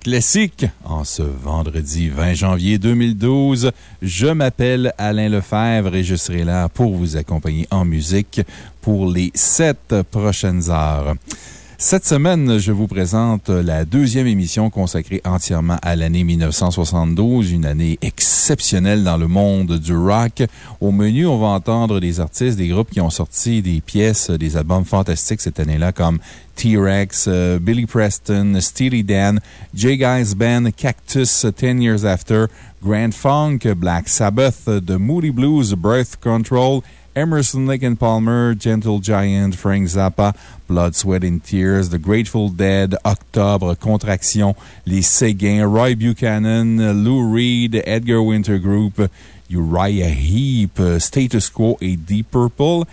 classique. En ce vendredi 20 janvier 2012, je m'appelle Alain Lefebvre et je serai là pour vous accompagner en musique pour les sept prochaines heures. Cette semaine, je vous présente la deuxième émission consacrée entièrement à l'année 1972, une année exceptionnelle dans le monde du rock. Au menu, on va entendre des artistes, des groupes qui ont sorti des pièces, des albums fantastiques cette année-là, comme T-Rex, euh, Billy Preston, Steely Dan, J. Guys Band, Cactus, Ten Years After, Grand Funk, Black Sabbath, The Moody Blues, Birth Control, Emerson, Lake and Palmer, Gentle Giant, Frank Zappa, Blood, Sweat and Tears, The Grateful Dead, Octobre, Contraction, Les Séguins, Roy Buchanan, Lou Reed, Edgar Winter Group, Uriah Heep, Status Quo et Deep Purple.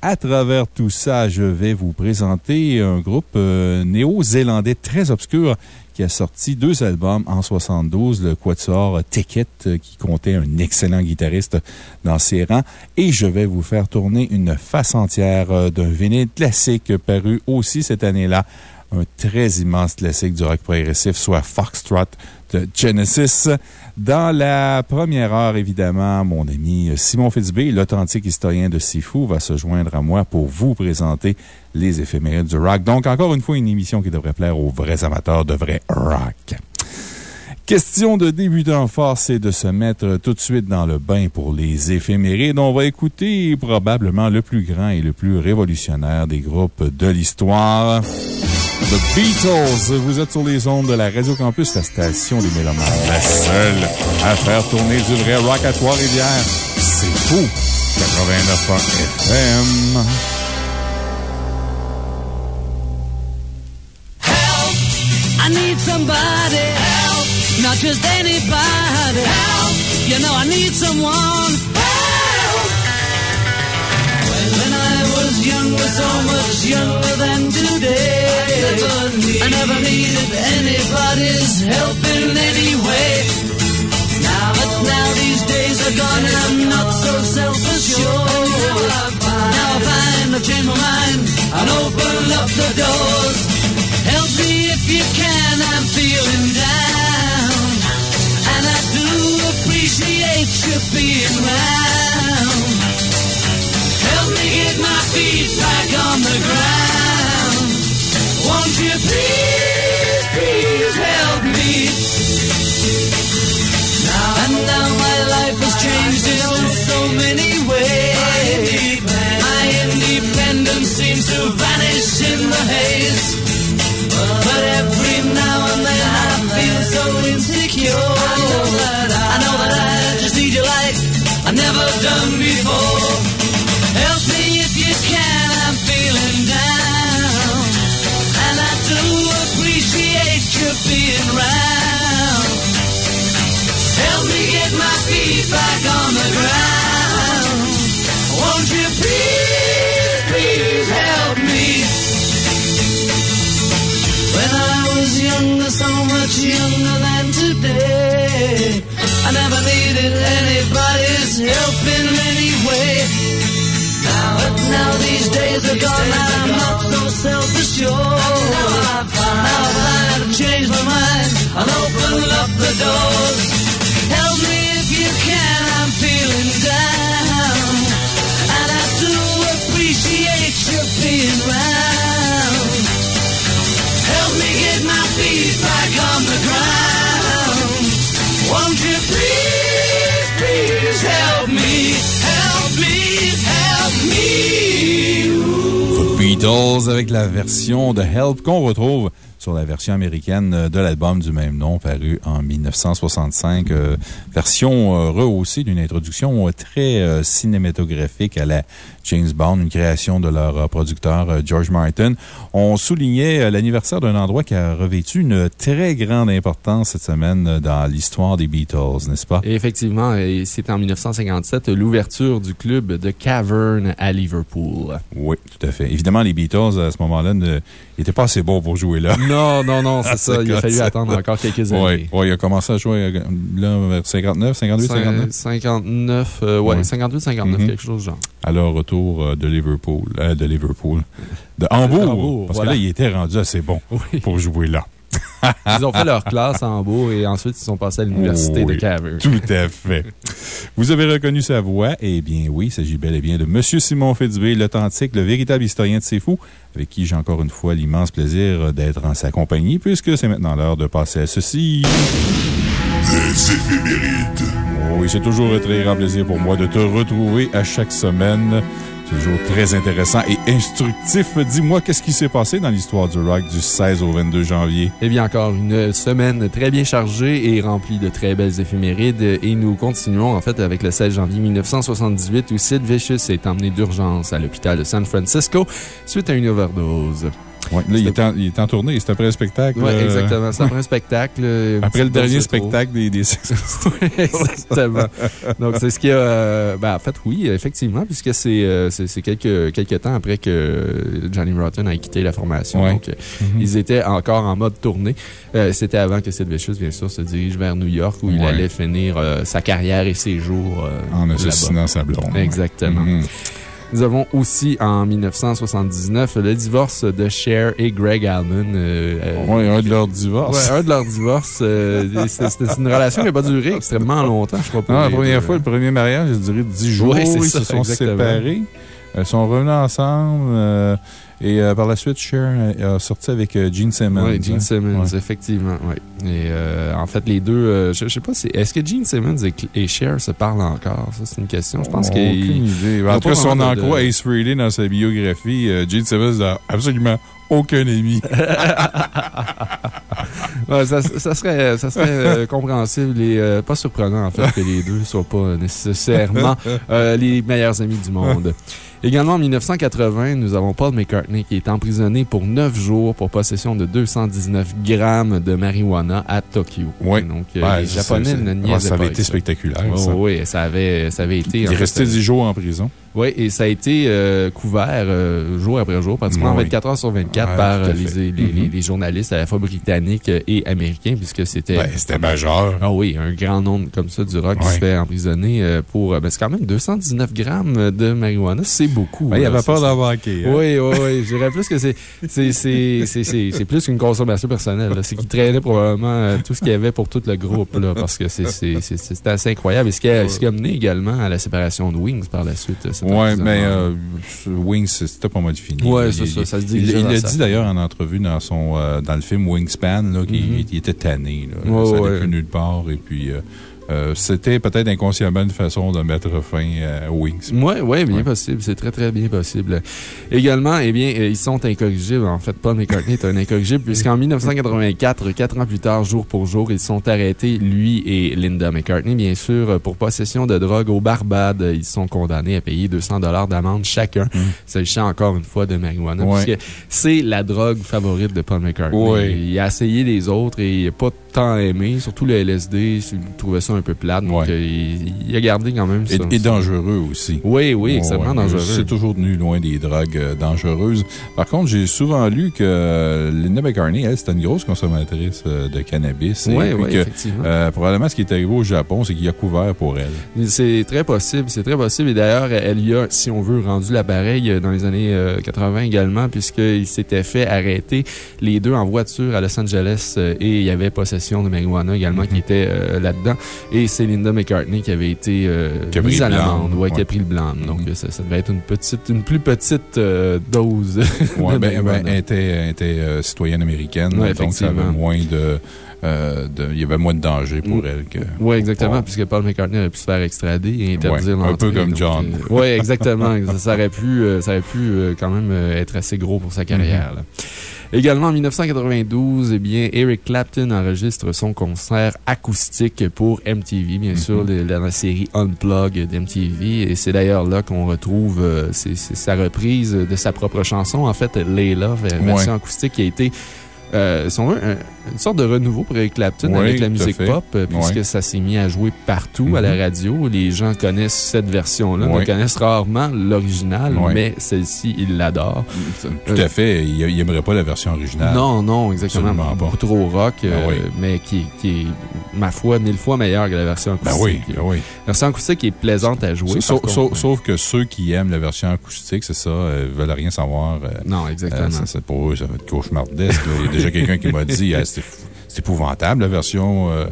À travers tout ça, je vais vous présenter un groupe euh, néo-zélandais très obscur qui a sorti deux albums en 72, le Quatuor Ticket, euh, qui comptait un excellent guitariste dans ses rangs. Et je vais vous faire tourner une face entière euh, d'un vinyle classique paru aussi cette année-là. Un très immense classique du rock progressif, soit Foxtrot Genesis. Dans la première heure, évidemment, mon ami Simon Fitzbé, l'authentique historien de Sifu, va se joindre à moi pour vous présenter les éphémérides du rock. Donc, encore une fois, une émission qui devrait plaire aux vrais amateurs de vrai rock. Question de débutant fort, c'est de se mettre tout de suite dans le bain pour les éphémérides. On va écouter probablement le plus grand et le plus révolutionnaire des groupes de l'histoire. The Beatles. Vous êtes sur les ondes de la Radio Campus, la station des Mélomanes. La seule à faire tourner du vrai rock à Trois-Rivières. C'est fou. 89 FM. I need somebody help, not just anybody help. You know I need someone help. Was younger, so much younger than today, I never needed anybody's help in any way. Now, but now these days are gone and I'm not so self-assured. Now I find I've changed my mind and open up the doors. Help me if you can, I'm feeling down. And I do appreciate you being round. Feet back on the ground. Won't you please, please help me? Now and now my life has changed in so many ways. Help in any way. Now, but now these days are gone, and I'm not so self-assured. Now I find I've changed my mind and opened up the doors. Help me if you can, I'm feeling down. And I do appreciate you being round. Help me get my feet back on the Beatles avec la version de Help qu'on retrouve sur la version américaine de l'album du même nom, paru en 1965. version rehaussée d'une introduction très cinématographique à la James Bond, une création de leur producteur George Martin. On soulignait l'anniversaire d'un endroit qui a revêtu une très grande importance cette semaine dans l'histoire des Beatles, n'est-ce pas? effectivement, c'était en 1957, l'ouverture du club de Cavern à Liverpool. Oui, tout à fait. Évidemment, les Beatles, à ce moment-là, n'étaient pas assez bons pour jouer là. Non, non, non, c'est ça. Il a fallu attendre encore quelques années. Oui, il a commencé à jouer là, vers 59, 58, 59? 59, ouais, 58, 59, mm-hmm. quelque chose genre. À leur retour euh, de Liverpool, euh, de Liverpool, de Hambourg. parce que là, il était rendu assez bon pour jouer là. ils ont fait leur classe en Hambourg et ensuite ils sont passés à l'université de Cavern. Tout à fait. Vous avez reconnu sa voix? Eh bien, oui, il s'agit bel et bien de M. Simon Fitzbé, l'authentique, le véritable historien de C'est Fou, avec qui j'ai encore une fois l'immense plaisir d'être en sa compagnie, puisque c'est maintenant l'heure de passer à ceci. Les éphémérides. oui, c'est toujours un très grand plaisir pour moi de te retrouver à chaque semaine. Toujours très intéressant et instructif. Dis-moi, qu'est-ce qui s'est passé dans l'histoire du rock du 16 au 22 janvier? Eh bien, encore une semaine très bien chargée et remplie de très belles éphémérides. Et nous continuons, en fait, avec le 16 janvier 1978 où Sid Vicious est emmené d'urgence à l'hôpital de San Francisco suite à une overdose. Oui, là, il est, en, il est en tournée. C'est après un spectacle. Oui, exactement. C'est après un spectacle. Après le dernier spectacle des, des Oui, exactement. Donc, c'est ce qui a. Euh, ben, en fait, oui, effectivement, puisque c'est euh, quelques, quelques temps après que Johnny Rotten a quitté la formation. Donc, mm-hmm. ils étaient encore en mode tournée. Euh, c'était avant que Sid Vicious, bien sûr, se dirige vers New York où il allait finir sa carrière et ses jours. en assassinant sa blonde. Exactement. Mm-hmm. Nous avons aussi en 1979 le divorce de Cher et Greg Allman. Euh, euh, oui, un de leurs divorces. Oui, un de leurs divorces. Euh, C'était une relation qui n'a pas duré extrêmement longtemps, je crois. Non, la première fois, le premier mariage, je dirais 10 jours. ils se sont séparés. Ils sont revenus ensemble. Et euh, par la suite, Cher a sorti avec euh, Gene Simmons. Oui, Gene hein. Simmons, effectivement. Oui. Et euh, en fait, les deux, je ne sais pas, est-ce que Gene Simmons et, Cher se parlent encore? Ça, c'est une question. Je pense qu'il. Aucune idée. En tout cas, si on en croit Ace Frehley dans sa biographie, Gene Simmons n'a absolument aucun ami. ça, ça, serait, ça serait compréhensible et pas surprenant, en fait, que les deux ne soient pas nécessairement les meilleurs amis du monde. Également en 1980, nous avons Paul McCartney qui est emprisonné pour 9 jours pour possession de 219 grammes de marijuana à Tokyo. Oui. Donc, euh, les Japonais ne niaisaient Ça avait été spectaculaire. Oh, oui, ça avait, ça avait été. Il est resté 10 jours en prison. Oui, et ça a été euh, couvert euh, jour après jour, pratiquement 24 heures sur 24 par les, mm-hmm. les, journalistes à la fois britanniques et américains, puisque c'était. c'était majeur. Ah oui, un grand nombre comme ça du rock qui se fait emprisonner pour. Ben, c'est quand même 219 grammes de marijuana. C'est beaucoup. il avait peur d'en manquer. Hein. Oui, oui, oui. Je dirais plus que c'est plus qu'une consommation personnelle. C'est qu'il traînait probablement euh, tout ce qu'il y avait pour tout le groupe, là, parce que c'était assez incroyable. Et ce qui, a, ce qui a mené également à la séparation de Wings par la suite. Oui, mais euh, Wings, c'était pas mal fini. Oui, c'est ça, ça se dit. Il l'a dit d'ailleurs en entrevue dans, son, euh, dans le film Wingspan, qu'il mm-hmm. était tanné. Là, ça n'allait plus nulle part. Et puis. Euh, c'était peut-être inconsciemment une façon de mettre fin à Wings. Oui, ouais, bien possible. C'est très, très bien possible. Également, eh bien, euh, ils sont incorrigibles. En fait, Paul McCartney est un incorrigible puisqu'en 1984, quatre ans plus tard, jour pour jour, ils sont arrêtés, lui et Linda McCartney, bien sûr, pour possession de drogue au Barbade. Ils sont condamnés à payer 200 d'amende chacun, mm. s'agissant encore une fois de marijuana. Puisque c'est la drogue favorite de Paul McCartney. Il a essayé les autres et il n'a pas tant aimé, surtout le LSD. Il trouvait ça un peu plate. Donc, euh, il, a gardé quand même ça. Et, dangereux aussi. Oui, oui, extrêmement dangereux. C'est toujours tenu loin des drogues euh, dangereuses. Par contre, j'ai souvent lu que euh, Linda McCartney, elle, c'était une grosse consommatrice de cannabis. Oui, oui, effectivement. probablement, ce qui est arrivé au Japon, c'est qu'il a couvert pour elle. C'est très possible. C'est très possible. Et d'ailleurs, elle y a, si on veut, rendu l'appareil dans les années 80 également, puisqu'il s'était fait arrêter les deux en voiture à Los Angeles et il y avait possession de marijuana également qui mm-hmm. était là-dedans. Et c'est Linda McCartney qui avait été euh, mise à l'amende, ouais, qui a pris le blanc. Donc, mm-hmm. ça, devait être une, petite, une plus petite euh, dose. Oui, ben, ben, elle était, était euh, citoyenne américaine, donc ça avait moins de euh, de- il y avait moins de danger pour elle que. Oui, exactement, puisque Paul McCartney aurait pu se faire extrader et interdire Ouais, un peu comme donc, John. oui, exactement. ça, ça aurait pu, euh, ça aurait pu euh, quand même euh, être assez gros pour sa carrière. Mm-hmm. là. Également, en 1992, eh bien, Eric Clapton enregistre son concert acoustique pour MTV, bien sûr, Mm-hmm. de- dans la série Unplug d'MTV. Et c'est d'ailleurs là qu'on retrouve euh, sa reprise de sa propre chanson, en fait, Layla, ver- version acoustique qui a été euh, un- une sorte de renouveau pour Eric Clapton Oui, avec la musique pop, euh, puisque ça s'est mis à jouer partout à la Mhm. radio. Les gens connaissent cette version-là, Oui. connaissent rarement l'original, mais celle-ci, ils l'adorent. Tout à fait. Il il aimerait pas la version originale. Non, non, exactement. Absolument pas. Beaucoup trop rock, euh, Ben oui. mais qui, qui est, ma foi, mille fois meilleure que la version Ben acoustique. oui, ben oui. La version acoustique est plaisante à jouer. Sauf, que ceux qui aiment la version acoustique, c'est ça, euh, veulent rien savoir. euh, Non, euh, exactement. ça, c'est pour eux, ça va être cauchemardesque. Il y a déjà quelqu'un qui m'a dit, Ah, c'est épouvantable, la version euh,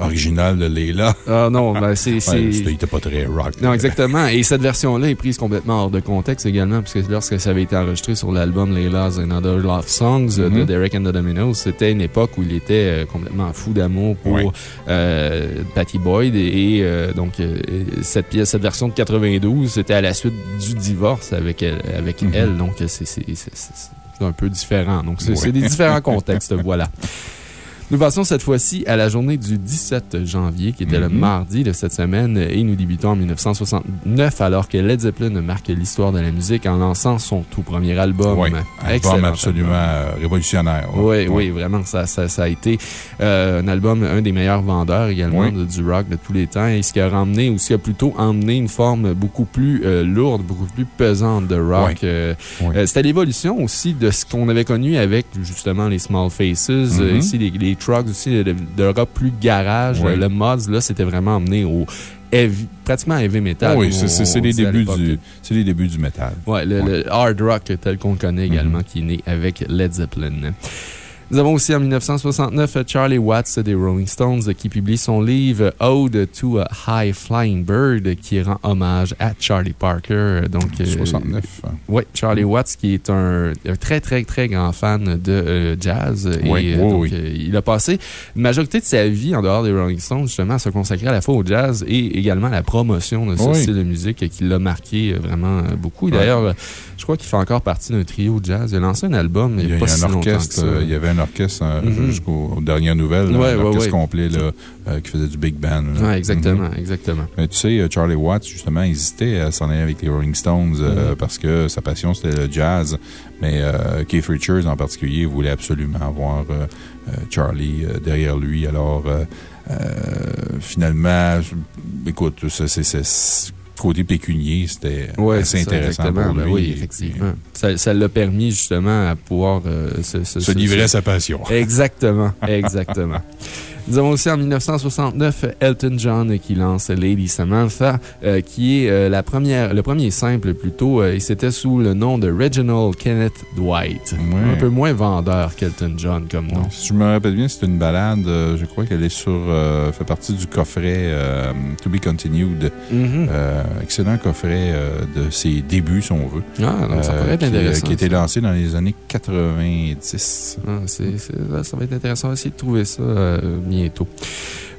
originale de Leila. Ah non, ben c'est... C'était- il était pas très rock. Non, exactement. Et cette version-là est prise complètement hors de contexte également, puisque lorsque ça avait été enregistré sur l'album Layla's and Other Love Songs de Mhm. Derek and the Dominos, c'était une époque où il était euh, complètement fou d'amour pour Oui. euh, Patty Boyd. Et, euh, donc, cette pièce, cette version de 92, c'était à la suite du divorce avec elle. Avec Mhm. elle donc, c'est un peu différent. Donc, c'est Oui. c'est des différents contextes, voilà. Nous passons cette fois-ci à la journée du 17 janvier, qui était le Mhm. mardi de cette semaine, et nous débutons en 1969, alors que Led Zeppelin marque l'histoire de la musique en lançant son tout premier album. Oui, Excellent album absolument euh, révolutionnaire. oui, oui, vraiment, ça, ça, ça a été euh, un album, un des meilleurs vendeurs également Oui. de- du rock de tous les temps, et ce qui a ramené, ou ce qui a plutôt emmené une forme beaucoup plus euh, lourde, beaucoup plus pesante de rock. Oui. Euh, C'était l'évolution aussi de ce qu'on avait connu avec justement les Small Faces, euh, Mhm. ici les, les trucks aussi, de, de rock plus garage. Oui. Le mods, là, c'était vraiment emmené au heavy- pratiquement heavy metal. Oui, c'est- les, débuts du- les débuts du métal. Ouais, le, Ouais. Le hard rock tel qu'on le connaît également, qui est né avec Led Zeppelin. Nous avons aussi en 1969 Charlie Watts des Rolling Stones qui publie son livre Ode to a High Flying Bird qui rend hommage à Charlie Parker. Donc, euh, 69. oui, Charlie Watts, qui est un, un très, très, très grand fan de euh, jazz. Oui, et, oui, donc, oui. euh, il a passé une majorité de sa vie en dehors des Rolling Stones, justement, à se consacrer à la fois au jazz et également à la promotion de ce style de musique qui l'a marqué euh, vraiment euh, beaucoup. D'ailleurs, euh, je crois qu'il fait encore partie d'un trio de jazz. Il a lancé un album il n'y a, pas si un longtemps que orchestre, ça. euh, il y avait un orchestre Mhm. jusqu'aux aux dernières nouvelles, Ouais, un ouais, orchestre ouais. complet là, euh, qui faisait du big band. exactement, Mhm. exactement. Mais tu sais, euh, Charlie Watts, justement, hésitait à s'en aller avec les Rolling Stones euh, Mhm. parce que sa passion, c'était le jazz. Mais Keith Richards, en particulier, voulait absolument avoir Charlie derrière lui. Alors, finalement, écoute, c'est- côté pécunier, c'était Ouais, assez ça, intéressant exactement. pour Ben lui. oui, effectivement. Ça ça l'a permis justement à pouvoir euh, se, se- Se se- livrer se- à sa passion. Exactement, exactement. Nous avons aussi en 1969 Elton John qui lance Lady Samantha, euh, qui est euh, la première, le premier simple plutôt, euh, et c'était sous le nom de Reginald Kenneth Dwight. Ouais. Un peu moins vendeur qu'Elton John comme nom. Ouais, Si je me rappelle bien, c'est une balade. je crois qu'elle est sur. fait partie du coffret To Be Continued. Mhm. Euh, excellent coffret de ses débuts, si on veut. Ah, donc ça pourrait être qui, intéressant. Qui a été lancé dans les années 90. Ah, ça va être intéressant. On va essayer de trouver ça bientôt.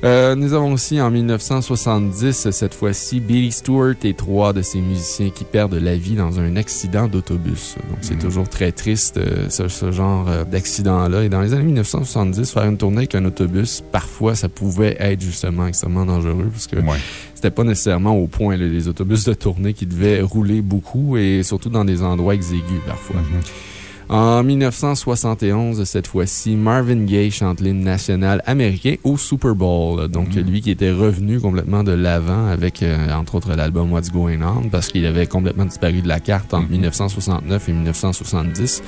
Euh, nous avons aussi en 1970, cette fois-ci, Billy Stewart et trois de ses musiciens qui perdent la vie dans un accident d'autobus. Donc, c'est Mhm. toujours très triste, euh, ce, ce genre euh, d'accident-là. Et dans les années 1970, faire une tournée avec un autobus, parfois, ça pouvait être justement extrêmement dangereux parce que Ouais. c'était pas nécessairement au point, là, les autobus de tournée qui devaient rouler beaucoup et surtout dans des endroits exigus parfois. Mhm. En 1971, cette fois-ci, Marvin Gaye chante l'hymne national américain au Super Bowl. Donc, Mhm. lui qui était revenu complètement de l'avant avec, euh, entre autres, l'album What's Going On, parce qu'il avait complètement disparu de la carte entre Mhm. 1969 et 1970,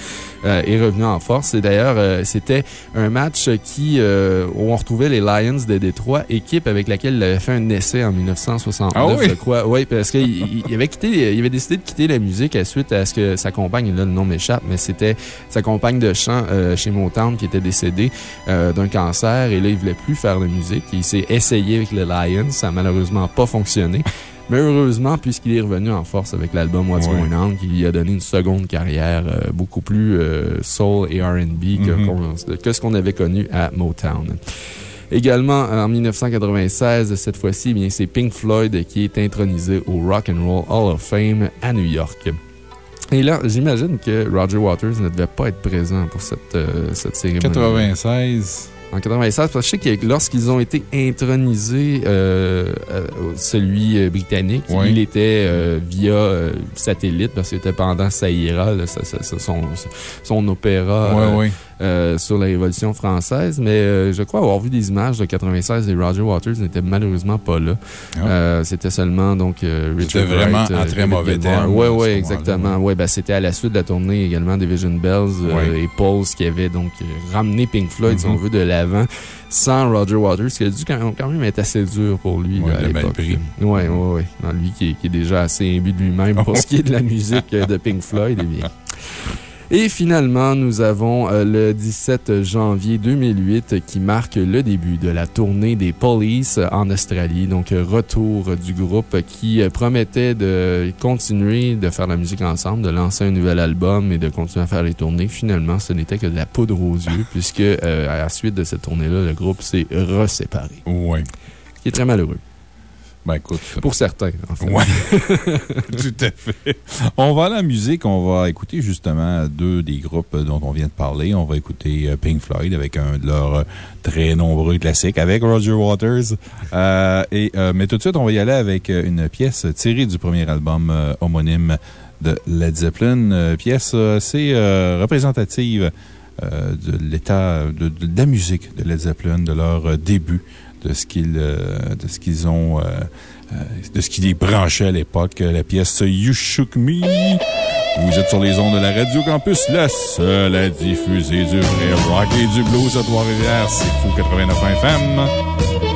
euh, est revenu en force. Et d'ailleurs, euh, c'était un match qui, où on retrouvait les Lions de Détroit, équipe avec laquelle il avait fait un essai en 1969, Ah oui? je crois. Oui, parce qu'il il- il avait quitté, il avait décidé de quitter la musique à suite à ce que sa compagne, là, le nom m'échappe, mais c'était sa compagne de chant euh, chez Motown qui était décédée euh, d'un cancer et là, il voulait plus faire de musique. Il s'est essayé avec les Lions. Ça a malheureusement pas fonctionné. Mais heureusement, puisqu'il est revenu en force avec l'album What's Going On, qui lui a donné une seconde carrière euh, beaucoup plus euh, soul et RB que, que, ce qu'on avait connu à Motown. Également, en 1996, cette fois-ci, eh c'est Pink Floyd qui est intronisé au Rock and Roll Hall of Fame à New York. Et là, j'imagine que Roger Waters ne devait pas être présent pour cette, euh, cette cérémonie. 96. En 96, parce que je sais que lorsqu'ils ont été intronisés, euh, euh, celui euh, britannique, il était via satellite, parce que c'était pendant Saïra, son, son, opéra. Sur la Révolution française, mais je crois avoir vu des images de 96 et Roger Waters n'était malheureusement pas là. Ah. C'était seulement donc Richard C'était vraiment un très mauvais terme. Oui, oui, exactement. Ouais, ben, C'était à la suite de la tournée également des Vision Bells et Pulse qui avait donc ramené Pink Floyd, si on mm-hmm. veut, de la sans Roger Waters, qui a dû quand même être assez dur pour lui à l'époque. Oui, oui, oui. Lui qui, qui, est déjà assez imbu de lui-même pour ce qui est de la musique de Pink Floyd, eh bien. Et finalement, nous avons euh, le 17 janvier 2008 qui marque le début de la tournée des Police en Australie. Donc, euh, retour du groupe qui euh, promettait de continuer de faire la musique ensemble, de lancer un nouvel album et de continuer à faire les tournées. Finalement, ce n'était que de la poudre aux yeux puisque à la suite de cette tournée-là, le groupe s'est reséparé. Oui. Ce qui est très malheureux. Ben, écoute. Pour certains, en fait. Oui, tout à fait. On va à la musique. On va écouter justement deux des groupes dont on vient de parler. On va écouter euh, Pink Floyd avec un de leurs euh, très nombreux classiques avec Roger Waters. Euh, et, mais tout de suite, on va y aller avec une pièce tirée du premier album homonyme de Led Zeppelin. pièce assez représentative de l'état de, de, la musique de Led Zeppelin, de leur début de ce qu'ils euh, de ce qu'ils ont, euh, euh, de ce qui les branchait à l'époque, la pièce You Shook Me. Vous êtes sur les ondes de la Radio Campus, la seule à diffuser du vrai rock et du blues à Trois-Rivières. C'est Fou 89 FM.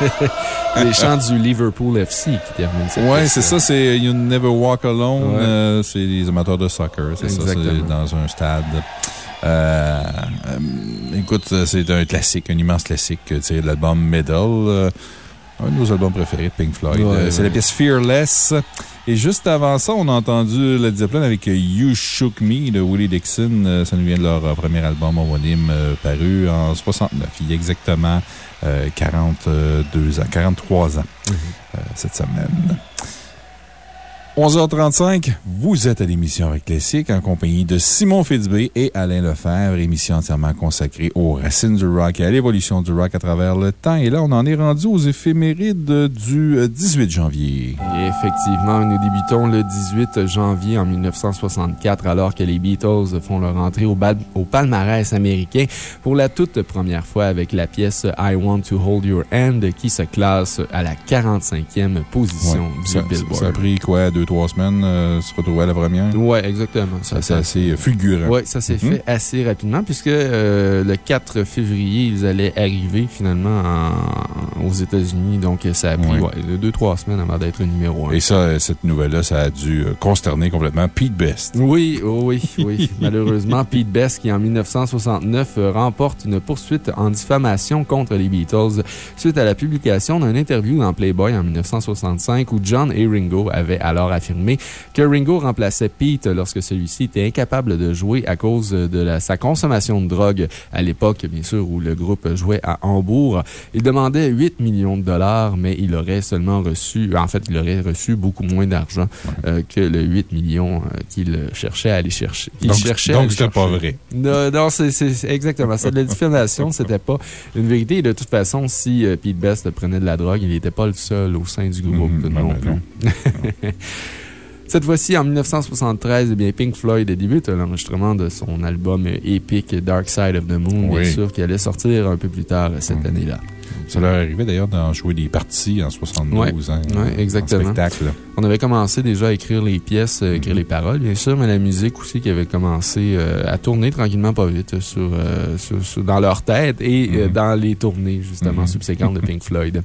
Les chants du Liverpool FC qui terminent cette pièce. c'est ça, c'est You Never Walk Alone. Ouais. euh, c'est les amateurs de soccer, c'est ça, c'est dans un stade. Euh, euh, écoute, c'est un classique, un immense classique euh, tiré de l'album Medal. euh, un de nos albums préférés de Pink Floyd. Ouais, Euh, c'est ouais. la pièce Fearless. Et juste avant ça, on a entendu Led Zeppelin avec euh, You Shook Me de Willie Dixon. Euh, Ça nous vient de leur euh, premier album homonyme euh, paru en 69. Il y a exactement euh, 42 ans, 43 ans Mhm. euh, cette semaine. 11h35, vous êtes à l'émission avec Classique en compagnie de Simon Fitzbé et Alain Lefebvre, émission entièrement consacrée aux racines du rock et à l'évolution du rock à travers le temps. Et là, on en est rendu aux éphémérides du euh, 18 janvier. Et effectivement, nous débutons le 18 janvier en 1964, alors que les Beatles font leur entrée au, palmarès américain pour la toute première fois avec la pièce I Want to Hold Your Hand qui se classe à la 45e position Ouais. du Ça, Billboard. ça a pris quoi, deux, trois semaines, euh, se à la première? Ouais, exactement. Ça, c'est assez fulgurant. Oui, ça s'est Mhm. fait assez rapidement puisque euh, le 4 février, ils allaient arriver finalement en- aux États-Unis. Donc, ça a pris Ouais. 2-3 semaines avant d'être numéro 1. Et ça, euh, cette nouvelle-là, ça a dû euh, consterner complètement Pete Best. Oui, oh oui, oui. Malheureusement, Pete Best, qui en 1969 euh, remporte une poursuite en diffamation contre les Beatles suite à la publication d'une interview dans Playboy en 1965 où John et Ringo avaient alors affirmé que Ringo remplaçait Pete lorsque celui-ci était incapable de jouer à cause de la- sa consommation de drogue à l'époque, bien sûr, où le groupe jouait à Hambourg. Il demandait 8 millions de dollars, mais il aurait seulement reçu, en fait, il aurait reçu beaucoup moins d'argent euh, que le 8 millions euh, qu'il cherchait à aller chercher. qu'il Donc, cherchait donc c'était pas vrai. Non, non, c'est exactement ça. De la diffamation, c'était pas une vérité. Et de toute façon, si euh, Pete Best prenait de la drogue, il n'était pas le seul au sein du groupe Mhm, non ben plus. non. Cette fois-ci, en 1973, eh bien, Pink Floyd débute l'enregistrement de son album épique Dark Side of the Moon, Oui. bien sûr, qui allait sortir un peu plus tard cette Mhm. année-là. Ça leur arrivait d'ailleurs d'en jouer des parties en 72 ans. ouais, en exactement. spectacle. On avait commencé déjà à écrire les pièces, euh, écrire Mhm. les paroles, bien sûr, mais la musique aussi qui avait commencé euh, à tourner tranquillement pas vite sur, euh, sur- sur- dans leur tête et euh, Mhm. dans les tournées, justement, Mhm. subséquentes de Pink Floyd.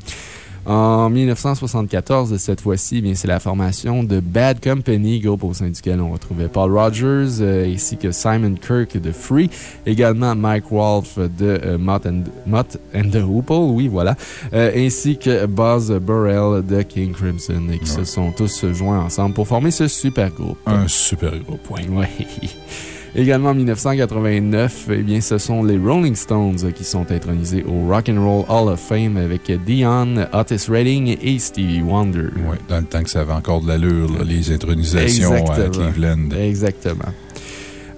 En 1974, cette fois-ci, bien, c'est la formation de Bad Company, groupe au sein duquel on retrouvait Paul Rogers, euh, ainsi que Simon Kirk de Free, également Mike Wolf de euh, Mott, and, Mott and the Hoople, oui, voilà, euh, ainsi que Buzz Burrell de King Crimson, et qui se sont tous joints ensemble pour former ce super groupe. Un super gros point. Ouais. Également en 1989, eh bien, ce sont les Rolling Stones qui sont intronisés au Rock and Roll Hall of Fame avec Dion, Otis Redding et Stevie Wonder. Ouais, dans le temps que ça avait encore de l'allure, les intronisations à Exactement. Cleveland. Exactement.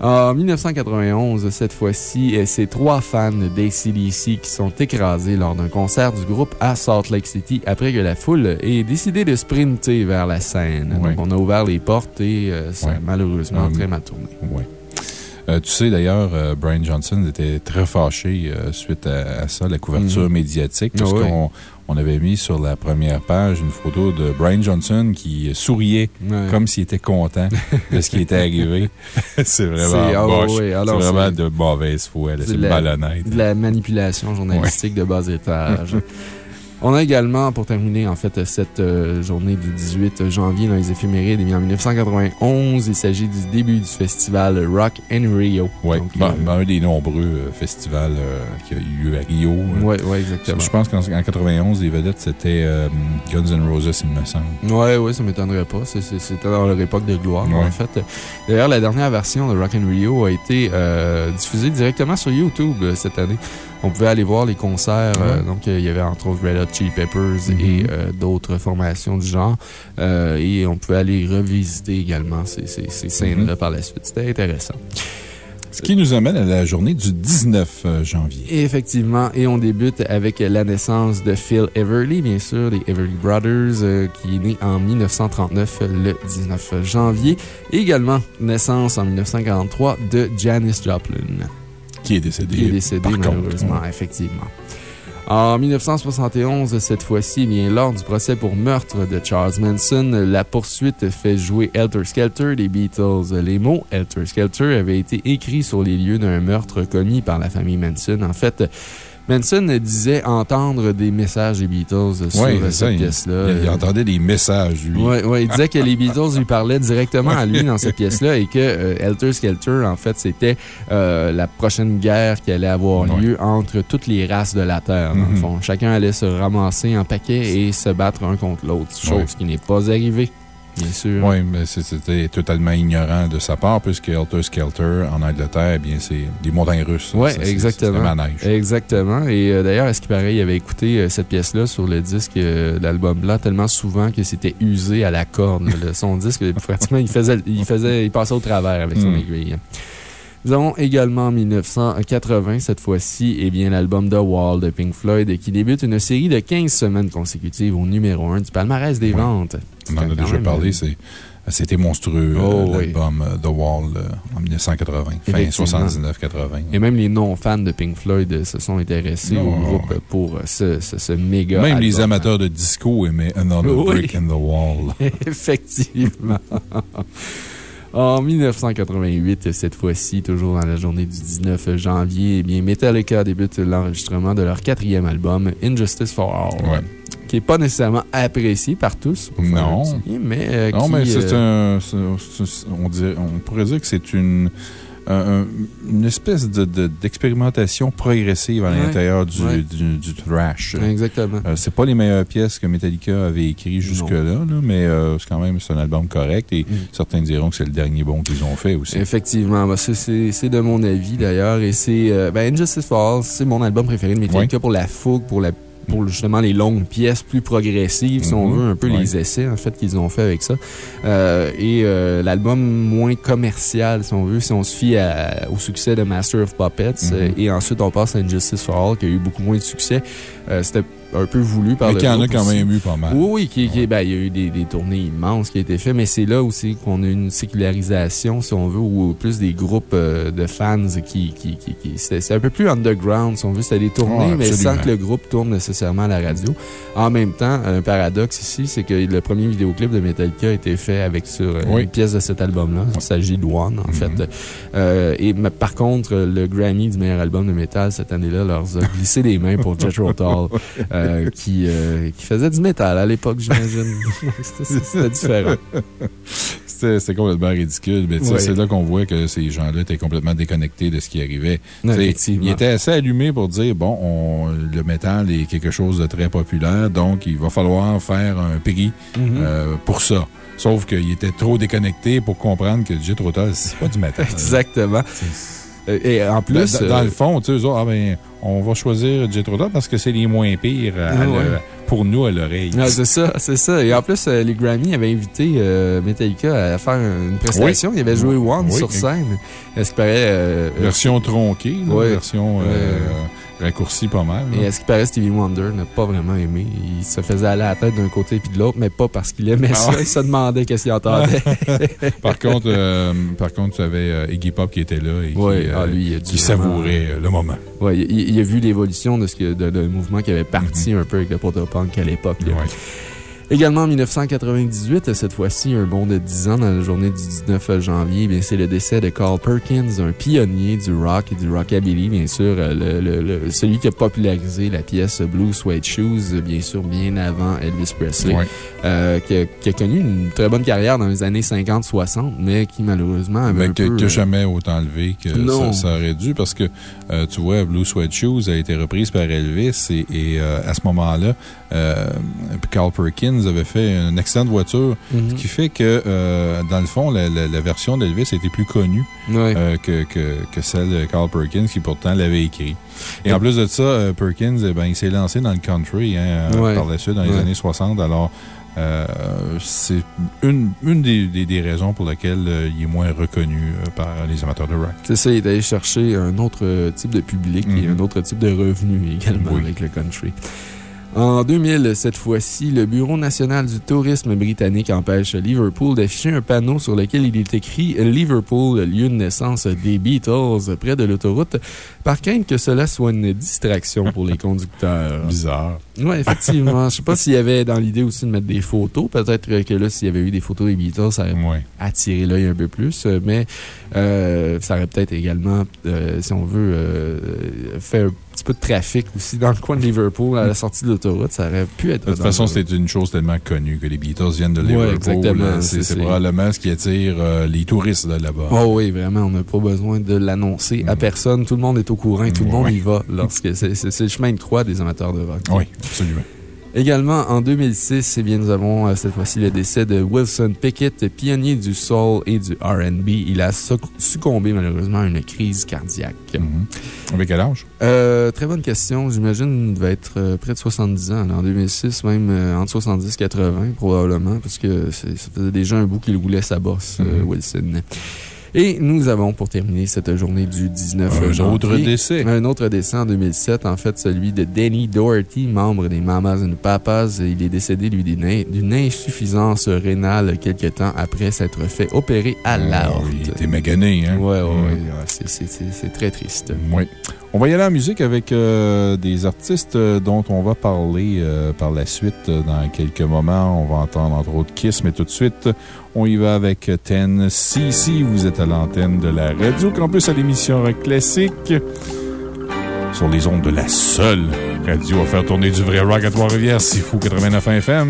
En 1991, cette fois-ci, c'est trois fans d'ACDC qui sont écrasés lors d'un concert du groupe à Salt Lake City après que la foule ait décidé de sprinter vers la scène. Donc, on a ouvert les portes et euh, ça a malheureusement Um, très mal tourné. Euh, tu sais, d'ailleurs, euh, Brian Johnson était très fâché euh, suite à, à ça, la couverture Mhm. médiatique, Ah parce oui. qu'on on avait mis sur la première page une photo de Brian Johnson qui souriait Ouais. comme s'il était content de ce qui était arrivé. c'est vraiment C'est- ah oui, c'est vraiment de mauvaise foi. c'est malhonnête. De la manipulation journalistique de bas étage. On a également, pour terminer, en fait, cette euh, journée du 18 janvier dans les éphémérides, eh bien, en 1991, il s'agit du début du festival Rock in Rio. Oui, ben, euh, ben, un des nombreux euh, festivals euh, qui a eu lieu à Rio. Ouais, ouais, exactement. Je pense qu'en en 91, les vedettes, c'était Guns N' Roses, il me semble. Ouais, ouais, ça m'étonnerait pas. C'était dans leur époque de gloire, Ouais. en fait. D'ailleurs, la dernière version de Rock in Rio a été diffusée directement sur YouTube cette année. On pouvait aller voir les concerts. euh, Ouais. donc, euh, il y avait entre autres Red Hot Chili Peppers Mhm. et euh, d'autres formations du genre. Et on pouvait aller revisiter également ces, ces- ces scènes-là Mhm. par la suite. C'était intéressant. Ce qui nous amène à la journée du 19 euh, janvier. Effectivement, et on débute avec la naissance de Phil Everly, bien sûr, les Everly Brothers, euh, qui est né en 1939, le 19 janvier. Et également, naissance en 1943 de Janis Joplin, Qui est décédé. qui est par contre. malheureusement, effectivement. En 1971, cette fois-ci, eh bien, lors du procès pour meurtre de Charles Manson, la poursuite fait jouer Helter Skelter des Beatles. Les mots Helter Skelter avaient été écrits sur les lieux d'un meurtre commis par la famille Manson. En fait, Manson disait entendre des messages des Beatles sur Oui, cette pièce-là. il- il entendait des messages, lui. Ouais, ouais, il disait que les Beatles lui parlaient directement à lui dans cette pièce-là et que euh, Helter Skelter, en fait, c'était euh, la prochaine guerre qui allait avoir Ouais. lieu entre toutes les races de la Terre, dans le Mhm. fond. Chacun allait se ramasser en paquet et se battre un contre l'autre, chose qui n'est pas arrivée, bien sûr. Oui, mais c'était totalement ignorant de sa part, puisque Helter Skelter, en Angleterre, eh bien, c'est des montagnes russes. C'est- exactement. Manège. Exactement. Et euh, d'ailleurs, à ce qui paraît, il avait écouté euh, cette pièce-là sur le disque euh, de l'album blanc tellement souvent que c'était usé à la corne. son disque, pratiquement, il, faisait, il, faisait, il passait au travers avec son Mm. aiguille. Nous avons également en 1980, cette fois-ci, eh bien, l'album The Wall de Pink Floyd qui débute une série de 15 semaines consécutives au numéro 1 du palmarès des Ouais. ventes. On en a déjà même, parlé, euh, c'est. C'était monstrueux, Oh, euh, l'album The Wall euh, en 1980, fin Effectivement. 79-80. Et même les non-fans de Pink Floyd se sont intéressés Oh, au groupe ouais. pour ce, ce, ce méga. Même les amateurs de disco aimaient Another Oui. Brick in the Wall. Effectivement. En 1988, cette fois-ci, toujours dans la journée du 19 janvier, eh bien, Metallica débute l'enregistrement de leur quatrième album, Injustice for All. Ouais. Qui n'est pas nécessairement apprécié par tous. Non. mais, euh, Non, qui, mais c'est euh, un. dirait- on pourrait dire que c'est une. Un- un- une espèce de- de- d'expérimentation progressive à Ouais. l'intérieur du, Ouais. du, du thrash. Exactement. Euh, c'est pas les meilleures pièces que Metallica avait écrites jusque-là, là, mais euh, c'est quand même un album correct et Mm. certains diront que c'est le dernier bon qu'ils ont fait aussi. Effectivement, bah, c'est- de mon avis d'ailleurs. Et c'est. euh, ben, Injustice for All, c'est mon album préféré de Metallica pour la fougue, pour la pour justement les longues pièces plus progressives, si on Mhm. veut, un peu Ouais. les essais en fait qu'ils ont fait avec ça. Euh, et euh, l'album moins commercial, si on veut, si on se fie à- au succès de Master of Puppets, Mhm. euh, et ensuite on passe à Injustice for All, qui a eu beaucoup moins de succès. C'était un peu voulu par Mais le qu'il y en a quand aussi. même eu pas mal. Oui, oui, qui, qui- ben, il y a eu des, des tournées immenses qui ont été faites, mais c'est là aussi qu'on a une sécularisation, si on veut, ou plus des groupes euh, de fans qui. qui, qui, qui- c'est un peu plus underground, si on veut. C'était des tournées, mais sans que le groupe tourne nécessairement à la radio. En même temps, un paradoxe ici, c'est que le premier vidéoclip de Metallica a été fait avec sur euh, Oui. une pièce de cet album-là. Il s'agit de One, en fait. Euh, et, mais par contre, le Grammy du meilleur album de métal cette année-là leur a glissé les mains pour Jethro Tull, euh, qui, euh, qui faisait du métal à l'époque, j'imagine. C'était différent. C'était complètement ridicule. Mais Ouais. c'est là qu'on voit que ces gens-là étaient complètement déconnectés de ce qui arrivait. Non. Ils étaient assez allumés pour dire bon, on- le métal est quelque chose de très populaire, donc il va falloir faire un prix Mhm. euh, pour ça. Sauf qu'ils étaient trop déconnectés pour comprendre que Jet Rotal, c'est pas du métal. Exactement. Euh, Et en plus. Dans, dans euh, le fond, tu sais, ah, ben, on va choisir Jethro parce que c'est les moins pires à Ah, le- pour nous à l'oreille. Ah, c'est ça, c'est ça. Et en plus, euh, les Grammy avaient invité euh, Metallica à faire une prestation. Oui. Il avait joué One Oui. sur scène. Est-ce qu'il paraît. euh, euh, Version tronquée, là, Ouais. version euh, raccourcie pas mal. là. Et est-ce qu'il paraît Stevie Wonder n'a pas vraiment aimé? Il se faisait aller à la tête d'un côté puis de l'autre, mais pas parce qu'il aimait Ah ça. Il se demandait qu'est-ce qu'il entendait. Par contre, euh, par contre, tu avais euh, Iggy Pop qui était là et qui, Ouais, euh, ah, lui, il a dû qui vraiment- savourait le moment. Ouais, il, il a vu l'évolution de ce que, de, de mouvement qui avait parti un peu avec le proto-punk à l'époque. Ouais. Également en 1998, cette fois-ci, un bond de 10 ans dans la journée du 19 janvier, eh c'est le décès de Carl Perkins, un pionnier du rock et du rockabilly, bien sûr, euh, le, le- le- celui qui a popularisé la pièce Blue Suede Shoes, bien sûr, bien avant Elvis Presley, Ouais. euh, qui, a, qui a connu une très bonne carrière dans les années 50-60, mais qui malheureusement avait Mais un que, peu... que euh, jamais autant levé que ça, ça aurait dû parce que, euh, tu vois, Blue Sweat Shoes a été reprise par Elvis et, et, à ce moment-là, Carl Perkins avait fait une excellente voiture, Mhm. ce qui fait que, euh, dans le fond, la, la- la version d'Elvis était plus connue euh, que, que, que celle de Carl Perkins qui pourtant l'avait écrit. Et en plus de ça, euh, Perkins, eh ben, il s'est lancé dans le country hein, par la suite, dans les années 60. Alors, euh, c'est une, une des, des- des raisons pour lesquelles euh, il est moins reconnu euh, par les amateurs de rock. C'est ça, il est allé chercher un autre type de public et Mhm. un autre type de revenu également Oui. avec le country. En 2000, cette fois-ci, le Bureau national du tourisme britannique empêche Liverpool d'afficher un panneau sur lequel il est écrit Liverpool, lieu de naissance des Beatles, près de l'autoroute, par crainte que cela soit une distraction pour les conducteurs. Bizarre. Oui, effectivement. Je sais pas s'il y avait dans l'idée aussi de mettre des photos. Peut-être que là, s'il y avait eu des photos des Beatles, ça aurait Ouais. attirer l'œil un peu plus, mais euh, ça aurait peut-être également, euh, si on veut, euh, fait un petit peu de trafic aussi dans le coin de Liverpool à la sortie de l'autoroute. Ça aurait pu être. De toute façon, c'était une chose tellement connue que les Beatles viennent de Ouais, Liverpool. exactement. Euh, C'est C'est- c'est c'est- probablement ce qui attire euh, les touristes de là-bas. Oh oui, vraiment, on n'a pas besoin de l'annoncer à Mm. personne. Tout le monde est au courant et tout le monde Ouais. y va lorsque c'est c'est- c'est le chemin de croix des amateurs de rock. Oui, absolument. Également, en 2006, eh bien, nous avons euh, cette fois-ci le décès de Wilson Pickett, pionnier du soul et du RB. Il a suc- succombé malheureusement à une crise cardiaque. Mhm. Avec quel âge? Euh, très bonne question. J'imagine qu'il devait être euh, près de 70 ans. En 2006, même entre 70 et 80, probablement, parce que ça faisait déjà un bout qu'il roulait sa bosse, Mhm. Wilson. Et nous avons, pour terminer cette journée du 19 Un janvier, autre décès. Un autre décès en 2007, en fait, celui de Danny Doherty, membre des Mamas and Papas. Il est décédé, lui, d'une in- d'une insuffisance rénale quelques temps après s'être fait opérer à Oh, l'aorte. il était magané, hein? Ouais, ouais, Mm. ouais, c'est- très triste. Oui. On va y aller en musique avec euh, des artistes euh, dont on va parler euh, par la suite dans quelques moments. On va entendre entre autres Kiss, mais tout de suite, on y va avec Ten CC. Vous êtes à l'antenne de la Radio Campus à l'émission Rock Classique. Sur les ondes de la seule radio à faire tourner du vrai rock à Trois-Rivières, fou 89 FM.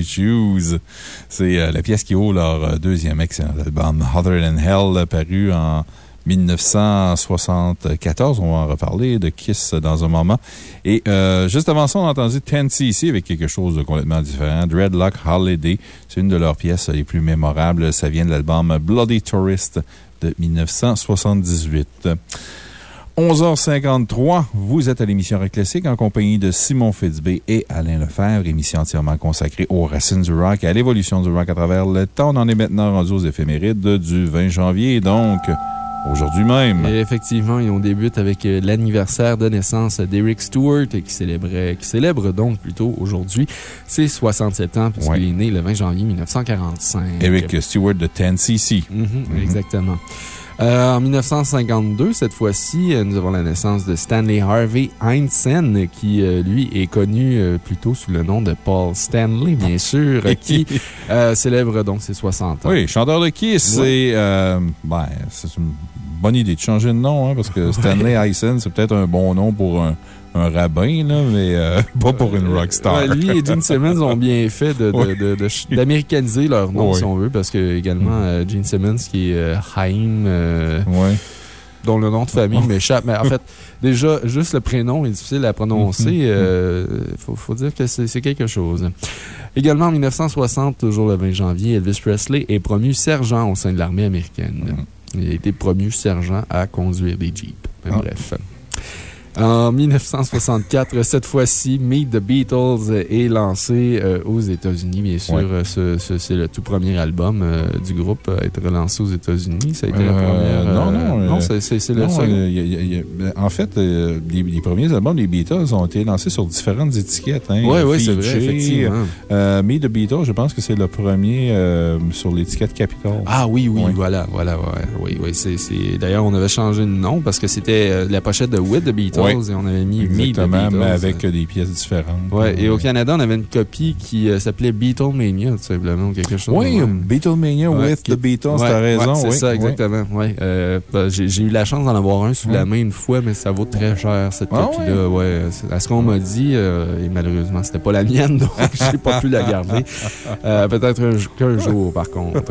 Choose. C'est euh, la pièce qui ouvre leur euh, deuxième excellent album, Other Than Hell, paru en 1974. On va en reparler de Kiss dans un moment. Et euh, juste avant ça, on a entendu 10cc avec quelque chose de complètement différent. Dreadlock Holiday. C'est une de leurs pièces les plus mémorables. Ça vient de l'album Bloody Tourist de 1978. 11h53, vous êtes à l'émission Rock Classique en compagnie de Simon Fitzbé et Alain Lefebvre, émission entièrement consacrée aux racines du rock et à l'évolution du rock à travers le temps. On en est maintenant rendu aux éphémérides du 20 janvier, donc aujourd'hui même. Et effectivement, et on débute avec euh, l'anniversaire de naissance d'Eric Stewart, qui, célébrait, qui célèbre donc plutôt aujourd'hui ses 67 ans, puisqu'il Ouais. est né le 20 janvier 1945. Eric Stewart de 10cc. Mhm, Exactement. Euh, en 1952, cette fois-ci, euh, nous avons la naissance de Stanley Harvey Heinzen, qui, euh, lui, est connu plutôt sous le nom de Paul Stanley, bien sûr, qui célèbre donc ses 60 ans. Oui, chanteur de Kiss, c'est ben, c'est une bonne idée de changer de nom, hein, parce que Stanley Hyson, c'est peut-être un bon nom pour un, un rabbin, là, mais euh, pas pour une rockstar. Ouais, lui et Gene Simmons ont bien fait de- de- de d'américaniser leur nom, si on veut, parce que également euh, Gene Simmons, qui est euh, Haim, euh, dont le nom de famille m'échappe. Mais en fait, déjà, juste le prénom est difficile à prononcer. Il faut, faut dire que c'est c'est quelque chose. Également, en 1960, toujours le 20 janvier, Elvis Presley est promu sergent au sein de l'armée américaine. Il a été promu sergent à conduire des Jeeps. Mais Ah. Bref. En 1964, cette fois-ci, Meet the Beatles est lancé euh, aux États-Unis, bien sûr. Ouais. Euh, ce- ce- C'est le tout premier album euh, du groupe à être lancé aux États-Unis. Ça a été la première. non, non, non, c'est le a- ben, en fait, les, les premiers albums des Beatles ont été lancés sur différentes étiquettes. Hein, Oui, oui, c'est vrai, effectivement. Euh, Me the Beatles, je pense que c'est le premier sur l'étiquette Capitol. Ah oui, oui, voilà, voilà, ouais, oui, oui. D'ailleurs, on avait changé de nom parce que c'était la pochette de With the Beatles Et on avait mis Exactement, Beatles. mais avec euh, des pièces différentes. Ouais, et au Canada, on avait une copie qui euh, s'appelait Beatlemania, tout simplement, ou quelque chose. Oui, Beatlemania Ouais, with qui- the Beatles, Ouais, t'as raison. c'est ça, exactement. Ouais. Euh, bah, J'ai eu la chance d'en avoir un sous la main une fois, mais ça vaut très cher, cette Ah copie-là. Ouais? à ce qu'on m'a dit, euh, et malheureusement, c'était pas la mienne, donc j'ai pas pu la garder. Peut-être qu'un jour, par contre.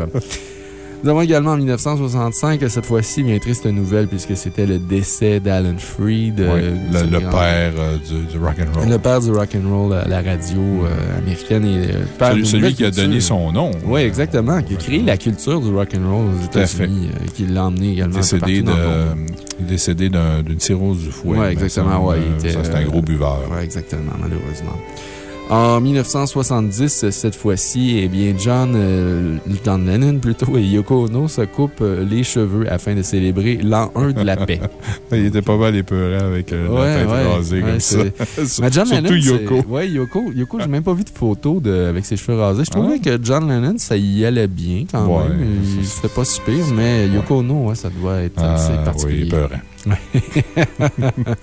Nous avons également en 1965, cette fois-ci, bien triste nouvelle, puisque c'était le décès d'Alan Freed. Euh, le, le père euh, du, du rock'n'roll. Le père du rock'n'roll à la radio euh, américaine et euh, père Celui, qui a donné son nom. Oui, exactement. Qui a créé la culture du rock'n'roll aux. États-Unis, euh, qui l'a emmené également Décédé le décédé d'un- d'une cirrhose du foie. Ouais, exactement, ouais, Ça, c'est un euh, gros buveur. Oui, exactement, malheureusement. En 1970, cette fois-ci, eh bien, John, euh, John Lennon plutôt, et Yoko Ono se coupent euh, les cheveux afin de célébrer l'an 1 de la paix. Il était pas mal épeurant avec euh, Ouais, la tête ouais, rasée ouais, comme ça. Mais John Surtout Lennon, Yoko. Ouais, Yoko. Yoko, j'ai même pas vu de photo de, avec ses cheveux rasés. Je trouvais Ah. que John Lennon, ça y allait bien quand même. C'était pas si pire, mais Yoko Ono, ça doit être assez Ah, oui, particulier. épeurant.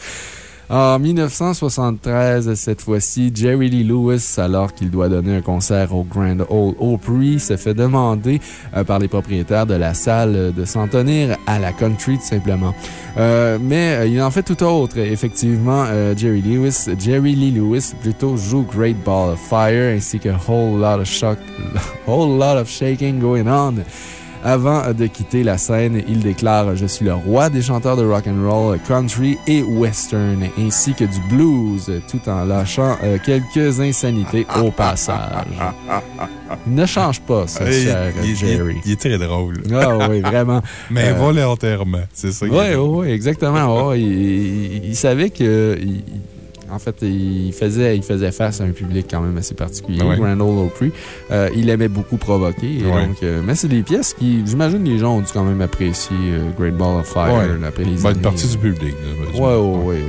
En 1973, cette fois-ci, Jerry Lee Lewis, alors qu'il doit donner un concert au Grand Ole Opry, se fait demander euh, par les propriétaires de la salle euh, de s'en tenir à la country, tout simplement. Euh, mais il en fait tout autre. Effectivement, euh, Jerry Lewis, Jerry Lee Lewis, plutôt, joue Great Ball of Fire ainsi que Whole Lot of Shock, Whole Lot of Shaking Going On. Avant de quitter la scène, il déclare Je suis le roi des chanteurs de rock and roll, country et western, ainsi que du blues, tout en lâchant euh, quelques insanités au passage. Ne change pas, Il- cher il- il- Jerry. Il est très drôle. Ah oui, vraiment. Mais Euh, volontairement, c'est ça. Oui, oui, exactement. Il- il savait que. En fait, il faisait, il faisait face à un public quand même assez particulier, Ouais. Grand Ole Opry. Euh, il aimait beaucoup provoquer. Ouais. donc, euh, mais c'est des pièces qui, j'imagine, les gens ont dû quand même apprécier euh, Great Ball of Fire Ouais. après les Bonne années, partie du public. ouais, ouais, ouais,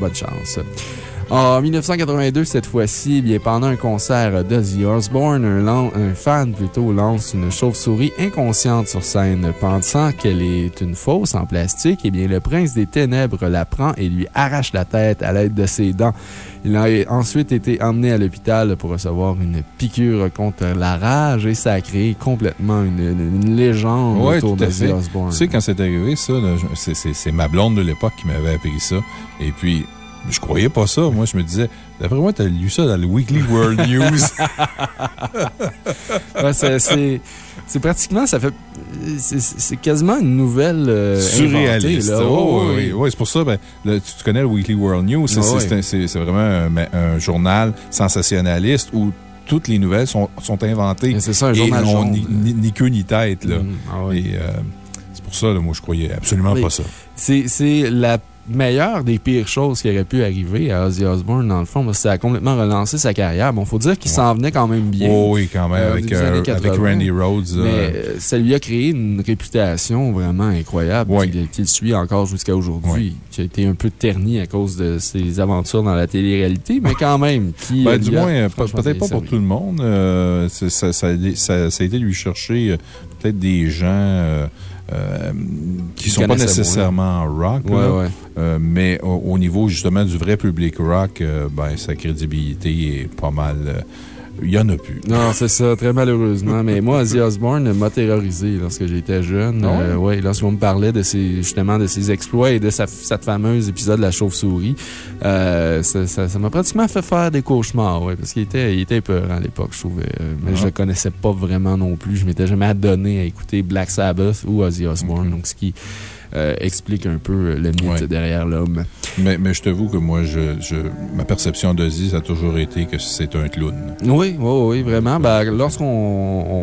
bonne chance. En 1982, cette fois-ci, eh bien, pendant un concert d'Ozzy Osbourne, un, lan- un fan plutôt lance une chauve-souris inconsciente sur scène. Pensant qu'elle est une fausse en plastique, eh bien, le prince des ténèbres la prend et lui arrache la tête à l'aide de ses dents. Il a ensuite été emmené à l'hôpital pour recevoir une piqûre contre la rage et ça a créé complètement une, une- une légende Ouais, autour d'Ozzy. Osbourne. Tu sais, quand c'est arrivé, ça, c'est ma blonde de l'époque qui m'avait appris ça. Et puis, je croyais pas ça. Moi, je me disais, d'après moi, tu as lu ça dans le Weekly World News. Ouais, c'est- pratiquement, ça fait. c'est- quasiment une nouvelle. euh, Surréaliste. inventée, là. Oh, Oh, oui, oui. oui. c'est pour ça, ben, le- tu, connais le Weekly World News. C'est Ah, vraiment un, ma- un journal sensationnaliste où toutes les nouvelles sont, sont inventées. Et c'est ça, un et journal n'ont jaune. ni, ni- ni queue ni tête. Là. Mm, ah oui. Et euh, c'est pour ça, là, moi, je croyais absolument pas ça. C'est c'est la meilleure des pires choses qui aurait pu arriver à Ozzy Osbourne, dans le fond, parce que ça a complètement relancé sa carrière. Bon, faut dire qu'il s'en venait quand même bien. Oh oui, quand même, Euh, avec, euh, années avec 80. Randy Rhodes. Mais euh, euh, ça lui a créé une réputation vraiment incroyable qu'il suit encore jusqu'à aujourd'hui, qui a été un peu terni à cause de ses aventures dans la télé-réalité, mais quand même. Qui, Ben, du moins, peut-être pas pour tout le monde. ça, ça, a- ça- ça a été lui chercher peut-être des gens euh, qui Qui sont pas nécessairement rock. Ouais, là. ouais. Euh, mais au, au niveau justement du vrai public rock, euh, ben, sa crédibilité est pas mal. Il y en a plus. Non, c'est ça, très malheureusement. Mais moi, Ozzy Osbourne m'a terrorisé lorsque j'étais jeune. Ah ouais? Euh, lorsqu'on me parlait de ses, justement de ses exploits et de sa, cette fameuse épisode de la chauve-souris, euh, ça m'a pratiquement fait faire des cauchemars, ouais, parce qu'il était, il était peur à l'époque, je trouvais. Euh, mais Ah. je le connaissais pas vraiment non plus. Je m'étais jamais adonné à écouter Black Sabbath ou Ozzy Osbourne, donc ce qui explique un peu le mythe Ouais. derrière l'homme. Mais, mais je t'avoue que moi, je, je, ma perception d'Ozzy, ça a toujours été que c'est un clown. Oui, oui, oui, vraiment. Ben, Lorsqu'on on,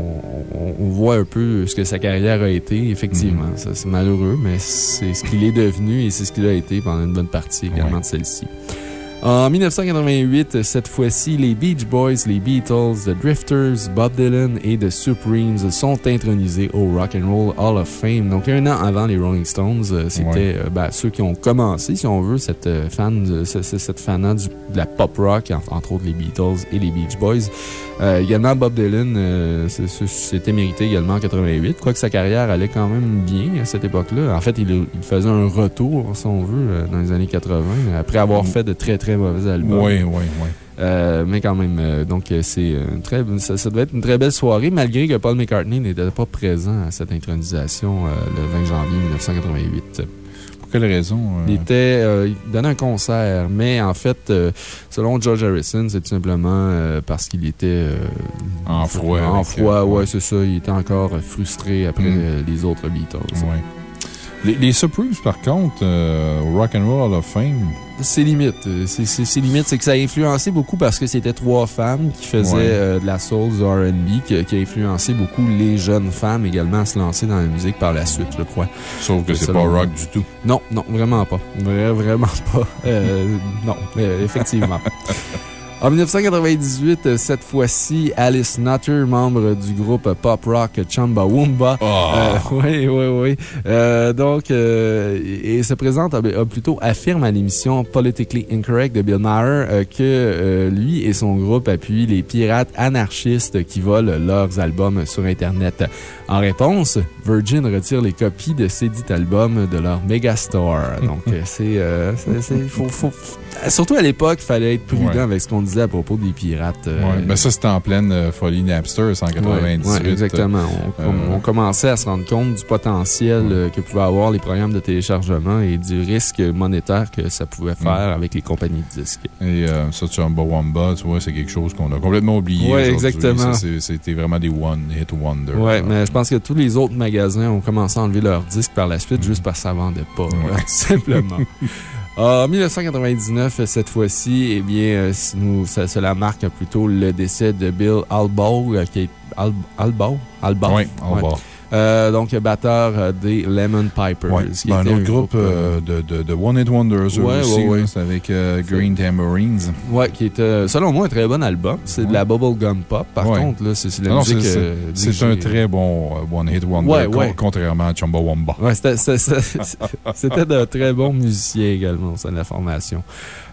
on- on voit un peu ce que sa carrière a été, effectivement, Mm. ça, c'est malheureux, mais c'est ce qu'il est devenu et c'est ce qu'il a été pendant une bonne partie également Ouais. de celle-ci. En 1988, cette fois-ci, les Beach Boys, les Beatles, The Drifters, Bob Dylan et The Supremes sont intronisés au Rock and Roll Hall of Fame. Donc, un an avant les Rolling Stones, euh, c'était Ouais. euh, ben, ceux qui ont commencé, si on veut, cette, euh, fan, cette fanat du- de la pop rock, en- entre autres les Beatles et les Beach Boys. Euh, également, Bob Dylan euh, s'était mérité également en 88, quoique sa carrière allait quand même bien à cette époque-là. En fait, il, il faisait un retour, si on veut, dans les années 80, après avoir Mm. fait de très, très mauvais albums. Oui, oui, oui. Euh, mais quand même, euh, donc euh, c'est très, ça, ça devait être une très belle soirée, malgré que Paul McCartney n'était pas présent à cette intronisation le 20 janvier 1988. Pour quelle raison? Il, était, il donnait un concert, mais en fait, selon George Harrison, c'est tout simplement parce qu'il était En froid En froid, ouais, ouais. c'est ça. Il était encore frustré après Mm. les autres Beatles. ouais. Les, les Supremes, par contre, euh, au Rock and Roll Hall of Fame, C'est limite. euh, C'est c'est limite. C'est que ça a influencé beaucoup parce que c'était trois femmes qui faisaient Ouais. euh, de la soul, du RB, qui, qui a influencé beaucoup les jeunes femmes également à se lancer dans la musique par la suite, je crois. sauf que C'est c'est pas rock du tout. Non, non, vraiment pas. Vra- vraiment pas. Euh, non, euh, effectivement. En 1998, euh, cette fois-ci, Alice Nutter, membre du groupe pop rock Chumbawamba, Ah! Euh, oui, oui, oui. Euh, donc, euh, et se présente, euh, plutôt affirme à l'émission Politically Incorrect de Bill Maher que lui et son groupe appuient les pirates anarchistes qui volent leurs albums sur Internet. En réponse, Virgin retire les copies de ces dits albums de leur Megastore. Donc, euh, c'est. euh, faut- faut- surtout à l'époque, il fallait être prudent Ouais. avec ce qu'on disait à propos des pirates. euh, Ouais, ben ça, c'était en pleine euh, folie Napster, c'est en 98. Ouais, exactement. On, on commençait à se rendre compte du potentiel que pouvaient avoir les programmes de téléchargement et du risque monétaire que ça pouvait faire avec les compagnies de disques. Et ça, Chumbawamba, tu vois, c'est quelque chose qu'on a complètement oublié. Aujourd'hui. exactement. C'était vraiment des one-hit wonder. Ouais, mais je pense que tous les autres magasins ont commencé à enlever leurs disques par la suite juste parce que ça vendait pas, Ouais. là, tout simplement. En 1999, cette fois-ci, eh bien, euh, nous, ça- cela marque plutôt le décès de Bill Albaugh, euh, qui est Al, Albaugh? Albaugh? Oui, Ouais. Euh, donc, batteur des Lemon Pipers. Ouais, qui ben, un autre groupe euh, euh, de, de, de One Hit Wonders Ouais, aussi. ouais, C'est avec euh, Green Tambourines. Ouais, qui est, selon moi, un très bon album. C'est de la bubblegum pop. Par contre, c'est c'est de la Non, musique. c'est- C'est un très bon One Hit Wonder, con- contrairement à Chumbawamba. Ouais, c'était de très bons musiciens également au sein de la formation.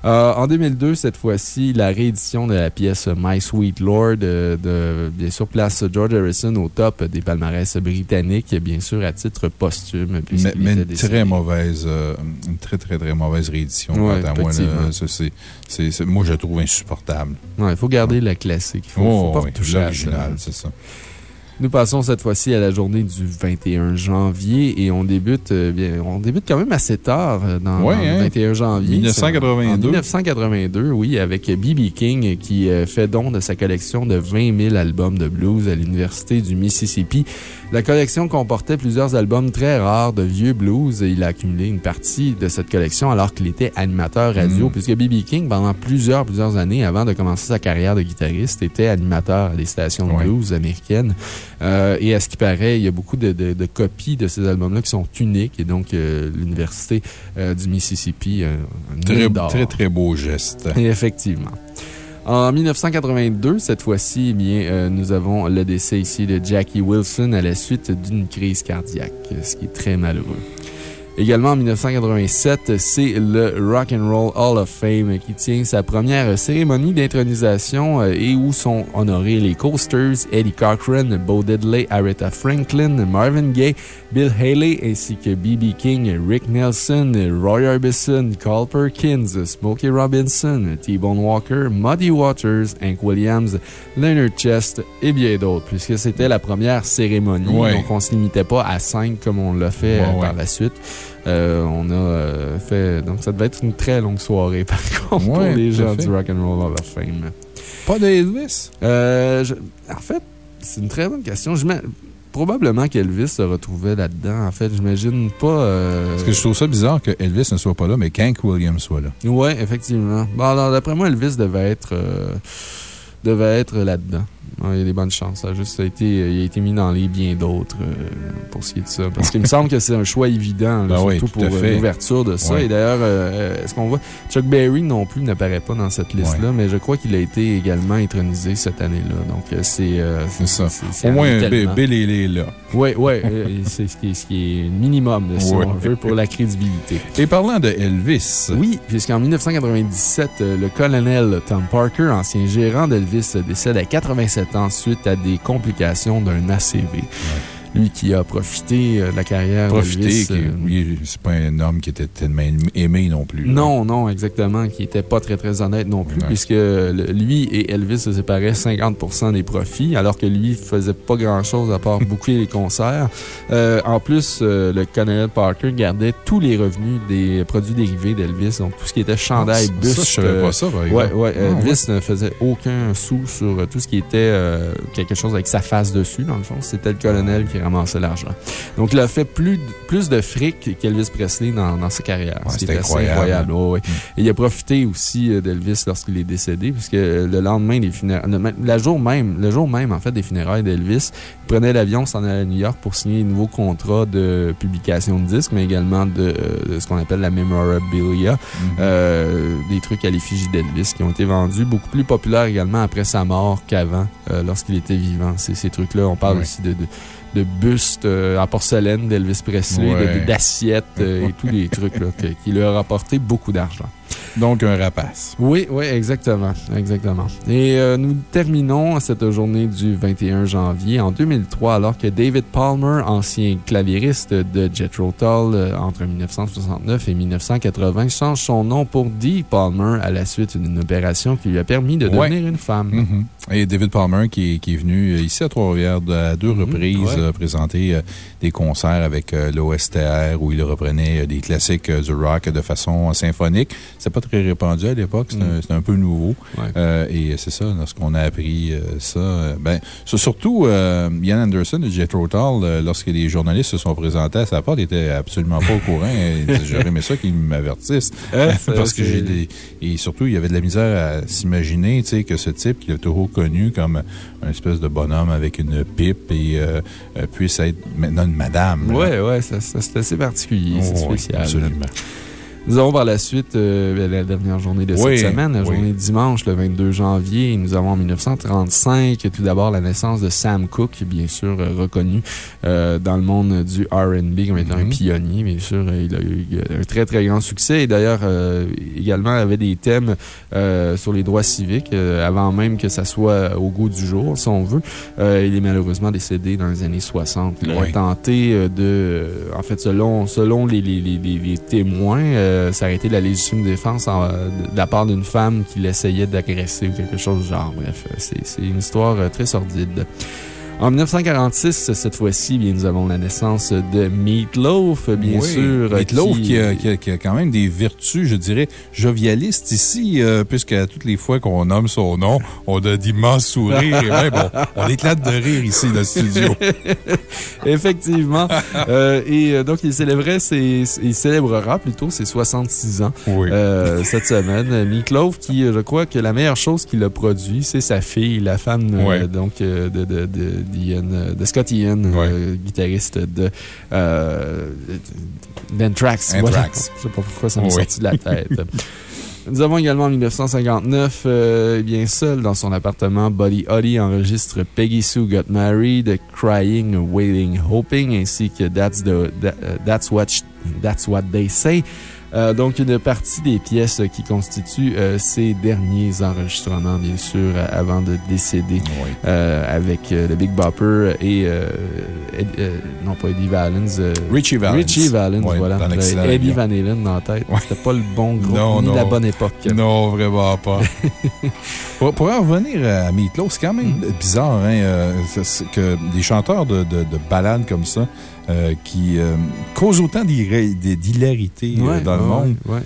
Euh, en 2002, cette fois-ci, la réédition de la pièce My Sweet Lord, euh, de, bien sûr, place George Harrison au top des palmarès britanniques, bien sûr, à titre posthume. Mais, une très mauvaise, euh, une très, très, très mauvaise réédition. Ouais, quant à moi, là. moi, je la trouve insupportable. Ouais, il faut garder la classique. Il faut, Oh, faut pas oui, toucher à ça. l'original, c'est ça. Nous passons cette fois-ci à la journée du 21 janvier et on débute, euh, bien, on débute quand même assez tard euh, dans, Ouais, le hein? 21 janvier. 1982. En 1982, oui, avec B.B. King qui euh, fait don de sa collection de 20 000 albums de blues à l'Université du Mississippi. La collection comportait plusieurs albums très rares de vieux blues et il a accumulé une partie de cette collection alors qu'il était animateur radio, Mm. puisque B.B. King, pendant plusieurs, plusieurs années, avant de commencer sa carrière de guitariste, était animateur à des stations de Ouais. blues américaines. Euh, et à ce qui paraît, il y a beaucoup de, de- de copies de ces albums-là qui sont uniques et donc euh, l'Université euh, du Mississippi, un Très, très, très beau geste. Et Effectivement. En 1982, cette fois-ci, eh euh, nous avons le décès ici de Jackie Wilson à la suite d'une crise cardiaque, ce qui est très malheureux. Également en 1987, c'est le Rock and Roll Hall of Fame qui tient sa première cérémonie d'intronisation euh, et où sont honorés les Coasters, Eddie Cochran, Bo Diddley, Aretha Franklin, Marvin Gaye, Bill Haley ainsi que B.B. King, Rick Nelson, Roy Orbison, Carl Perkins, Smokey Robinson, T-Bone Walker, Muddy Waters, Hank Williams, Leonard Chest et bien d'autres, puisque c'était la première cérémonie. Ouais. Donc, on ne se limitait pas à cinq comme on l'a fait Ouais, euh, ouais. par la suite. Euh, on a euh, fait. Donc, ça devait être une très longue soirée, par contre, pour les gens fait. du Rock'n'Roll Hall of Fame. Pas d'Elvis? Euh, je- en fait, c'est une très bonne question. Je mets- Probablement qu'Elvis se retrouvait là-dedans. En fait, j'imagine pas. euh, Parce que je trouve ça bizarre que Elvis ne soit pas là, mais qu'Hank Williams soit là. Ouais, effectivement. Bon, alors, d'après moi, Elvis devait être, euh, devait être là-dedans. Ouais, il y a des bonnes chances. Ça a juste été, il a été mis dans les bien d'autres euh, pour ce qui est de ça. Parce qu'il me semble que c'est un choix évident, là, Ben surtout pour euh, l'ouverture de ça. Et d'ailleurs, euh, est-ce qu'on voit. Chuck Berry non plus n'apparaît pas dans cette liste-là, mais je crois qu'il a été également intronisé cette année-là. Donc, c'est. euh, C'est ça. Au moins, Bill est là. Oui, oui. c'est ce qui est, ce qui est minimum, si Ouais. on veut, pour la crédibilité. Et parlant de Elvis. Oui, puisqu'en 1997, euh, le colonel Tom Parker, ancien gérant d'Elvis, décède à 87 ans suite à des complications d'un ACV. Lui qui a profité euh, de la carrière qui- euh, lui, c'est pas un homme qui était tellement aimé non plus. Non, non, exactement, qui était pas très, très honnête non plus, Ouais. puisque lui et Elvis se séparaient 50% des profits, alors que lui faisait pas grand-chose à part boucler les concerts. Euh, en plus, euh, le colonel Parker gardait tous les revenus des produits dérivés d'Elvis, donc tout ce qui était chandail, Ah, buste. ça, je savais pas ça, par Ouais, exemple. ouais. Ah, Elvis ne faisait aucun sou sur tout ce qui était euh, quelque chose avec sa face dessus, dans le fond. C'était le colonel qui ramassait l'argent. Donc, il a fait plus de, plus de fric qu'Elvis Presley dans, dans sa carrière. Ouais, qui assez incroyable. ouais. Et il a profité aussi euh, d'Elvis lorsqu'il est décédé, puisque euh, le lendemain des funérailles, le, jour même, le jour même, en fait, des funérailles d'Elvis, il prenait l'avion, s'en allait à New York pour signer un nouveau contrat de publication de disques, mais également de, euh, de ce qu'on appelle la memorabilia. Mhm. Euh, des trucs à l'effigie d'Elvis qui ont été vendus, beaucoup plus populaires également après sa mort qu'avant, euh, lorsqu'il était vivant. Ces, ces trucs-là, on parle aussi de, de, de bustes euh, en porcelaine d'Elvis Presley, Ouais. d'assiettes euh, et tous les trucs là, que- qui lui ont rapporté beaucoup d'argent. Donc, un rapace. Oui, oui, exactement. exactement. Et euh, nous terminons cette journée du 21 janvier en 2003, alors que David Palmer, ancien claviériste de Jethro Tull euh, entre 1969 et 1980, change son nom pour Dee Palmer à la suite d'une opération qui lui a permis de Ouais. devenir une femme. Mhm. Et David Palmer, qui, est- qui est venu euh, ici à Trois-Rivières à deux Mhm, reprises ouais. présenter des concerts avec l'OSTR où il reprenait des classiques du rock de façon symphonique. C'est pas très répandu à l'époque, c'est un- un, peu nouveau. Ouais. Euh, et c'est ça, lorsqu'on a appris euh, ça, euh, ben, surtout Ian Anderson de Jethro Tull, lorsque les journalistes se sont présentés à sa porte, il était absolument pas au courant. J'aurais aimé ça qu'ils m'avertissent. Parce que j'ai des. Et surtout, il y avait de la misère à s'imaginer, tu sais, que ce type, qu'il a toujours connu comme un espèce de bonhomme avec une pipe et puisse être maintenant une madame. là. Ouais, ouais, ça, ça, c'est assez particulier, c'est oui, spécial. absolument. Nous avons par la suite euh, la dernière journée de Oui, cette semaine, la oui. journée de dimanche, le 22 janvier. Nous avons en 1935, tout d'abord, la naissance de Sam Cooke, bien sûr euh, reconnu euh, dans le monde du RB comme étant un Mhm. pionnier. Bien sûr, il a eu un très, très grand succès. Et d'ailleurs, euh, également, avait des thèmes euh, sur les droits civiques euh, avant même que ça soit au goût du jour, si on veut. Euh, il est malheureusement décédé dans les années 60. Il a tenté de. En fait, selon, selon les, les, les, les- les témoins, euh, de la légitime défense en- de la part d'une femme qui l'essayait d'agresser ou quelque chose du genre. Bref, euh, c'est c'est une histoire euh, très sordide. En 1946, cette fois-ci, bien, nous avons la naissance de Meatloaf, bien Oui, sûr. Meatloaf qui, a, qui a- qui a quand même des vertus, je dirais, jovialistes ici, euh, puisque à toutes les fois qu'on nomme son nom, on a d'immenses sourires. Et même, on, on éclate de rire ici dans le studio. Effectivement. Euh, et euh, donc, il célébrait ses, il célébrera plutôt ses 66 ans Oui. euh, cette semaine. Meatloaf, qui, euh, je crois que la meilleure chose qu'il a produit, c'est sa fille, la femme euh, donc, euh, de, de, de, euh, de Scott Ian, euh, guitariste de euh, d'Anthrax. Anthrax. Voilà. Je sais pas pourquoi ça m'est Oui. sorti de la tête. Nous avons également en 1959, euh, eh bien seul dans son appartement, Buddy Holly enregistre Peggy Sue Got Married, Crying, Waiting, Hoping, ainsi que That's, the, That- That's, what, That's What They Say. Euh, donc, une partie des pièces qui constituent euh, ses derniers enregistrements, bien sûr, euh, avant de décéder Oui. euh, avec euh, le Big Bopper et, euh, Ed- euh, non pas Eddie Valens, euh, Richie Valens. Richie Valens, voilà. Eddie. Van Halen dans la tête. C'était pas le bon groupe, Non, ni non. la bonne époque. Non, vraiment pas. pour, pour en revenir à Meatloaf, c'est quand même Mm. bizarre hein, euh, que des chanteurs de, de, de ballades comme ça, euh, qui euh, causent autant d'hilarité euh, Ouais, dans le monde. Ouais.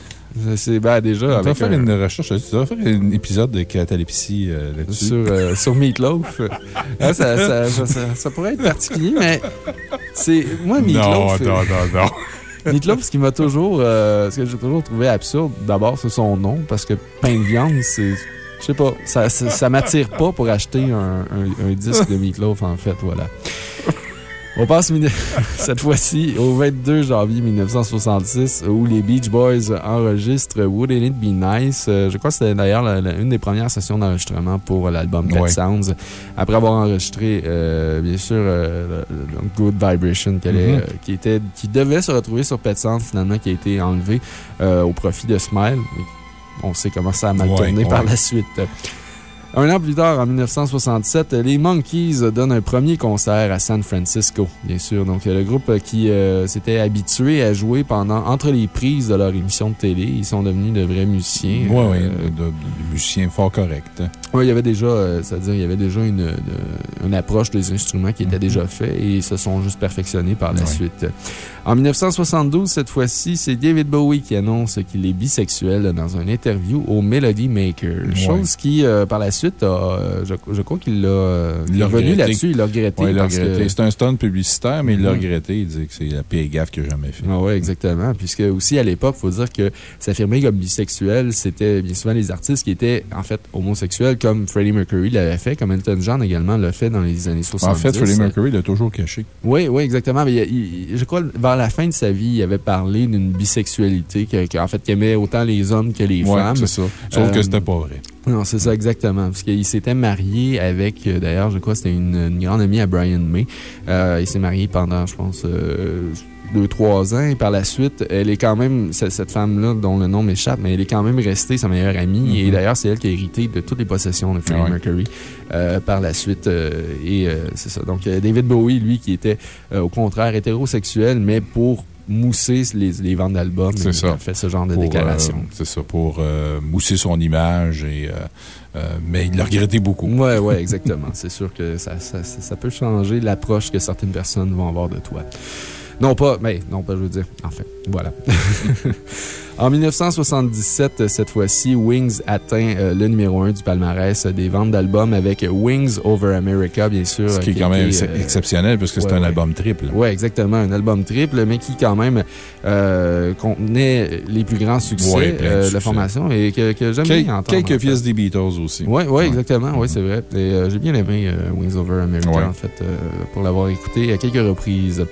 C'est ben, déjà On va faire un- une recherche, tu dois faire un épisode de catalepsie euh, là-dessus. sur, euh, sur Meatloaf. Hein, ça, ça, ça, ça- ça pourrait être particulier, mais c'est. Moi, non, Meatloaf. non, non, non. Meatloaf, ce qui m'a toujours. euh, ce que j'ai toujours trouvé absurde, d'abord, c'est son nom, parce que pain de viande, c'est. Je sais pas, ça, ça, ça m'attire pas pour acheter un, un- un disque de Meatloaf, en fait, voilà. On passe cette fois-ci au 22 janvier 1966 où les Beach Boys enregistrent Wouldn't It Be Nice? Euh, je crois que c'était d'ailleurs une des premières sessions d'enregistrement pour l'album Pet Ouais. Sounds. Après avoir enregistré, euh, bien sûr, euh, Good Vibration qui, allait, Mhm. euh, qui, était, qui devait se retrouver sur Pet Sounds, finalement, qui a été enlevé au profit de Smile. On sait comment ça a mal Ouais, tourné par la suite. Un an plus tard, en 1967, les Monkees donnent un premier concert à San Francisco, bien sûr. Donc, le groupe qui euh, s'était habitué à jouer pendant, entre les prises de leur émission de télé, ils sont devenus de vrais musiciens. Oui, oui, Euh, de, de- de musiciens fort corrects. Ouais, il y avait déjà, euh, c'est-à-dire, il y avait déjà une, une, une approche des instruments qui était déjà faite et ils se sont juste perfectionnés par la suite. En 1972, cette fois-ci, c'est David Bowie qui annonce qu'il est bisexuel dans une interview au Melody Maker. Ouais. Chose qui, euh, par la suite, a, euh, je, je crois qu'il l'a, Il est revenu là-dessus, il l'a regretté. Oui, regretté. C'est un stunt publicitaire, mais il l'a Mhm. regretté. Il dit que c'est la pire gaffe qu'il a jamais fait. Ah oui, exactement. Puisque aussi, à l'époque, il faut dire que s'affirmer comme bisexuel, c'était bien souvent les artistes qui étaient, en fait, homosexuels, comme Freddie Mercury l'avait fait, comme Elton John également l'a fait dans les années 70. En fait, Freddie Mercury l'a toujours caché. Oui, oui, exactement. Mais il- il- je crois, vers la fin de sa vie, il avait parlé d'une bisexualité, que- que, en fait, qu'il aimait autant les hommes que les Ouais, femmes. c'est ça. Sauf que Euh, c'était pas vrai. Non, c'est ça, exactement. Parce qu'il s'était marié avec, euh, d'ailleurs, je crois que c'était une, une grande amie à Brian May. Euh, il s'est marié pendant, je pense, euh, deux, trois ans. Et par la suite, elle est quand même, cette, femme-là, dont le nom m'échappe, mais elle est quand même restée sa meilleure amie. Et Mhm. d'ailleurs, c'est elle qui a hérité de toutes les possessions de Freddie Ah ouais. Mercury euh, par la suite. euh, et euh, c'est ça. Donc, David Bowie, lui, qui était au contraire hétérosexuel, mais pour mousser les, les ventes d'albums, C'est il ça. a fait ce genre de déclaration. c'est ça, pour mousser son image. Et, euh, mais il l'a regretté beaucoup. Ouais, ouais, exactement. C'est sûr que ça, ça, ça- ça peut changer l'approche que certaines personnes vont avoir de toi. Non pas, mais non pas, je veux dire. Enfin, voilà. en 1977, cette fois-ci, Wings atteint euh, le numéro 1 du palmarès des ventes d'albums avec Wings Over America, bien sûr. Ce qui est quand même euh, exceptionnel parce que c'est ouais, un ouais. album triple. oui, exactement. Un album triple, mais qui, quand même, euh, contenait les plus grands succès Ouais, de euh, la formation et que, que j'aime Quel- bien entendre. en quelques fait. pièces des Beatles aussi. Oui, ouais, exactement. Oui, c'est vrai. Et euh, j'ai bien aimé euh, Wings Over America, Ouais. en fait, euh, pour l'avoir écouté à quelques reprises.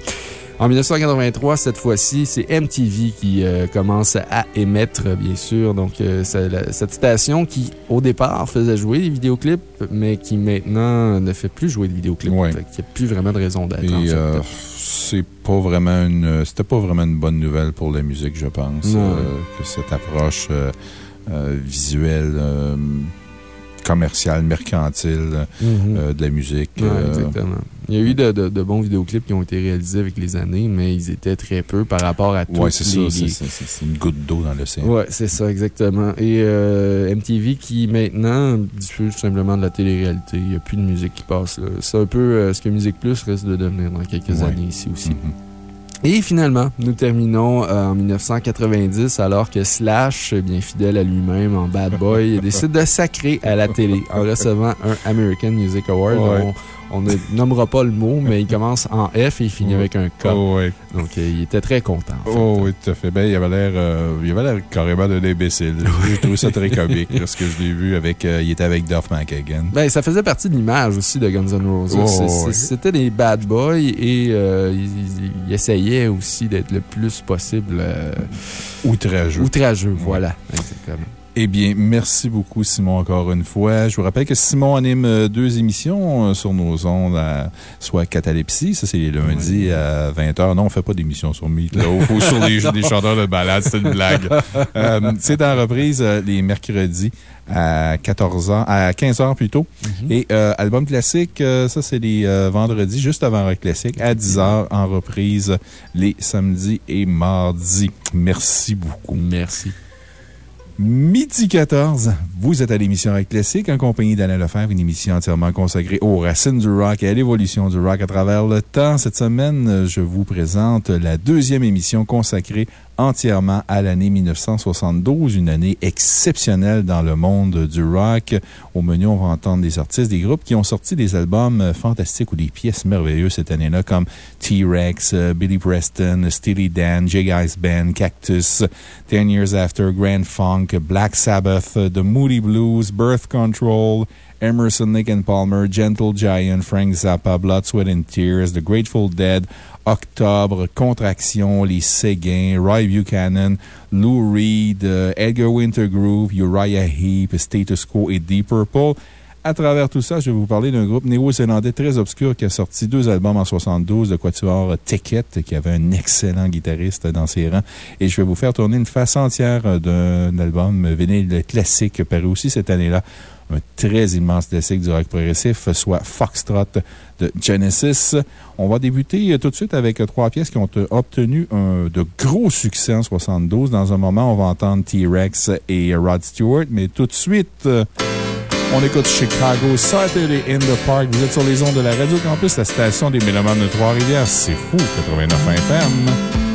En 1983, cette fois-ci, c'est MTV qui euh, commence à émettre, bien sûr. Donc, euh, la- cette station qui, au départ, faisait jouer des vidéoclips, mais qui maintenant ne fait plus jouer de vidéoclips. Ouais. Qu'il n'y a plus vraiment de raison d'être. Euh, c'est pas vraiment une. C'était pas vraiment une bonne nouvelle pour la musique, je pense. Euh, que cette approche visuelle commerciale, mercantile Mhm. euh, de la musique. Ouais, euh, exactement. Il y a eu de, de- de bons vidéoclips qui ont été réalisés avec les années, mais ils étaient très peu par rapport à tous ouais, c'est ça. les, c'est- les- c'est- une goutte d'eau dans l'océan. Ouais, c'est ça, exactement. Et euh, MTV qui maintenant diffuse simplement de la télé-réalité. Il n'y a plus de musique qui passe. là. C'est un peu euh, ce que Musique Plus risque de devenir dans quelques Ouais. années ici aussi. Mhm. Et finalement, nous terminons euh, en 1990 alors que Slash, bien fidèle à lui-même en bad boy, décide de sacrer à la télé en recevant un American Music Award. Ouais. On, on ne nommera pas le mot, mais il commence en F et il finit avec un K. Oh. Donc, il était très content. en fait. Oh, oui, tout à fait. Ben, il avait l'air, euh, il avait l'air carrément d'un imbécile. J'ai trouvé ça très comique lorsque je l'ai vu avec, euh, il était avec Duff McKagan. Ben, ça faisait partie de l'image aussi de Guns N' Roses. Oh. C'était des bad boys et euh, ils, ils- ils essayaient aussi d'être le plus possible Outrageux. outrageux. Voilà, exactement. Eh bien, merci beaucoup, Simon, encore une fois. Je vous rappelle que Simon anime euh, deux émissions euh, sur nos ondes, à- soit Catalepsie, ça c'est les lundis à 20h. Non, on fait pas d'émission sur Meatloaf ou sur les, les chanteurs de balade, c'est une blague. Euh, c'est en reprise les mercredis à 14h, à 15h plutôt. Et euh, album classique, euh, ça c'est les euh, vendredis, juste avant Rock Classique, à 10h en reprise les samedis et mardis. Merci beaucoup. Merci. Midi 14, vous êtes à l'émission Rock Classique en compagnie d'Alain Lefebvre, une émission entièrement consacrée aux racines du rock et à l'évolution du rock à travers le temps. Cette semaine, je vous présente la deuxième émission consacrée entièrement à l'année 1972, une année exceptionnelle dans le monde du rock. Au menu, on va entendre des artistes, des groupes qui ont sorti des albums fantastiques ou des pièces merveilleuses cette année-là, comme T-Rex, euh, Billy Preston, Steely Dan, Jay Guys Band, Cactus, Ten Years After, Grand Funk, Black Sabbath, The Moody Blues, Birth Control, Emerson, Lake and Palmer, Gentle Giant, Frank Zappa, Blood, Sweat and Tears, The Grateful Dead, Octobre, Contraction, Les Séguins, Roy Buchanan, Lou Reed, euh, Edgar Wintergroove, Uriah Heep, Status Quo et Deep Purple. À travers tout ça, je vais vous parler d'un groupe néo-zélandais très obscur qui a sorti deux albums en 72 de Quatuor Ticket, qui avait un excellent guitariste dans ses rangs. Et je vais vous faire tourner une face entière d'un album vinyle classique paru aussi cette année-là. Un très immense classique du rock progressif, soit Foxtrot de Genesis. On va débuter tout de suite avec trois pièces qui ont obtenu un, de gros succès en 72. Dans un moment, on va entendre T-Rex et Rod Stewart, mais tout de suite, on écoute Chicago Saturday in the Park. Vous êtes sur les ondes de la Radio Campus, la station des Mélomanes de Trois-Rivières. C'est fou, 89 FM.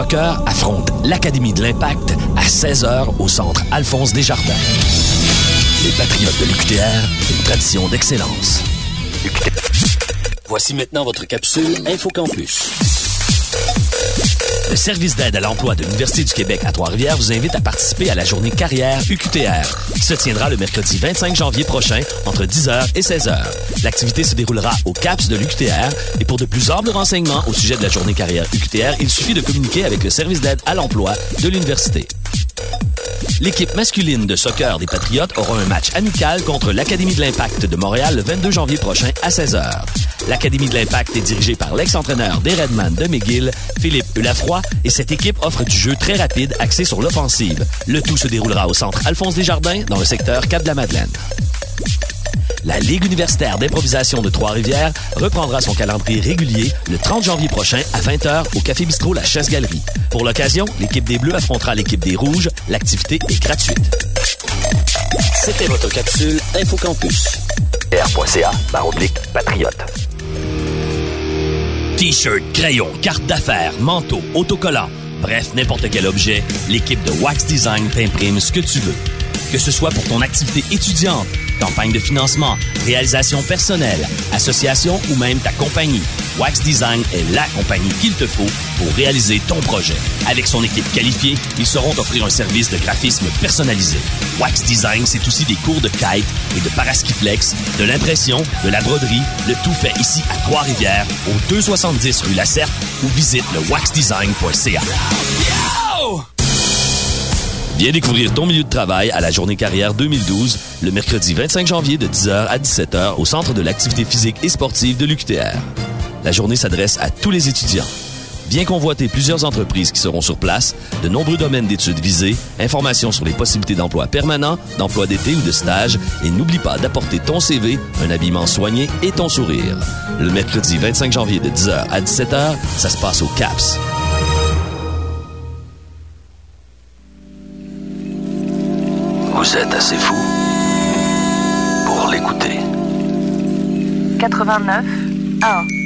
Soccer affrontent l'Académie de l'Impact à 16h au centre Alphonse Desjardins. Les Patriotes de l'UQTR, une tradition d'excellence. Voici maintenant votre capsule InfoCampus. Le service d'aide à l'emploi de l'Université du Québec à Trois-Rivières vous invite à participer à la journée carrière UQTR, qui se tiendra le mercredi 25 janvier prochain entre 10h et 16h. L'activité se déroulera au CAPS de l'UQTR et pour de plus amples renseignements au sujet de la journée carrière UQTR, il suffit de communiquer avec le service d'aide à l'emploi de l'université. L'équipe masculine de soccer des Patriotes aura un match amical contre l'Académie de l'Impact de Montréal le 22 janvier prochain à 16h. L'Académie de l'Impact est dirigée par l'ex-entraîneur des Redman de McGill, Philippe Hulafroy, et cette équipe offre du jeu très rapide axé sur l'offensive. Le tout se déroulera au centre Alphonse Desjardins dans le secteur Cap-de-la-Madeleine. La Ligue universitaire d'improvisation de Trois-Rivières reprendra son calendrier régulier le 30 janvier prochain à 20h au Café Bistrot La Chasse-Galerie. Pour l'occasion, l'équipe des Bleus affrontera l'équipe des Rouges. L'activité est gratuite. C'était votre capsule InfoCampus. R.ca, patriote. T-shirt, crayon, carte d'affaires, manteau, autocollant, bref, n'importe quel objet, l'équipe de Wax Design t'imprime ce que tu veux. Que ce soit pour ton activité étudiante, campagne de financement, réalisation personnelle, association ou même ta compagnie, Wax Design est la compagnie qu'il te faut pour réaliser ton projet. Avec son équipe qualifiée, ils sauront t'offrir un service de graphisme personnalisé. Wax Design, c'est aussi des cours de kite et de de l'impression, de la broderie, le tout fait ici à Trois-Rivières, au 270 rue Lacerte ou visite le waxdesign.ca. Viens découvrir ton milieu de travail à la Journée Carrière 2012, le mercredi 25 janvier de 10h à 17h au Centre de l'activité physique et sportive de l'UQTR. La journée s'adresse à tous les étudiants. Viens convoiter plusieurs entreprises qui seront sur place, de nombreux domaines d'études visés, informations sur les possibilités d'emploi permanent, d'emploi d'été ou de stage, et n'oublie pas d'apporter ton CV, un habillement soigné et ton sourire. Le mercredi 25 janvier de 10h à 17h, ça se passe au CAPS. Vous êtes assez fou pour l'écouter. 89 1.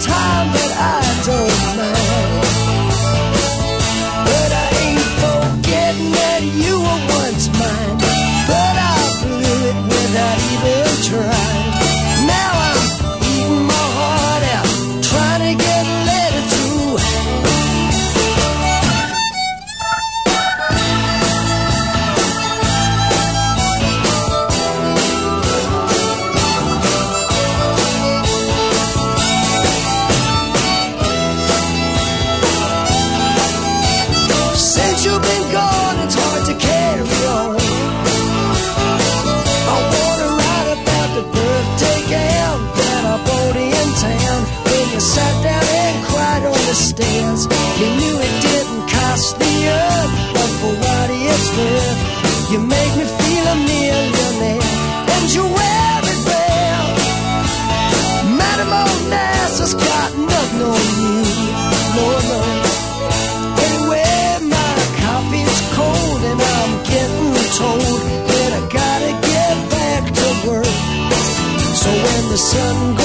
Time, sun